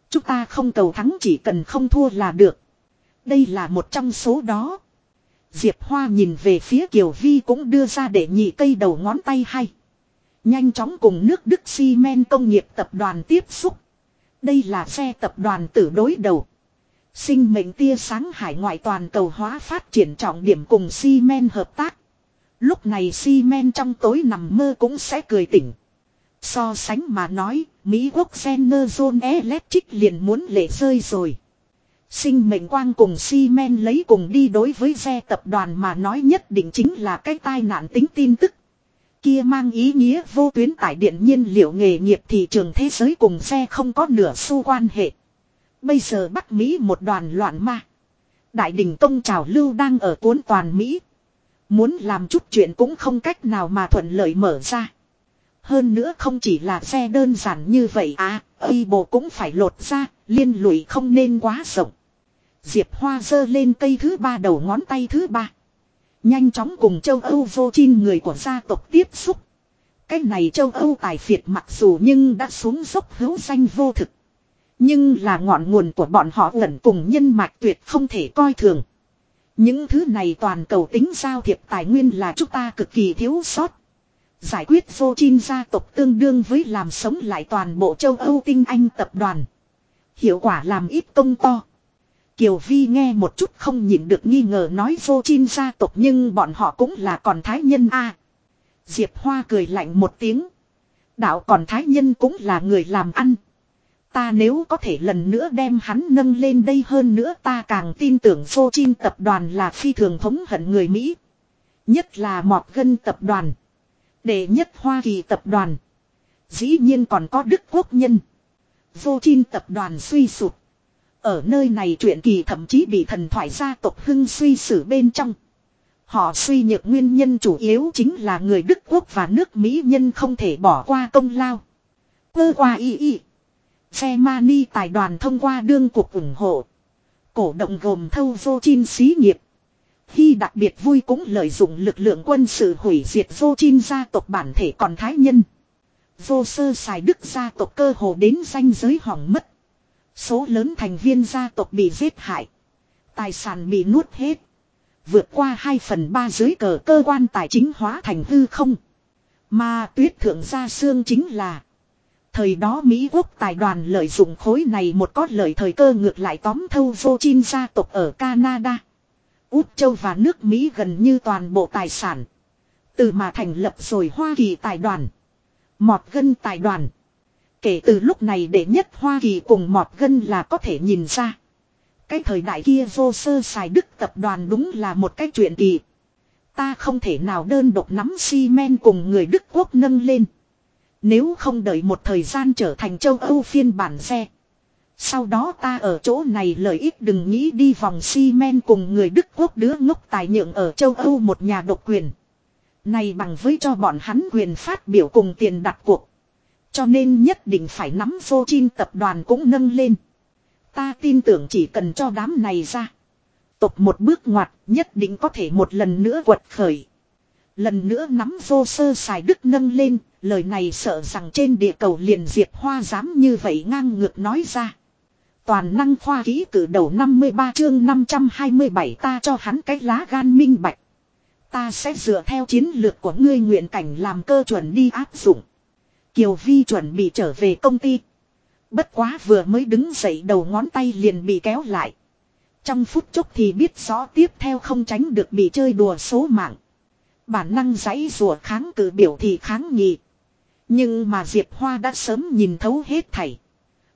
Chúng ta không cầu thắng chỉ cần không thua là được. Đây là một trong số đó. Diệp Hoa nhìn về phía Kiều Vi cũng đưa ra để nhị cây đầu ngón tay hay. Nhanh chóng cùng nước Đức xi men công nghiệp tập đoàn tiếp xúc. Đây là xe tập đoàn tử đối đầu. Sinh mệnh tia sáng hải ngoại toàn cầu hóa phát triển trọng điểm cùng xi men hợp tác. Lúc này xi men trong tối nằm mơ cũng sẽ cười tỉnh. So sánh mà nói, Mỹ quốc General Electric liền muốn lệ rơi rồi. Sinh mệnh quang cùng Siemens lấy cùng đi đối với xe tập đoàn mà nói nhất định chính là cái tai nạn tính tin tức. Kia mang ý nghĩa vô tuyến tải điện nhiên liệu nghề nghiệp thị trường thế giới cùng xe không có nửa xu quan hệ. Bây giờ Bắc Mỹ một đoàn loạn ma. Đại đình tông trào lưu đang ở cuốn toàn Mỹ. Muốn làm chút chuyện cũng không cách nào mà thuận lợi mở ra. Hơn nữa không chỉ là xe đơn giản như vậy à, y bộ cũng phải lột ra, liên lụy không nên quá rộng. Diệp Hoa giơ lên cây thứ ba đầu ngón tay thứ ba. Nhanh chóng cùng châu Âu vô chin người của gia tộc tiếp xúc. Cái này châu Âu tài phiệt mặc dù nhưng đã xuống dốc hữu danh vô thực. Nhưng là ngọn nguồn của bọn họ gần cùng nhân mạch tuyệt không thể coi thường. Những thứ này toàn cầu tính giao thiệp tài nguyên là chúng ta cực kỳ thiếu sót. Giải quyết vô chin gia tộc tương đương với làm sống lại toàn bộ châu Âu tinh anh tập đoàn. Hiệu quả làm ít công to. Kiều Vi nghe một chút không nhịn được nghi ngờ nói vô chin gia tộc nhưng bọn họ cũng là còn thái nhân a. Diệp Hoa cười lạnh một tiếng. Đạo còn thái nhân cũng là người làm ăn. Ta nếu có thể lần nữa đem hắn nâng lên đây hơn nữa ta càng tin tưởng vô chin tập đoàn là phi thường thống hận người Mỹ. Nhất là mọt gân tập đoàn. Đệ nhất Hoa Kỳ tập đoàn. Dĩ nhiên còn có Đức Quốc nhân. Vô chin tập đoàn suy sụp. Ở nơi này chuyện kỳ thậm chí bị thần thoại gia tộc hưng suy xử bên trong. Họ suy nhược nguyên nhân chủ yếu chính là người Đức Quốc và nước Mỹ nhân không thể bỏ qua công lao. Cơ qua y y. Xe mani tài đoàn thông qua đương cuộc ủng hộ. Cổ động gồm thâu vô chin xí nghiệp. Khi đặc biệt vui cũng lợi dụng lực lượng quân sự hủy diệt vô chim gia tộc bản thể còn thái nhân. Vô sơ xài đức gia tộc cơ hồ đến danh giới hỏng mất. Số lớn thành viên gia tộc bị giết hại. Tài sản bị nuốt hết. Vượt qua 2 phần 3 dưới cờ cơ quan tài chính hóa thành hư không. Mà tuyết thượng gia xương chính là, Thời đó Mỹ quốc tài đoàn lợi dụng khối này một có lợi thời cơ ngược lại tóm thâu vô chim gia tộc ở Canada. Út Châu và nước Mỹ gần như toàn bộ tài sản. Từ mà thành lập rồi Hoa Kỳ tài đoàn. Mọt gân tài đoàn. Kể từ lúc này để nhất Hoa Kỳ cùng mọt gân là có thể nhìn ra. Cái thời đại kia vô sơ xài đức tập đoàn đúng là một cái chuyện kỳ. Ta không thể nào đơn độc nắm xi men cùng người Đức Quốc nâng lên. Nếu không đợi một thời gian trở thành châu Âu phiên bản xe. Sau đó ta ở chỗ này lợi ích đừng nghĩ đi vòng xi men cùng người Đức quốc đứa ngốc tài nhượng ở châu Âu một nhà độc quyền. Này bằng với cho bọn hắn quyền phát biểu cùng tiền đặt cuộc. Cho nên nhất định phải nắm vô chim tập đoàn cũng nâng lên. Ta tin tưởng chỉ cần cho đám này ra. Tục một bước ngoặt nhất định có thể một lần nữa quật khởi. Lần nữa nắm vô sơ xài đức nâng lên, lời này sợ rằng trên địa cầu liền diệt hoa dám như vậy ngang ngược nói ra. Toàn năng khoa ký cử đầu 53 chương 527 ta cho hắn cái lá gan minh bạch. Ta sẽ dựa theo chiến lược của ngươi nguyện cảnh làm cơ chuẩn đi áp dụng. Kiều Vi chuẩn bị trở về công ty. Bất quá vừa mới đứng dậy đầu ngón tay liền bị kéo lại. Trong phút chốc thì biết rõ tiếp theo không tránh được bị chơi đùa số mạng. Bản năng giấy rùa kháng cự biểu thì kháng nghị. Nhưng mà Diệp Hoa đã sớm nhìn thấu hết thảy.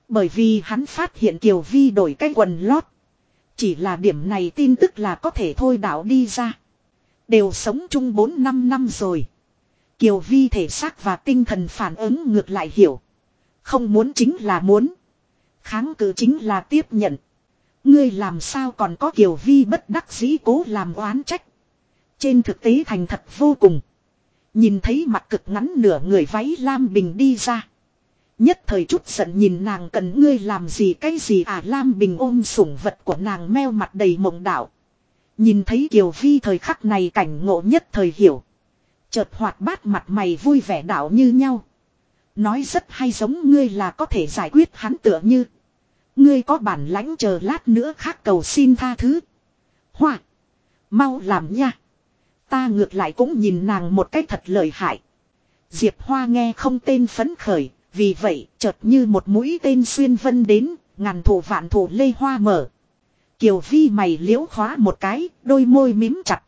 Bởi vì hắn phát hiện Kiều Vi đổi cái quần lót. Chỉ là điểm này tin tức là có thể thôi đảo đi ra. Đều sống chung 4-5 năm rồi. Kiều Vi thể xác và tinh thần phản ứng ngược lại hiểu. Không muốn chính là muốn. Kháng cự chính là tiếp nhận. Ngươi làm sao còn có Kiều Vi bất đắc dĩ cố làm oán trách. Trên thực tế thành thật vô cùng. Nhìn thấy mặt cực ngắn nửa người váy Lam Bình đi ra. Nhất thời chút giận nhìn nàng cần ngươi làm gì cái gì à Lam Bình ôm sủng vật của nàng meo mặt đầy mộng đảo Nhìn thấy Kiều Vi thời khắc này cảnh ngộ nhất thời hiểu. Chợt hoạt bát mặt mày vui vẻ đạo như nhau. Nói rất hay giống ngươi là có thể giải quyết hắn tựa như. Ngươi có bản lãnh chờ lát nữa khác cầu xin tha thứ. Hoa. Mau làm nha. Ta ngược lại cũng nhìn nàng một cách thật lợi hại. Diệp Hoa nghe không tên phấn khởi, vì vậy chợt như một mũi tên xuyên vân đến, ngàn thủ vạn thủ lê hoa mở. Kiều Vi mày liễu khóa một cái, đôi môi mím chặt.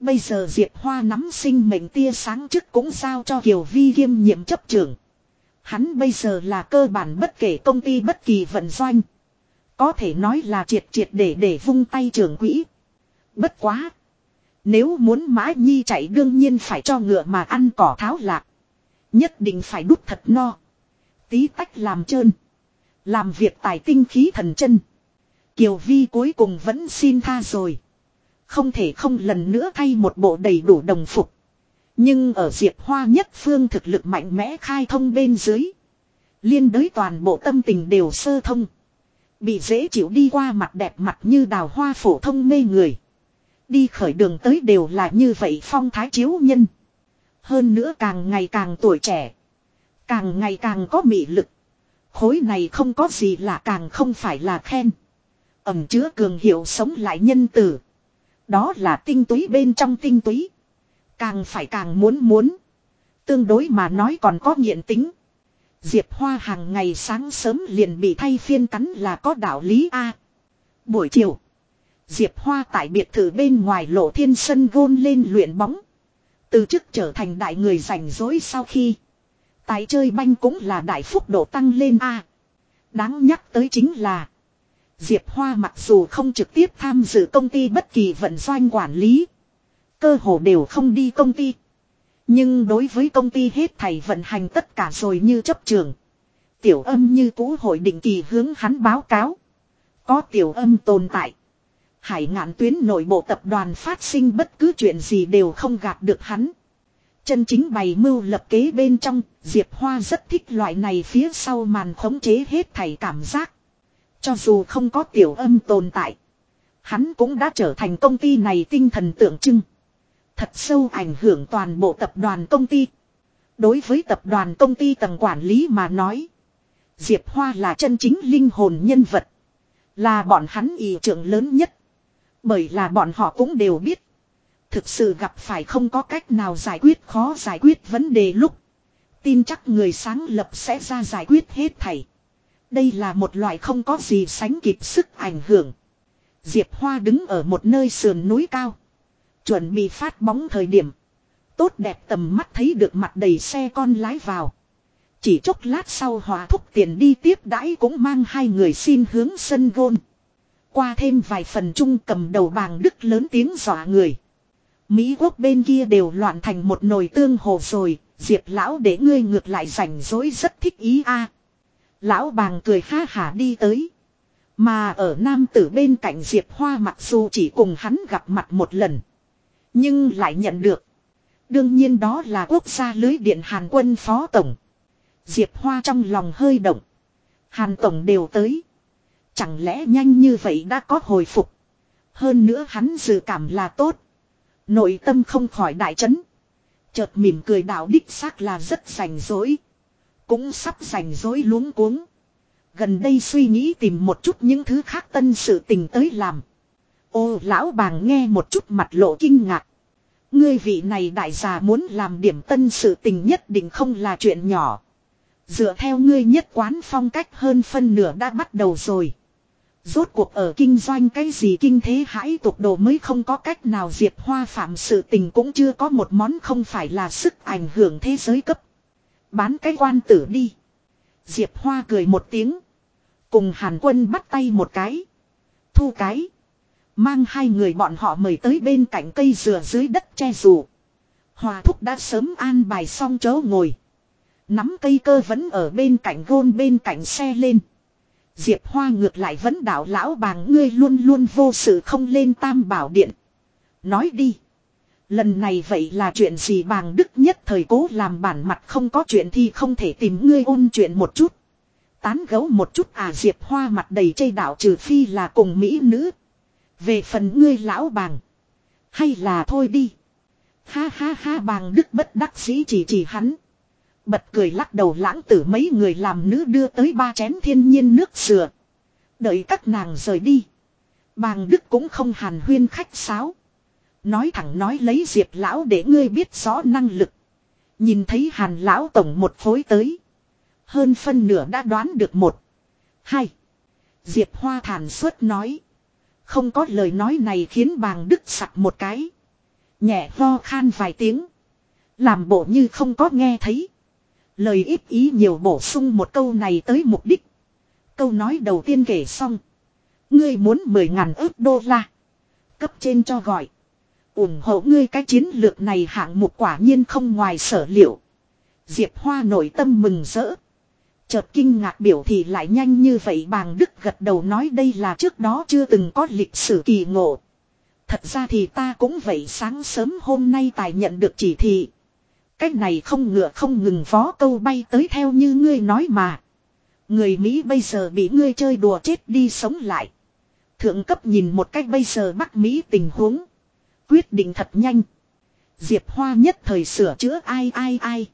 Bây giờ Diệp Hoa nắm sinh mệnh tia sáng trước cũng sao cho Kiều Vi kiêm nhiệm chấp trưởng. Hắn bây giờ là cơ bản bất kể công ty bất kỳ vận doanh. Có thể nói là triệt triệt để để vung tay trưởng quỹ. Bất quá. Nếu muốn mã nhi chạy đương nhiên phải cho ngựa mà ăn cỏ tháo lạc. Nhất định phải đút thật no. Tí tách làm trơn. Làm việc tài tinh khí thần chân. Kiều Vi cuối cùng vẫn xin tha rồi. Không thể không lần nữa thay một bộ đầy đủ đồng phục. Nhưng ở Diệp Hoa nhất phương thực lực mạnh mẽ khai thông bên dưới. Liên đới toàn bộ tâm tình đều sơ thông. Bị dễ chịu đi qua mặt đẹp mặt như đào hoa phổ thông mê người. Đi khởi đường tới đều là như vậy phong thái chiếu nhân. Hơn nữa càng ngày càng tuổi trẻ. Càng ngày càng có mị lực. Khối này không có gì là càng không phải là khen. Ẩm chứa cường hiệu sống lại nhân tử. Đó là tinh túy bên trong tinh túy. Càng phải càng muốn muốn. Tương đối mà nói còn có nghiện tính. Diệp Hoa hàng ngày sáng sớm liền bị thay phiên cắn là có đạo lý A. Buổi chiều. Diệp Hoa tại biệt thự bên ngoài lộ thiên sân gôn lên luyện bóng. Từ chức trở thành đại người rảnh rỗi sau khi. Tài chơi banh cũng là đại phúc độ tăng lên A. Đáng nhắc tới chính là. Diệp Hoa mặc dù không trực tiếp tham dự công ty bất kỳ vận doanh quản lý. Cơ hồ đều không đi công ty. Nhưng đối với công ty hết thầy vận hành tất cả rồi như chấp trường. Tiểu âm như cũ hội định kỳ hướng hắn báo cáo. Có tiểu âm tồn tại. Hải ngạn tuyến nội bộ tập đoàn phát sinh bất cứ chuyện gì đều không gạt được hắn. Chân chính bày mưu lập kế bên trong, Diệp Hoa rất thích loại này phía sau màn khống chế hết thảy cảm giác. Cho dù không có tiểu âm tồn tại, hắn cũng đã trở thành công ty này tinh thần tượng trưng. Thật sâu ảnh hưởng toàn bộ tập đoàn công ty. Đối với tập đoàn công ty tầng quản lý mà nói, Diệp Hoa là chân chính linh hồn nhân vật. Là bọn hắn ý trưởng lớn nhất. Bởi là bọn họ cũng đều biết. Thực sự gặp phải không có cách nào giải quyết khó giải quyết vấn đề lúc. Tin chắc người sáng lập sẽ ra giải quyết hết thảy. Đây là một loại không có gì sánh kịp sức ảnh hưởng. Diệp Hoa đứng ở một nơi sườn núi cao. Chuẩn bị phát bóng thời điểm. Tốt đẹp tầm mắt thấy được mặt đầy xe con lái vào. Chỉ chốc lát sau hòa thúc tiền đi tiếp đãi cũng mang hai người xin hướng sân gôn. Qua thêm vài phần chung cầm đầu bàng đức lớn tiếng dọa người. Mỹ quốc bên kia đều loạn thành một nồi tương hồ rồi, diệp lão để ngươi ngược lại rảnh rỗi rất thích ý a. Lão bàng cười ha hả đi tới. Mà ở nam tử bên cạnh diệp hoa mặc dù chỉ cùng hắn gặp mặt một lần. Nhưng lại nhận được. Đương nhiên đó là quốc gia lưới điện Hàn quân phó tổng. Diệp Hoa trong lòng hơi động. Hàn tổng đều tới. Chẳng lẽ nhanh như vậy đã có hồi phục. Hơn nữa hắn dự cảm là tốt. Nội tâm không khỏi đại chấn. Chợt mỉm cười đạo đích xác là rất rảnh rỗi. Cũng sắp rảnh rỗi luống cuống. Gần đây suy nghĩ tìm một chút những thứ khác tân sự tình tới làm. Ô, lão bàng nghe một chút mặt lộ kinh ngạc. Ngươi vị này đại già muốn làm điểm tân sự tình nhất định không là chuyện nhỏ. Dựa theo ngươi nhất quán phong cách hơn phân nửa đã bắt đầu rồi. Rốt cuộc ở kinh doanh cái gì kinh thế hãi tục đồ mới không có cách nào diệt hoa phạm sự tình cũng chưa có một món không phải là sức ảnh hưởng thế giới cấp. Bán cái quan tử đi. Diệp Hoa cười một tiếng. Cùng Hàn quân bắt tay một cái. Thu cái. Mang hai người bọn họ mời tới bên cạnh cây dừa dưới đất che dù Hòa thúc đã sớm an bài xong chỗ ngồi. Nắm cây cơ vẫn ở bên cạnh gôn bên cạnh xe lên. Diệp Hoa ngược lại vẫn đạo lão bàng, ngươi luôn luôn vô sự không lên tam bảo điện. Nói đi. Lần này vậy là chuyện gì bàng đức nhất thời cố làm bản mặt không có chuyện thì không thể tìm ngươi ôn chuyện một chút. Tán gấu một chút à Diệp Hoa mặt đầy chây đạo trừ phi là cùng mỹ nữ. Về phần ngươi lão bàng. Hay là thôi đi. Ha ha ha, bàng đức bất đắc dĩ chỉ chỉ hắn. Bật cười lắc đầu lãng tử mấy người làm nữ đưa tới ba chén thiên nhiên nước sửa Đợi các nàng rời đi. Bàng đức cũng không hàn huyên khách sáo. Nói thẳng nói lấy diệp lão để ngươi biết rõ năng lực. Nhìn thấy hàn lão tổng một phối tới. Hơn phân nửa đã đoán được một. Hai. Diệp hoa thản suốt nói. Không có lời nói này khiến bàng đức sặc một cái. Nhẹ ho khan vài tiếng. Làm bộ như không có nghe thấy. Lời ít ý nhiều bổ sung một câu này tới mục đích. Câu nói đầu tiên kể xong. Ngươi muốn mười ngàn ước đô la. Cấp trên cho gọi. ủng hộ ngươi cái chiến lược này hạng mục quả nhiên không ngoài sở liệu. Diệp Hoa nội tâm mừng rỡ. Chợt kinh ngạc biểu thì lại nhanh như vậy bàng đức gật đầu nói đây là trước đó chưa từng có lịch sử kỳ ngộ. Thật ra thì ta cũng vậy sáng sớm hôm nay tài nhận được chỉ thị. Cách này không ngựa không ngừng phó câu bay tới theo như ngươi nói mà. Người Mỹ bây giờ bị ngươi chơi đùa chết đi sống lại. Thượng cấp nhìn một cách bây giờ Bắc Mỹ tình huống. Quyết định thật nhanh. Diệp Hoa nhất thời sửa chữa ai ai ai.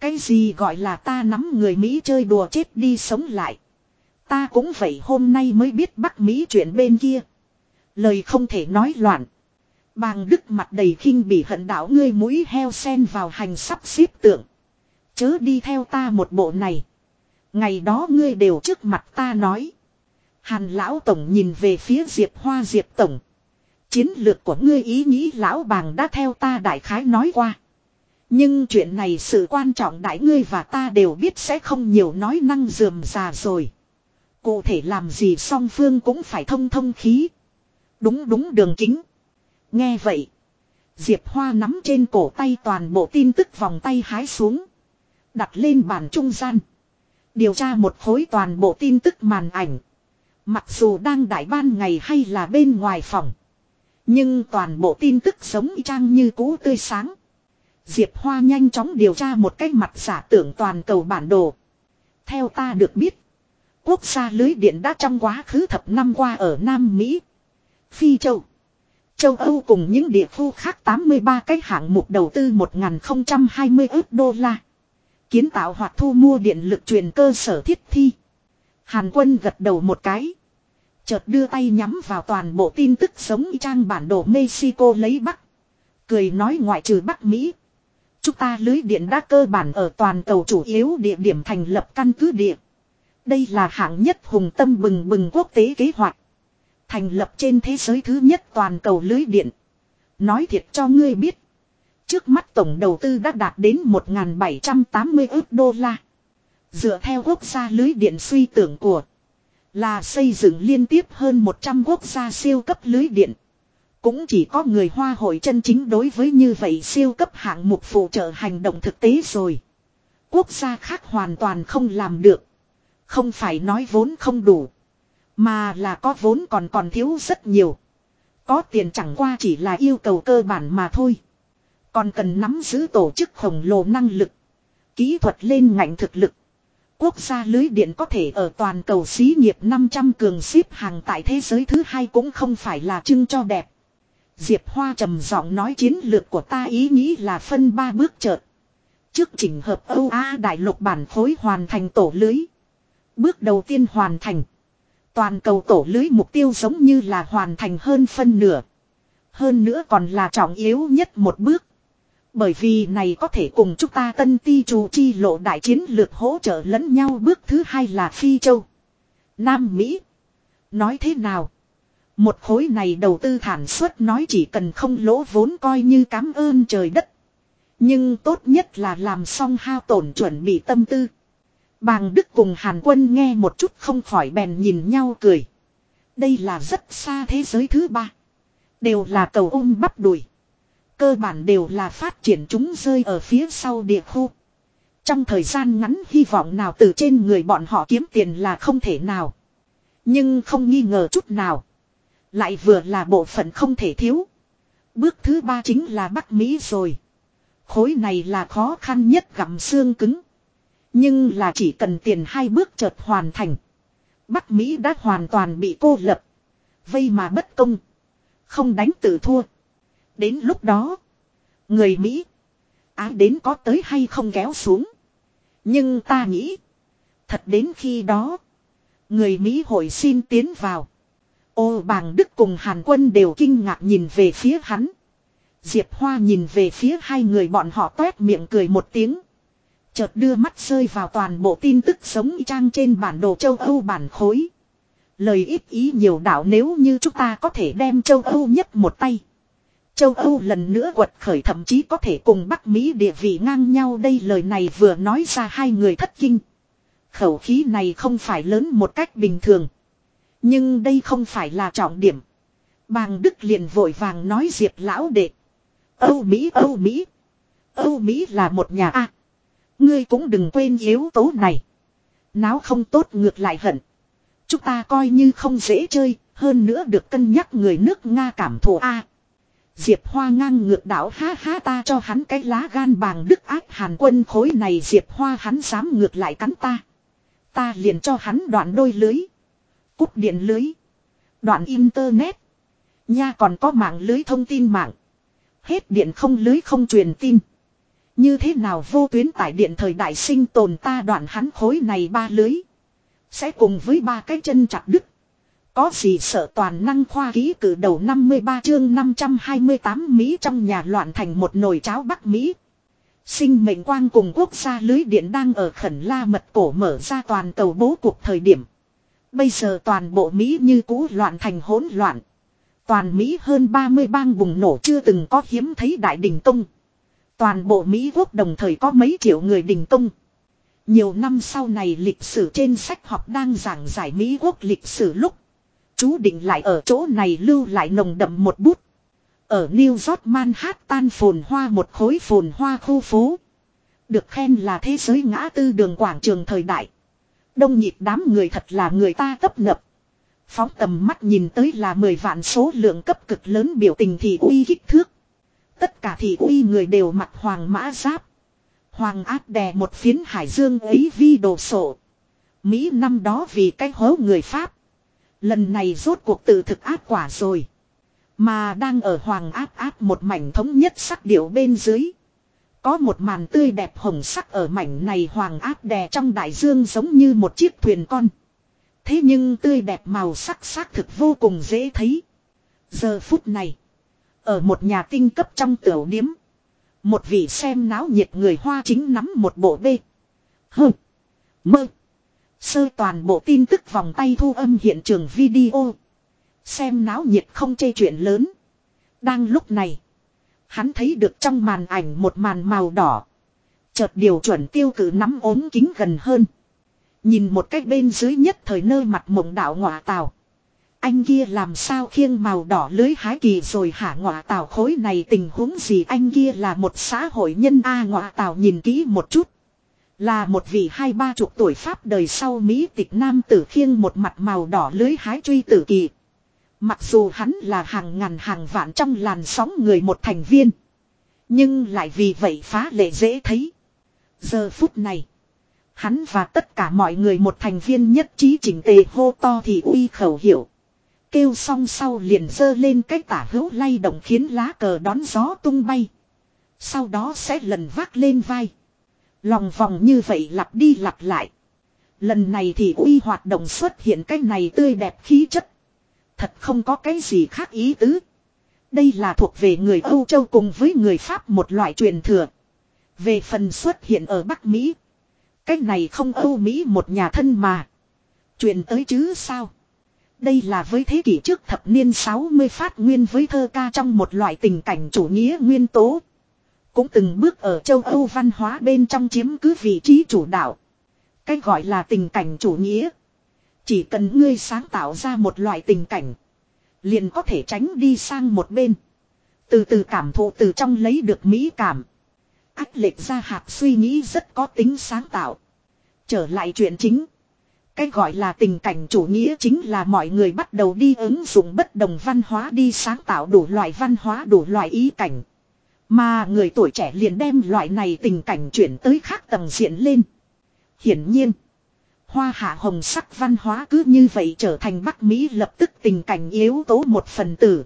Cái gì gọi là ta nắm người Mỹ chơi đùa chết đi sống lại. Ta cũng vậy hôm nay mới biết Bắc Mỹ chuyện bên kia. Lời không thể nói loạn. Bàng đức mặt đầy khinh bị hận đảo ngươi mũi heo sen vào hành sắp xếp tượng. Chớ đi theo ta một bộ này. Ngày đó ngươi đều trước mặt ta nói. Hàn lão tổng nhìn về phía Diệp Hoa Diệp tổng. Chiến lược của ngươi ý nghĩ lão bàng đã theo ta đại khái nói qua. Nhưng chuyện này sự quan trọng đại ngươi và ta đều biết sẽ không nhiều nói năng dườm già rồi. Cụ thể làm gì song phương cũng phải thông thông khí. Đúng đúng đường kính. Nghe vậy. Diệp Hoa nắm trên cổ tay toàn bộ tin tức vòng tay hái xuống. Đặt lên bàn trung gian. Điều tra một khối toàn bộ tin tức màn ảnh. Mặc dù đang đại ban ngày hay là bên ngoài phòng. Nhưng toàn bộ tin tức sống trang như cũ tươi sáng. Diệp Hoa nhanh chóng điều tra một cách mặt giả tưởng toàn cầu bản đồ. Theo ta được biết. Quốc gia lưới điện đã trong quá khứ thập năm qua ở Nam Mỹ. Phi Châu. Châu Âu cùng những địa khu khác 83 cái hạng mục đầu tư 1020 ước đô la. Kiến tạo hoặc thu mua điện lực truyền cơ sở thiết thi. Hàn quân gật đầu một cái. Chợt đưa tay nhắm vào toàn bộ tin tức sống trang bản đồ Mexico lấy Bắc. Cười nói ngoại trừ Bắc Mỹ. Chúng ta lưới điện đã cơ bản ở toàn cầu chủ yếu địa điểm thành lập căn cứ địa. Đây là hạng nhất hùng tâm bừng bừng quốc tế kế hoạch. Thành lập trên thế giới thứ nhất toàn cầu lưới điện. Nói thiệt cho ngươi biết. Trước mắt tổng đầu tư đã đạt đến 1.780 ước đô la. Dựa theo quốc gia lưới điện suy tưởng của. Là xây dựng liên tiếp hơn 100 quốc gia siêu cấp lưới điện. Cũng chỉ có người hoa hội chân chính đối với như vậy siêu cấp hạng mục phụ trợ hành động thực tế rồi. Quốc gia khác hoàn toàn không làm được. Không phải nói vốn không đủ. Mà là có vốn còn còn thiếu rất nhiều. Có tiền chẳng qua chỉ là yêu cầu cơ bản mà thôi. Còn cần nắm giữ tổ chức khổng lồ năng lực. Kỹ thuật lên ngành thực lực. Quốc gia lưới điện có thể ở toàn cầu xí nghiệp 500 cường xếp hàng tại thế giới thứ hai cũng không phải là trưng cho đẹp. Diệp Hoa trầm giọng nói chiến lược của ta ý nghĩ là phân ba bước chợt. Trước chỉnh hợp Âu Á đại lục bản khối hoàn thành tổ lưới. Bước đầu tiên hoàn thành. Toàn cầu tổ lưới mục tiêu giống như là hoàn thành hơn phân nửa. Hơn nữa còn là trọng yếu nhất một bước. Bởi vì này có thể cùng chúng ta tân ti chủ chi lộ đại chiến lược hỗ trợ lẫn nhau bước thứ hai là Phi Châu. Nam Mỹ. Nói thế nào? Một khối này đầu tư thản suất nói chỉ cần không lỗ vốn coi như cảm ơn trời đất. Nhưng tốt nhất là làm xong hao tổn chuẩn bị tâm tư. Bàng Đức cùng Hàn Quân nghe một chút không khỏi bèn nhìn nhau cười. Đây là rất xa thế giới thứ ba. Đều là cầu ôm bắp đùi. Cơ bản đều là phát triển chúng rơi ở phía sau địa khu. Trong thời gian ngắn hy vọng nào từ trên người bọn họ kiếm tiền là không thể nào. Nhưng không nghi ngờ chút nào. Lại vừa là bộ phận không thể thiếu. Bước thứ ba chính là Bắc Mỹ rồi. Khối này là khó khăn nhất gặm xương cứng. Nhưng là chỉ cần tiền hai bước chợt hoàn thành. Bắc Mỹ đã hoàn toàn bị cô lập. Vây mà bất công. Không đánh tự thua. Đến lúc đó. Người Mỹ. Á đến có tới hay không kéo xuống. Nhưng ta nghĩ. Thật đến khi đó. Người Mỹ hội xin tiến vào. Ô bàng Đức cùng Hàn quân đều kinh ngạc nhìn về phía hắn. Diệp Hoa nhìn về phía hai người bọn họ tuét miệng cười một tiếng. Chợt đưa mắt rơi vào toàn bộ tin tức sống trang trên bản đồ châu Âu bản khối. Lời ít ý nhiều đạo nếu như chúng ta có thể đem châu Âu nhất một tay. Châu Âu lần nữa quật khởi thậm chí có thể cùng Bắc Mỹ địa vị ngang nhau đây lời này vừa nói ra hai người thất kinh. Khẩu khí này không phải lớn một cách bình thường. Nhưng đây không phải là trọng điểm. Bàng Đức liền vội vàng nói Diệp lão đệ. Âu Mỹ Âu Mỹ. Âu Mỹ là một nhà A ngươi cũng đừng quên yếu tố này. Náo không tốt ngược lại hận. Chúng ta coi như không dễ chơi, hơn nữa được cân nhắc người nước Nga cảm thù A. Diệp Hoa ngang ngược đảo ha ha ta cho hắn cái lá gan bàng đức ác hàn quân khối này Diệp Hoa hắn dám ngược lại cắn ta. Ta liền cho hắn đoạn đôi lưới. Cúp điện lưới. Đoạn internet. Nha còn có mạng lưới thông tin mạng. Hết điện không lưới không truyền tin. Như thế nào vô tuyến tại điện thời đại sinh tồn ta đoạn hắn khối này ba lưới. Sẽ cùng với ba cái chân chặt đứt. Có gì sợ toàn năng khoa ký cử đầu 53 chương 528 Mỹ trong nhà loạn thành một nồi cháo Bắc Mỹ. Sinh mệnh quang cùng quốc gia lưới điện đang ở khẩn la mật cổ mở ra toàn cầu bố cục thời điểm. Bây giờ toàn bộ Mỹ như cũ loạn thành hỗn loạn. Toàn Mỹ hơn 30 bang bùng nổ chưa từng có hiếm thấy đại đình công. Toàn bộ Mỹ quốc đồng thời có mấy triệu người đình công. Nhiều năm sau này lịch sử trên sách học đang giảng giải Mỹ quốc lịch sử lúc. Chú định lại ở chỗ này lưu lại nồng đậm một bút. Ở New York Manhattan phồn hoa một khối phồn hoa khu phố. Được khen là thế giới ngã tư đường quảng trường thời đại. Đông nhịp đám người thật là người ta tấp nập. Phóng tầm mắt nhìn tới là 10 vạn số lượng cấp cực lớn biểu tình thì uy kích thước. Tất cả thị uy người đều mặc hoàng mã giáp. Hoàng áp đè một phiến hải dương ấy vi đồ sổ. Mỹ năm đó vì cái hố người Pháp. Lần này rốt cuộc tự thực ác quả rồi. Mà đang ở hoàng áp áp một mảnh thống nhất sắc điệu bên dưới. Có một màn tươi đẹp hồng sắc ở mảnh này hoàng áp đè trong đại dương giống như một chiếc thuyền con. Thế nhưng tươi đẹp màu sắc sắc thực vô cùng dễ thấy. Giờ phút này. Ở một nhà tinh cấp trong tiểu điếm. Một vị xem náo nhiệt người Hoa chính nắm một bộ bê. Hơ. Mơ. Sơ toàn bộ tin tức vòng tay thu âm hiện trường video. Xem náo nhiệt không chê chuyện lớn. Đang lúc này. Hắn thấy được trong màn ảnh một màn màu đỏ. Chợt điều chuẩn tiêu cử nắm ốm kính gần hơn. Nhìn một cách bên dưới nhất thời nơi mặt mộng đạo ngọa tàu. Anh kia làm sao khiêng màu đỏ lưới hái kỳ rồi hả ngọa tào khối này tình huống gì anh kia là một xã hội nhân A à, ngọa tào nhìn kỹ một chút. Là một vị hai ba chục tuổi Pháp đời sau Mỹ tịch nam tử khiêng một mặt màu đỏ lưới hái truy tử kỳ. Mặc dù hắn là hàng ngàn hàng vạn trong làn sóng người một thành viên. Nhưng lại vì vậy phá lệ dễ thấy. Giờ phút này. Hắn và tất cả mọi người một thành viên nhất trí chỉnh tề hô to thì uy khẩu hiệu. Kêu xong sau liền dơ lên cái tả hữu lay động khiến lá cờ đón gió tung bay. Sau đó sẽ lần vác lên vai. Lòng vòng như vậy lặp đi lặp lại. Lần này thì uy hoạt động xuất hiện cái này tươi đẹp khí chất. Thật không có cái gì khác ý tứ. Đây là thuộc về người Âu Châu cùng với người Pháp một loại truyền thừa. Về phần xuất hiện ở Bắc Mỹ. Cái này không Âu Mỹ một nhà thân mà. Truyền tới chứ sao. Đây là với thế kỷ trước thập niên 60 phát nguyên với thơ ca trong một loại tình cảnh chủ nghĩa nguyên tố. Cũng từng bước ở châu Âu văn hóa bên trong chiếm cứ vị trí chủ đạo. cách gọi là tình cảnh chủ nghĩa. Chỉ cần ngươi sáng tạo ra một loại tình cảnh. Liền có thể tránh đi sang một bên. Từ từ cảm thụ từ trong lấy được mỹ cảm. Ách lệch ra hạt suy nghĩ rất có tính sáng tạo. Trở lại chuyện chính. Cái gọi là tình cảnh chủ nghĩa chính là mọi người bắt đầu đi ứng dụng bất đồng văn hóa đi sáng tạo đủ loại văn hóa đủ loại ý cảnh. Mà người tuổi trẻ liền đem loại này tình cảnh chuyển tới khác tầng diện lên. Hiển nhiên, hoa hạ hồng sắc văn hóa cứ như vậy trở thành Bắc Mỹ lập tức tình cảnh yếu tố một phần tử.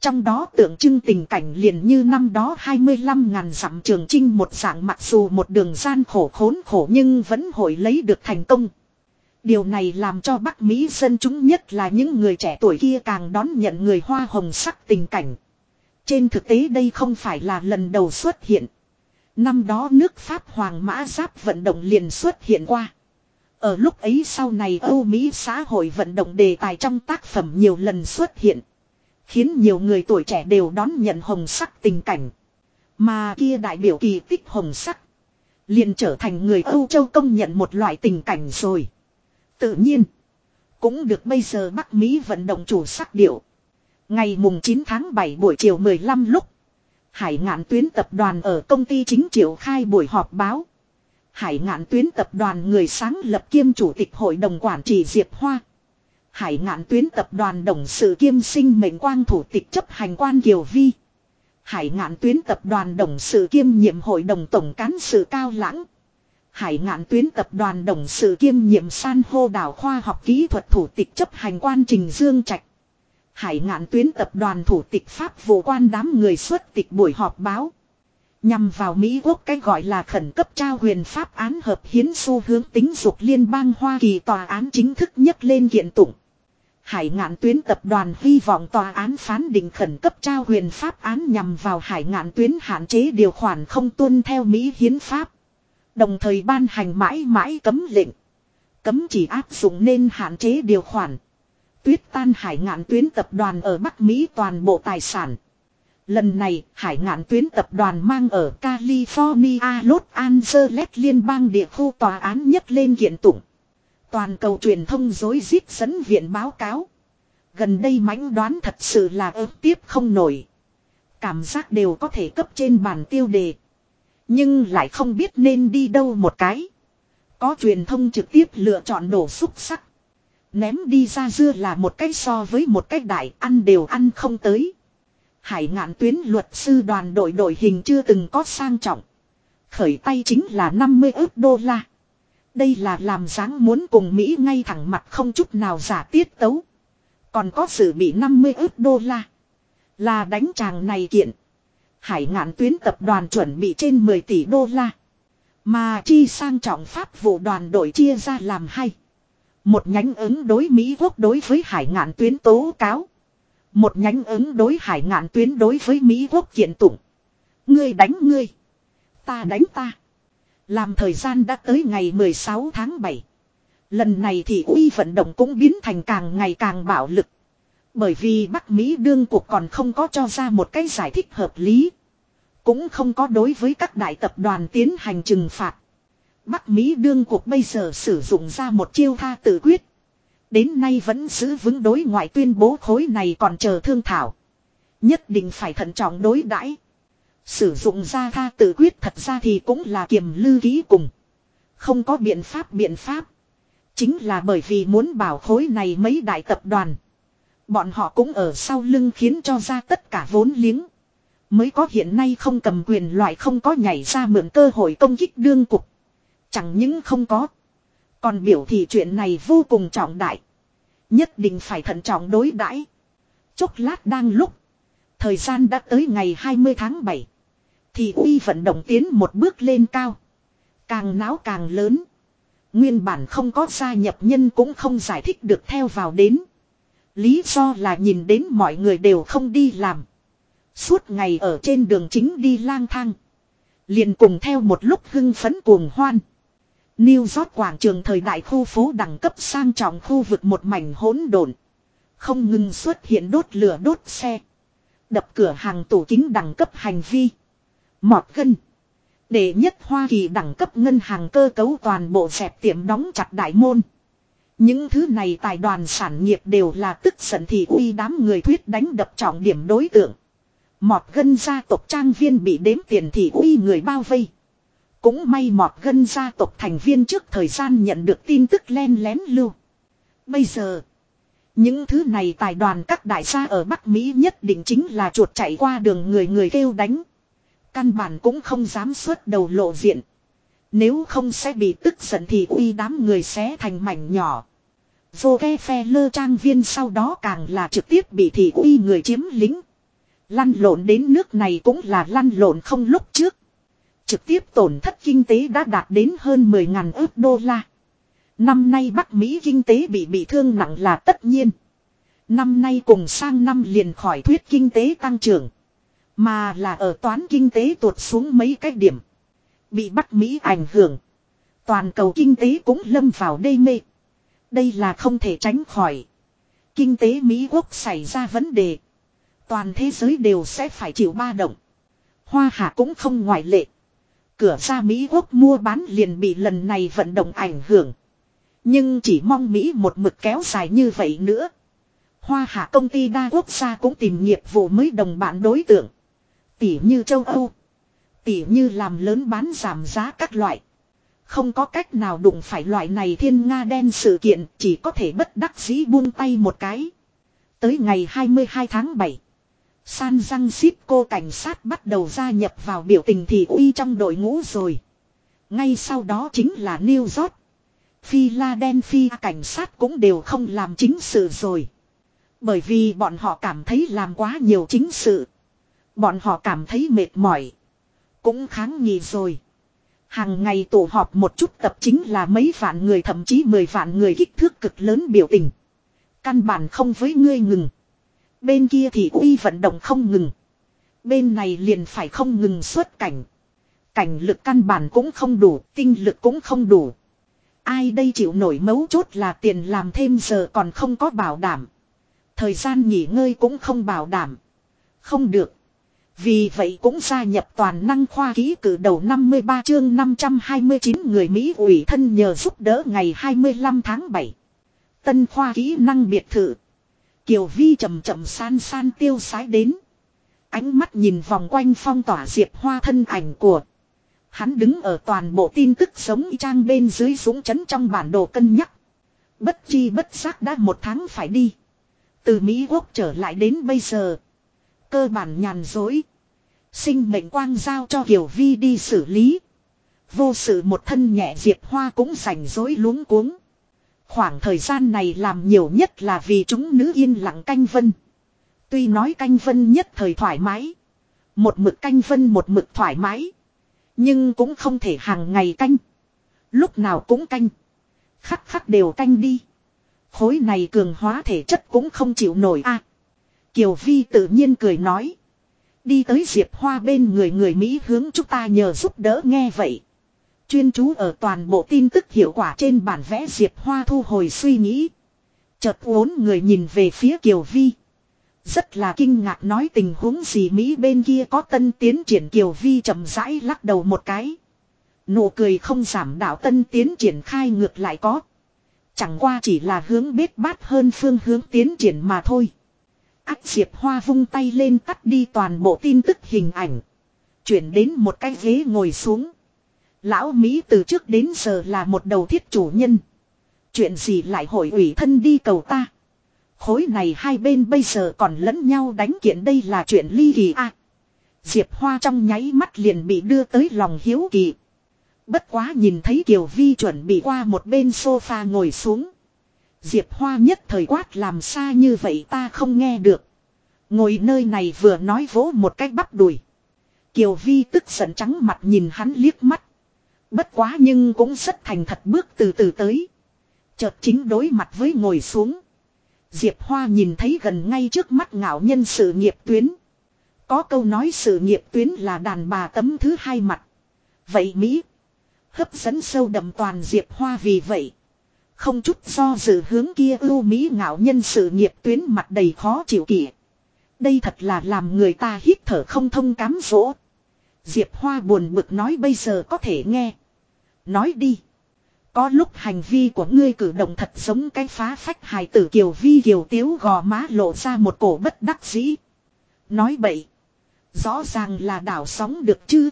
Trong đó tượng trưng tình cảnh liền như năm đó 25 ngàn dặm trường trinh một dạng mặc dù một đường gian khổ khốn khổ nhưng vẫn hội lấy được thành công. Điều này làm cho Bắc Mỹ dân chúng nhất là những người trẻ tuổi kia càng đón nhận người hoa hồng sắc tình cảnh. Trên thực tế đây không phải là lần đầu xuất hiện. Năm đó nước Pháp Hoàng Mã Giáp vận động liền xuất hiện qua. Ở lúc ấy sau này Âu Mỹ xã hội vận động đề tài trong tác phẩm nhiều lần xuất hiện. Khiến nhiều người tuổi trẻ đều đón nhận hồng sắc tình cảnh. Mà kia đại biểu kỳ tích hồng sắc. Liền trở thành người Âu Châu công nhận một loại tình cảnh rồi. Tự nhiên. Cũng được bây giờ Bắc Mỹ vận động chủ sắc điệu. Ngày mùng 9 tháng 7 buổi chiều 15 lúc. Hải ngạn tuyến tập đoàn ở công ty chính triệu khai buổi họp báo. Hải ngạn tuyến tập đoàn người sáng lập kiêm chủ tịch hội đồng quản trị Diệp Hoa. Hải ngạn tuyến tập đoàn đồng sự kiêm sinh mệnh quang thủ tịch chấp hành quan Kiều Vi. Hải ngạn tuyến tập đoàn đồng sự kiêm nhiệm hội đồng tổng cán sự cao lãng. Hải ngạn tuyến tập đoàn đồng sự kiêm nhiệm san hô đảo khoa học kỹ thuật thủ tịch chấp hành quan Trình Dương Trạch. Hải ngạn tuyến tập đoàn thủ tịch Pháp vụ quan đám người xuất tịch buổi họp báo. Nhằm vào Mỹ Quốc cái gọi là khẩn cấp trao huyền pháp án hợp hiến xu hướng tính dục liên bang Hoa Kỳ tòa án chính thức nhất lên kiện tụng. Hải ngạn tuyến tập đoàn hy vọng tòa án phán định khẩn cấp trao huyền pháp án nhằm vào hải ngạn tuyến hạn chế điều khoản không tuân theo Mỹ hiến pháp. Đồng thời ban hành mãi mãi cấm lệnh. Cấm chỉ áp dụng nên hạn chế điều khoản. Tuyết tan hải ngạn tuyến tập đoàn ở Bắc Mỹ toàn bộ tài sản. Lần này, hải ngạn tuyến tập đoàn mang ở California Los Angeles liên bang địa khu tòa án nhất lên kiện tụng. Toàn cầu truyền thông dối rít dẫn viện báo cáo. Gần đây mãnh đoán thật sự là ớt tiếp không nổi. Cảm giác đều có thể cấp trên bàn tiêu đề. Nhưng lại không biết nên đi đâu một cái. Có truyền thông trực tiếp lựa chọn đổ xúc sắc. Ném đi ra dưa là một cách so với một cách đại ăn đều ăn không tới. Hải ngạn tuyến luật sư đoàn đội đội hình chưa từng có sang trọng. Khởi tay chính là 50 ước đô la. Đây là làm dáng muốn cùng Mỹ ngay thẳng mặt không chút nào giả tiết tấu. Còn có sự bị 50 ước đô la. Là đánh chàng này kiện. Hải ngạn tuyến tập đoàn chuẩn bị trên 10 tỷ đô la. Mà chi sang trọng pháp vụ đoàn đội chia ra làm hai. Một nhánh ứng đối Mỹ quốc đối với hải ngạn tuyến tố cáo. Một nhánh ứng đối hải ngạn tuyến đối với Mỹ quốc kiện tụng. Ngươi đánh ngươi. Ta đánh ta. Làm thời gian đã tới ngày 16 tháng 7. Lần này thì uy vận động cũng biến thành càng ngày càng bạo lực. Bởi vì Bắc Mỹ đương cuộc còn không có cho ra một cái giải thích hợp lý. Cũng không có đối với các đại tập đoàn tiến hành trừng phạt. Bắc Mỹ đương cuộc bây giờ sử dụng ra một chiêu tha tự quyết. Đến nay vẫn giữ vững đối ngoại tuyên bố khối này còn chờ thương thảo. Nhất định phải thận trọng đối đãi. Sử dụng ra tha tự quyết thật ra thì cũng là kiềm lư ký cùng. Không có biện pháp biện pháp. Chính là bởi vì muốn bảo khối này mấy đại tập đoàn. Bọn họ cũng ở sau lưng khiến cho ra tất cả vốn liếng. Mới có hiện nay không cầm quyền loại không có nhảy ra mượn cơ hội công kích đương cục. Chẳng những không có. Còn biểu thị chuyện này vô cùng trọng đại. Nhất định phải thận trọng đối đãi. Chốc lát đang lúc. Thời gian đã tới ngày 20 tháng 7. Thì uy vận động tiến một bước lên cao. Càng náo càng lớn. Nguyên bản không có gia nhập nhân cũng không giải thích được theo vào đến. Lý do là nhìn đến mọi người đều không đi làm. Suốt ngày ở trên đường chính đi lang thang. Liền cùng theo một lúc hưng phấn cuồng hoan. New York quảng trường thời đại khu phố đẳng cấp sang trọng khu vực một mảnh hỗn độn. Không ngừng xuất hiện đốt lửa đốt xe. Đập cửa hàng tủ kính đẳng cấp hành vi. Mọt gân. Để nhất Hoa Kỳ đẳng cấp ngân hàng cơ cấu toàn bộ dẹp tiệm đóng chặt đại môn. Những thứ này tài đoàn sản nghiệp đều là tức giận thì uy đám người thuyết đánh đập trọng điểm đối tượng. Mọt gân gia tộc trang viên bị đếm tiền thì uy người bao vây. Cũng may mọt gân gia tộc thành viên trước thời gian nhận được tin tức len lén lưu. Bây giờ, những thứ này tài đoàn các đại gia ở Bắc Mỹ nhất định chính là chuột chạy qua đường người người kêu đánh. Căn bản cũng không dám xuất đầu lộ diện. Nếu không sẽ bị tức giận thì uy đám người xé thành mảnh nhỏ. Vô ghe phe lơ trang viên sau đó càng là trực tiếp bị thị uy người chiếm lính. Lăn lộn đến nước này cũng là lăn lộn không lúc trước. Trực tiếp tổn thất kinh tế đã đạt đến hơn 10.000 ước đô la. Năm nay Bắc Mỹ kinh tế bị bị thương nặng là tất nhiên. Năm nay cùng sang năm liền khỏi thuyết kinh tế tăng trưởng. Mà là ở toán kinh tế tuột xuống mấy cái điểm. Bị Bắc Mỹ ảnh hưởng. Toàn cầu kinh tế cũng lâm vào đê mê. Đây là không thể tránh khỏi. Kinh tế Mỹ Quốc xảy ra vấn đề. Toàn thế giới đều sẽ phải chịu ba động. Hoa hạ cũng không ngoại lệ. Cửa ra Mỹ Quốc mua bán liền bị lần này vận động ảnh hưởng. Nhưng chỉ mong Mỹ một mực kéo dài như vậy nữa. Hoa hạ công ty đa quốc gia cũng tìm nghiệp vụ mới đồng bạn đối tượng. Tỉ như châu Âu. Tỉ như làm lớn bán giảm giá các loại. Không có cách nào đụng phải loại này thiên Nga đen sự kiện, chỉ có thể bất đắc dĩ buông tay một cái. Tới ngày 22 tháng 7. San răng ship cô cảnh sát bắt đầu gia nhập vào biểu tình thị uy trong đội ngũ rồi. Ngay sau đó chính là New York. Philadelphia cảnh sát cũng đều không làm chính sự rồi. Bởi vì bọn họ cảm thấy làm quá nhiều chính sự. Bọn họ cảm thấy mệt mỏi. Cũng kháng nghị rồi. Hàng ngày tụ họp một chút tập chính là mấy vạn người, thậm chí mười vạn người kích thước cực lớn biểu tình. Căn bản không với ngươi ngừng. Bên kia thì uy vận động không ngừng. Bên này liền phải không ngừng xuất cảnh. Cảnh lực căn bản cũng không đủ, tinh lực cũng không đủ. Ai đây chịu nổi mấu chốt là tiền làm thêm giờ còn không có bảo đảm. Thời gian nghỉ ngơi cũng không bảo đảm. Không được. Vì vậy cũng gia nhập toàn năng khoa ký cử đầu 53 chương 529 người Mỹ ủy thân nhờ giúp đỡ ngày 25 tháng 7. Tân khoa kỹ năng biệt thự. Kiều Vi chậm chậm san san tiêu sái đến. Ánh mắt nhìn vòng quanh phong tỏa diệp hoa thân ảnh của. Hắn đứng ở toàn bộ tin tức sống trang bên dưới súng chấn trong bản đồ cân nhắc. Bất chi bất giác đã một tháng phải đi. Từ Mỹ Quốc trở lại đến bây giờ. Cơ bản nhàn dối. Sinh mệnh quang giao cho Kiều Vi đi xử lý. Vô sự một thân nhẹ diệp hoa cũng rảnh rối luống cuống. Khoảng thời gian này làm nhiều nhất là vì chúng nữ yên lặng canh vân. Tuy nói canh vân nhất thời thoải mái. Một mực canh vân một mực thoải mái. Nhưng cũng không thể hàng ngày canh. Lúc nào cũng canh. Khắc khắc đều canh đi. Khối này cường hóa thể chất cũng không chịu nổi a. Kiều Vi tự nhiên cười nói. Đi tới Diệp Hoa bên người người Mỹ hướng chúng ta nhờ giúp đỡ nghe vậy. Chuyên chú ở toàn bộ tin tức hiệu quả trên bản vẽ Diệp Hoa thu hồi suy nghĩ. Chợt uốn người nhìn về phía Kiều Vi. Rất là kinh ngạc nói tình huống gì Mỹ bên kia có tân tiến triển Kiều Vi chậm rãi lắc đầu một cái. Nụ cười không giảm đạo tân tiến triển khai ngược lại có. Chẳng qua chỉ là hướng bết bát hơn phương hướng tiến triển mà thôi. Ác Diệp Hoa vung tay lên tắt đi toàn bộ tin tức hình ảnh. Chuyển đến một cái ghế ngồi xuống. Lão Mỹ từ trước đến giờ là một đầu thiết chủ nhân. Chuyện gì lại hội ủy thân đi cầu ta. Khối này hai bên bây giờ còn lẫn nhau đánh kiện đây là chuyện ly kỳ a. Diệp Hoa trong nháy mắt liền bị đưa tới lòng hiếu kỳ. Bất quá nhìn thấy Kiều Vi chuẩn bị qua một bên sofa ngồi xuống. Diệp Hoa nhất thời quát làm xa như vậy ta không nghe được. Ngồi nơi này vừa nói vỗ một cách bắp đùi. Kiều Vi tức giận trắng mặt nhìn hắn liếc mắt. Bất quá nhưng cũng rất thành thật bước từ từ tới. Chợt chính đối mặt với ngồi xuống. Diệp Hoa nhìn thấy gần ngay trước mắt ngạo nhân sự nghiệp tuyến. Có câu nói sự nghiệp tuyến là đàn bà tấm thứ hai mặt. Vậy Mỹ. Hấp dẫn sâu đậm toàn Diệp Hoa vì vậy. Không chút do dự hướng kia ưu Mỹ ngạo nhân sự nghiệp tuyến mặt đầy khó chịu kỷ. Đây thật là làm người ta hít thở không thông cám dỗ. Diệp Hoa buồn bực nói bây giờ có thể nghe. Nói đi. Có lúc hành vi của ngươi cử động thật giống cái phá phách hài tử kiều vi kiều tiếu gò má lộ ra một cổ bất đắc dĩ. Nói bậy. Rõ ràng là đảo sóng được chứ.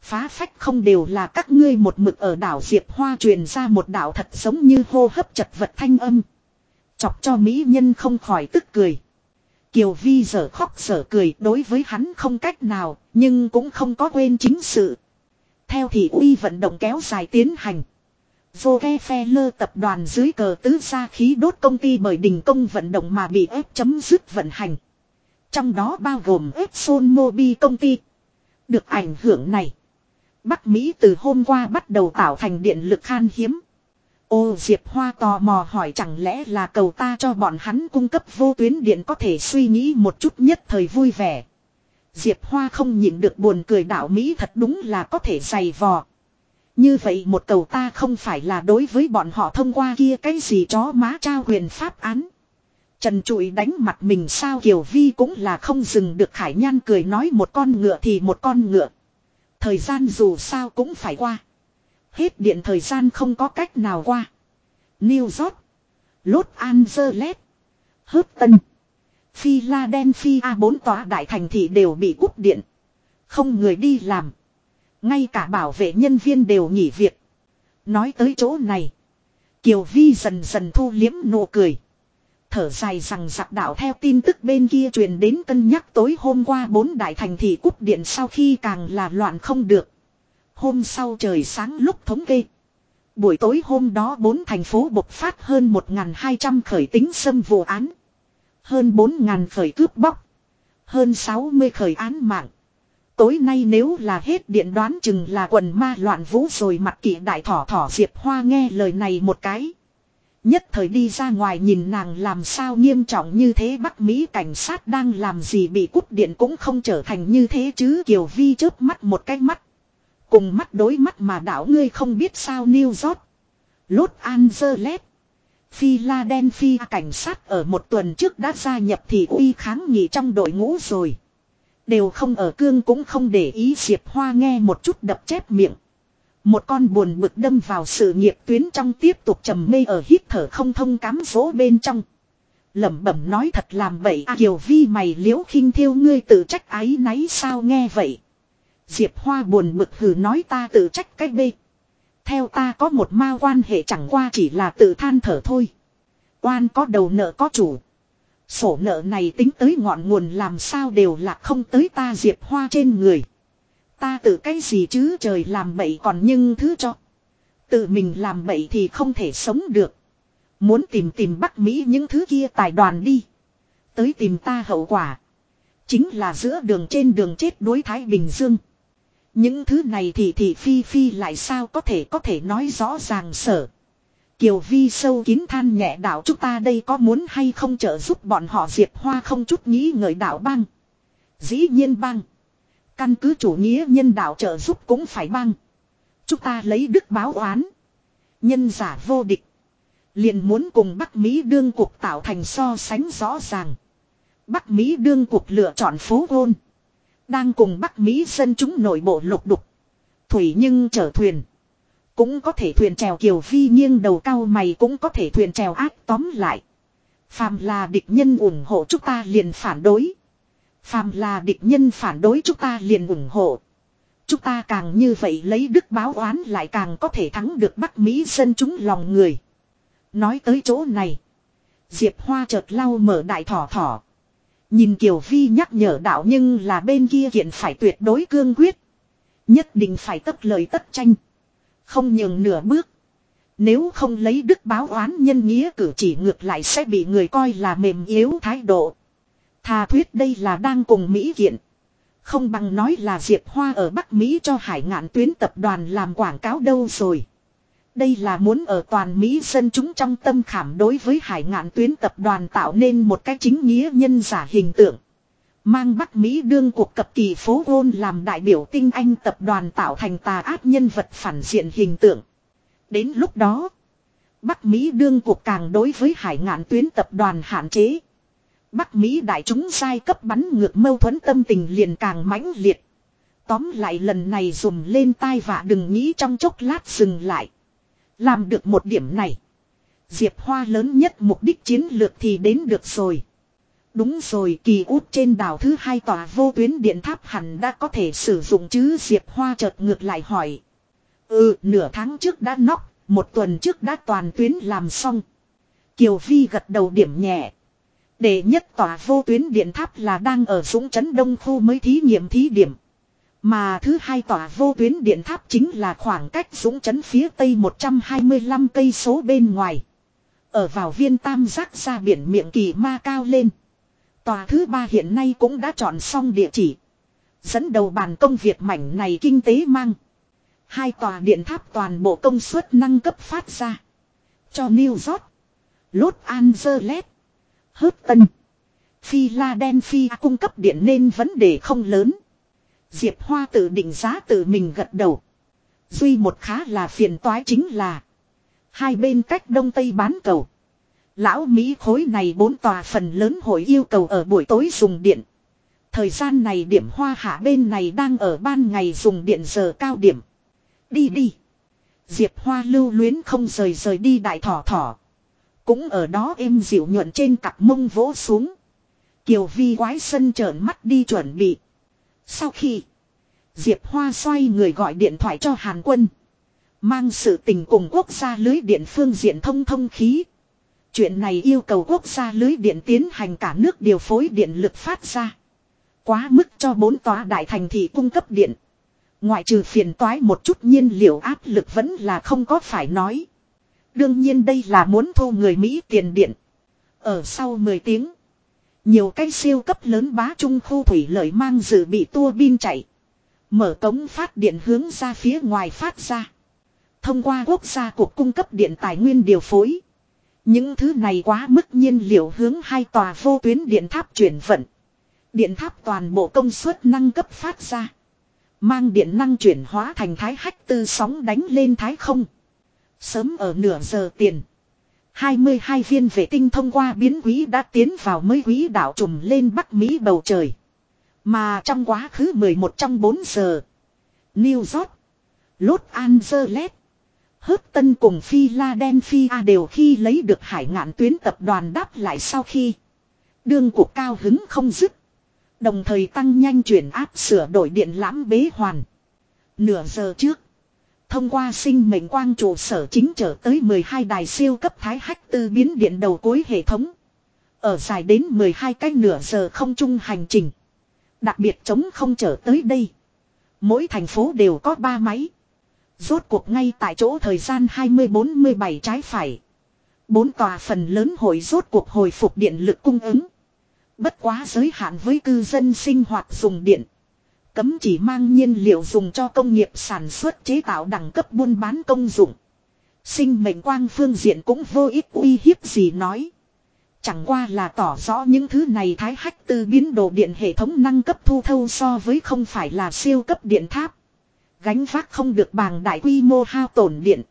Phá phách không đều là các ngươi một mực ở đảo Diệp Hoa truyền ra một đảo thật giống như hô hấp chật vật thanh âm. Chọc cho mỹ nhân không khỏi tức cười. Kiều Vi giờ khóc sở cười đối với hắn không cách nào, nhưng cũng không có quên chính sự. Theo thì uy vận động kéo dài tiến hành. Rockefeller tập đoàn dưới cờ tứ gia khí đốt công ty bởi đình công vận động mà bị ép chấm dứt vận hành. Trong đó bao gồm Exxon Mobil công ty. Được ảnh hưởng này. Bắc Mỹ từ hôm qua bắt đầu tạo thành điện lực khan hiếm. Ô Diệp Hoa tò mò hỏi chẳng lẽ là cầu ta cho bọn hắn cung cấp vô tuyến điện có thể suy nghĩ một chút nhất thời vui vẻ. Diệp Hoa không nhịn được buồn cười, đạo Mỹ thật đúng là có thể dày vò. Như vậy một cầu ta không phải là đối với bọn họ thông qua kia cái gì chó má trao huyền pháp án. Trần trụi đánh mặt mình, sao Kiều Vi cũng là không dừng được Khải Nhan cười nói, một con ngựa thì một con ngựa. Thời gian dù sao cũng phải qua. Hết điện thời gian không có cách nào qua. New York. Los Angeles. Houston. Philadelphia bốn tòa đại thành thị đều bị cúp điện. Không người đi làm. Ngay cả bảo vệ nhân viên đều nghỉ việc. Nói tới chỗ này. Kiều Vi dần dần thu liếm nụ cười. Thở dài rằng giặc đạo theo tin tức bên kia truyền đến cân nhắc tối hôm qua bốn đại thành thị cúp điện sau khi càng là loạn không được. Hôm sau trời sáng lúc thống kê. Buổi tối hôm đó bốn thành phố bộc phát hơn 1.200 khởi tính xâm vụ án. Hơn 4.000 khởi cướp bóc. Hơn 60 khởi án mạng. Tối nay nếu là hết điện đoán chừng là quần ma loạn vũ rồi mặt kỵ đại thỏ thỏ Diệp Hoa nghe lời này một cái. Nhất thời đi ra ngoài nhìn nàng làm sao nghiêm trọng như thế Bắc Mỹ cảnh sát đang làm gì bị cút điện cũng không trở thành như thế chứ Kiều Vi chớp mắt một cái mắt. Cùng mắt đối mắt mà đảo ngươi không biết sao New York. Los Angeles. Philadelphia cảnh sát ở một tuần trước đã gia nhập thì uy kháng nghị trong đội ngũ rồi. Đều không ở cương cũng không để ý Diệp Hoa nghe một chút đập chép miệng. Một con buồn bực đâm vào sự nghiệp tuyến trong tiếp tục trầm mê ở hít thở không thông cám dỗ bên trong. lẩm bẩm nói thật làm vậy à, Kiều Vi mày liễu khinh thiêu ngươi tự trách ái náy sao nghe vậy. Diệp Hoa buồn bực hừ nói ta tự trách cách bê. Theo ta có một ma quan hệ chẳng qua chỉ là tự than thở thôi. Quan có đầu nợ có chủ. Sổ nợ này tính tới ngọn nguồn làm sao đều là không tới ta Diệp Hoa trên người. Ta tự cái gì chứ trời làm bậy còn nhưng thứ cho. Tự mình làm bậy thì không thể sống được. Muốn tìm tìm Bắc Mỹ những thứ kia tài đoàn đi. Tới tìm ta hậu quả. Chính là giữa đường trên đường chết đối Thái Bình Dương. Những thứ này thì thì phi phi lại sao có thể có thể nói rõ ràng sở. Kiều Vi sâu kín than nhẹ đạo chúng ta đây có muốn hay không trợ giúp bọn họ diệt Hoa không chút nghĩ ngợi đạo băng. Dĩ nhiên băng. Căn cứ chủ nghĩa nhân đạo trợ giúp cũng phải băng. Chúng ta lấy đức báo oán. Nhân giả vô địch. Liền muốn cùng Bắc Mỹ đương cuộc tạo thành so sánh rõ ràng. Bắc Mỹ đương cuộc lựa chọn phố gôn. Đang cùng Bắc Mỹ dân chúng nội bộ lục đục. Thủy nhưng chở thuyền. Cũng có thể thuyền trèo kiều phi, nghiêng đầu cao mày cũng có thể thuyền trèo ác tóm lại. Phàm là địch nhân ủng hộ chúng ta liền phản đối. Phàm là địch nhân phản đối chúng ta liền ủng hộ. Chúng ta càng như vậy lấy đức báo oán lại càng có thể thắng được Bắc Mỹ dân chúng lòng người. Nói tới chỗ này. Diệp Hoa chợt lau mở đại thỏ thỏ. Nhìn Kiều Vi nhắc nhở đạo nhưng là bên kia kiện phải tuyệt đối cương quyết. Nhất định phải tất lời tất tranh. Không nhường nửa bước. Nếu không lấy đức báo oán nhân nghĩa cử chỉ ngược lại sẽ bị người coi là mềm yếu thái độ. Thà thuyết đây là đang cùng Mỹ kiện. Không bằng nói là Diệp Hoa ở Bắc Mỹ cho hải ngạn tuyến tập đoàn làm quảng cáo đâu rồi. Đây là muốn ở toàn Mỹ dân chúng trong tâm khảm đối với hải ngạn tuyến tập đoàn tạo nên một cái chính nghĩa nhân giả hình tượng. Mang Bắc Mỹ đương cuộc cập kỳ phố gôn làm đại biểu tinh anh tập đoàn tạo thành tà ác nhân vật phản diện hình tượng. Đến lúc đó, Bắc Mỹ đương cuộc càng đối với hải ngạn tuyến tập đoàn hạn chế. Bắc Mỹ đại chúng sai cấp bắn ngược mâu thuẫn tâm tình liền càng mãnh liệt. Tóm lại lần này dùng lên tai vạ đừng nghĩ trong chốc lát dừng lại. Làm được một điểm này. Diệp Hoa lớn nhất mục đích chiến lược thì đến được rồi. Đúng rồi kỳ út trên đảo thứ hai tòa vô tuyến điện tháp hẳn đã có thể sử dụng chứ Diệp Hoa chợt ngược lại hỏi. Ừ nửa tháng trước đã nóc, một tuần trước đã toàn tuyến làm xong. Kiều Vi gật đầu điểm nhẹ. Để nhất tòa vô tuyến điện tháp là đang ở Dũng Trấn Đông khu mới thí nghiệm thí điểm. Mà thứ hai tòa vô tuyến điện tháp chính là khoảng cách Dũng Trấn phía tây 125 cây số bên ngoài. Ở vào viên tam giác ra biển miệng kỳ ma cao lên. Tòa thứ ba hiện nay cũng đã chọn xong địa chỉ. Dẫn đầu bàn công việc mảnh này kinh tế mang. Hai tòa điện tháp toàn bộ công suất năng cấp phát ra. Cho New York. Los Angeles. Hớt tân. Philadelphia cung cấp điện nên vấn đề không lớn. Diệp Hoa tự định giá tự mình gật đầu. Duy một khá là phiền toái chính là. Hai bên cách đông tây bán cầu. Lão Mỹ khối này bốn tòa phần lớn hội yêu cầu ở buổi tối dùng điện. Thời gian này điểm hoa hạ bên này đang ở ban ngày dùng điện giờ cao điểm. Đi đi. Diệp Hoa lưu luyến không rời rời đi đại thỏ thỏ. Cũng ở đó êm dịu nhuận trên cặp mông vỗ xuống. Kiều Vi quái sân trợn mắt đi chuẩn bị. Sau khi, Diệp Hoa xoay người gọi điện thoại cho Hàn Quân. Mang sự tình cùng quốc gia lưới điện phương diện thông thông khí. Chuyện này yêu cầu quốc gia lưới điện tiến hành cả nước điều phối điện lực phát ra. Quá mức cho bốn tòa đại thành thị cung cấp điện. Ngoại trừ phiền toái một chút nhiên liệu áp lực vẫn là không có phải nói. Đương nhiên đây là muốn thu người Mỹ tiền điện. Ở sau 10 tiếng. Nhiều cái siêu cấp lớn bá trung khu thủy lợi mang dự bị tua bin chạy. Mở cống phát điện hướng ra phía ngoài phát ra. Thông qua quốc gia cuộc cung cấp điện tài nguyên điều phối. Những thứ này quá mức nhiên liệu hướng hai tòa vô tuyến điện tháp chuyển vận. Điện tháp toàn bộ công suất năng cấp phát ra. Mang điện năng chuyển hóa thành thái hách tư sóng đánh lên thái không. Sớm ở nửa giờ tiền. 22 viên vệ tinh thông qua biến quý đã tiến vào mới quý đảo trùm lên Bắc Mỹ bầu trời. Mà trong quá khứ 11 trong 4 giờ. New York. Los Angeles. Hớt Tân cùng Philadelphia đều khi lấy được hải ngạn tuyến tập đoàn đáp lại sau khi. Đương cuộc cao hứng không dứt. Đồng thời tăng nhanh chuyển áp sửa đổi điện lãm bế hoàn. Nửa giờ trước. Thông qua sinh mệnh quang trụ sở chính trở tới 12 đài siêu cấp thái hách tư biến điện đầu cuối hệ thống. Ở dài đến 12 cái nửa giờ không chung hành trình. Đặc biệt chống không trở tới đây. Mỗi thành phố đều có 3 máy. Rốt cuộc ngay tại chỗ thời gian 20-47 trái phải. Bốn tòa phần lớn hội rốt cuộc hồi phục điện lực cung ứng. Bất quá giới hạn với cư dân sinh hoạt dùng điện. Cấm chỉ mang nhiên liệu dùng cho công nghiệp sản xuất chế tạo đẳng cấp buôn bán công dụng. Sinh mệnh quang phương diện cũng vô ích uy hiếp gì nói. Chẳng qua là tỏ rõ những thứ này thái hách tư biến đồ điện hệ thống năng cấp thu thâu so với không phải là siêu cấp điện tháp. Gánh vác không được bằng đại quy mô hao tổn điện.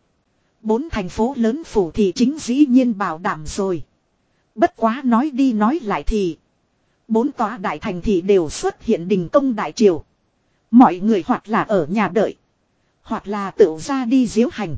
Bốn thành phố lớn phủ thì chính dĩ nhiên bảo đảm rồi. Bất quá nói đi nói lại thì. Bốn tòa đại thành thị đều xuất hiện đình công đại triều. Mọi người hoặc là ở nhà đợi. Hoặc là tự ra đi diễu hành.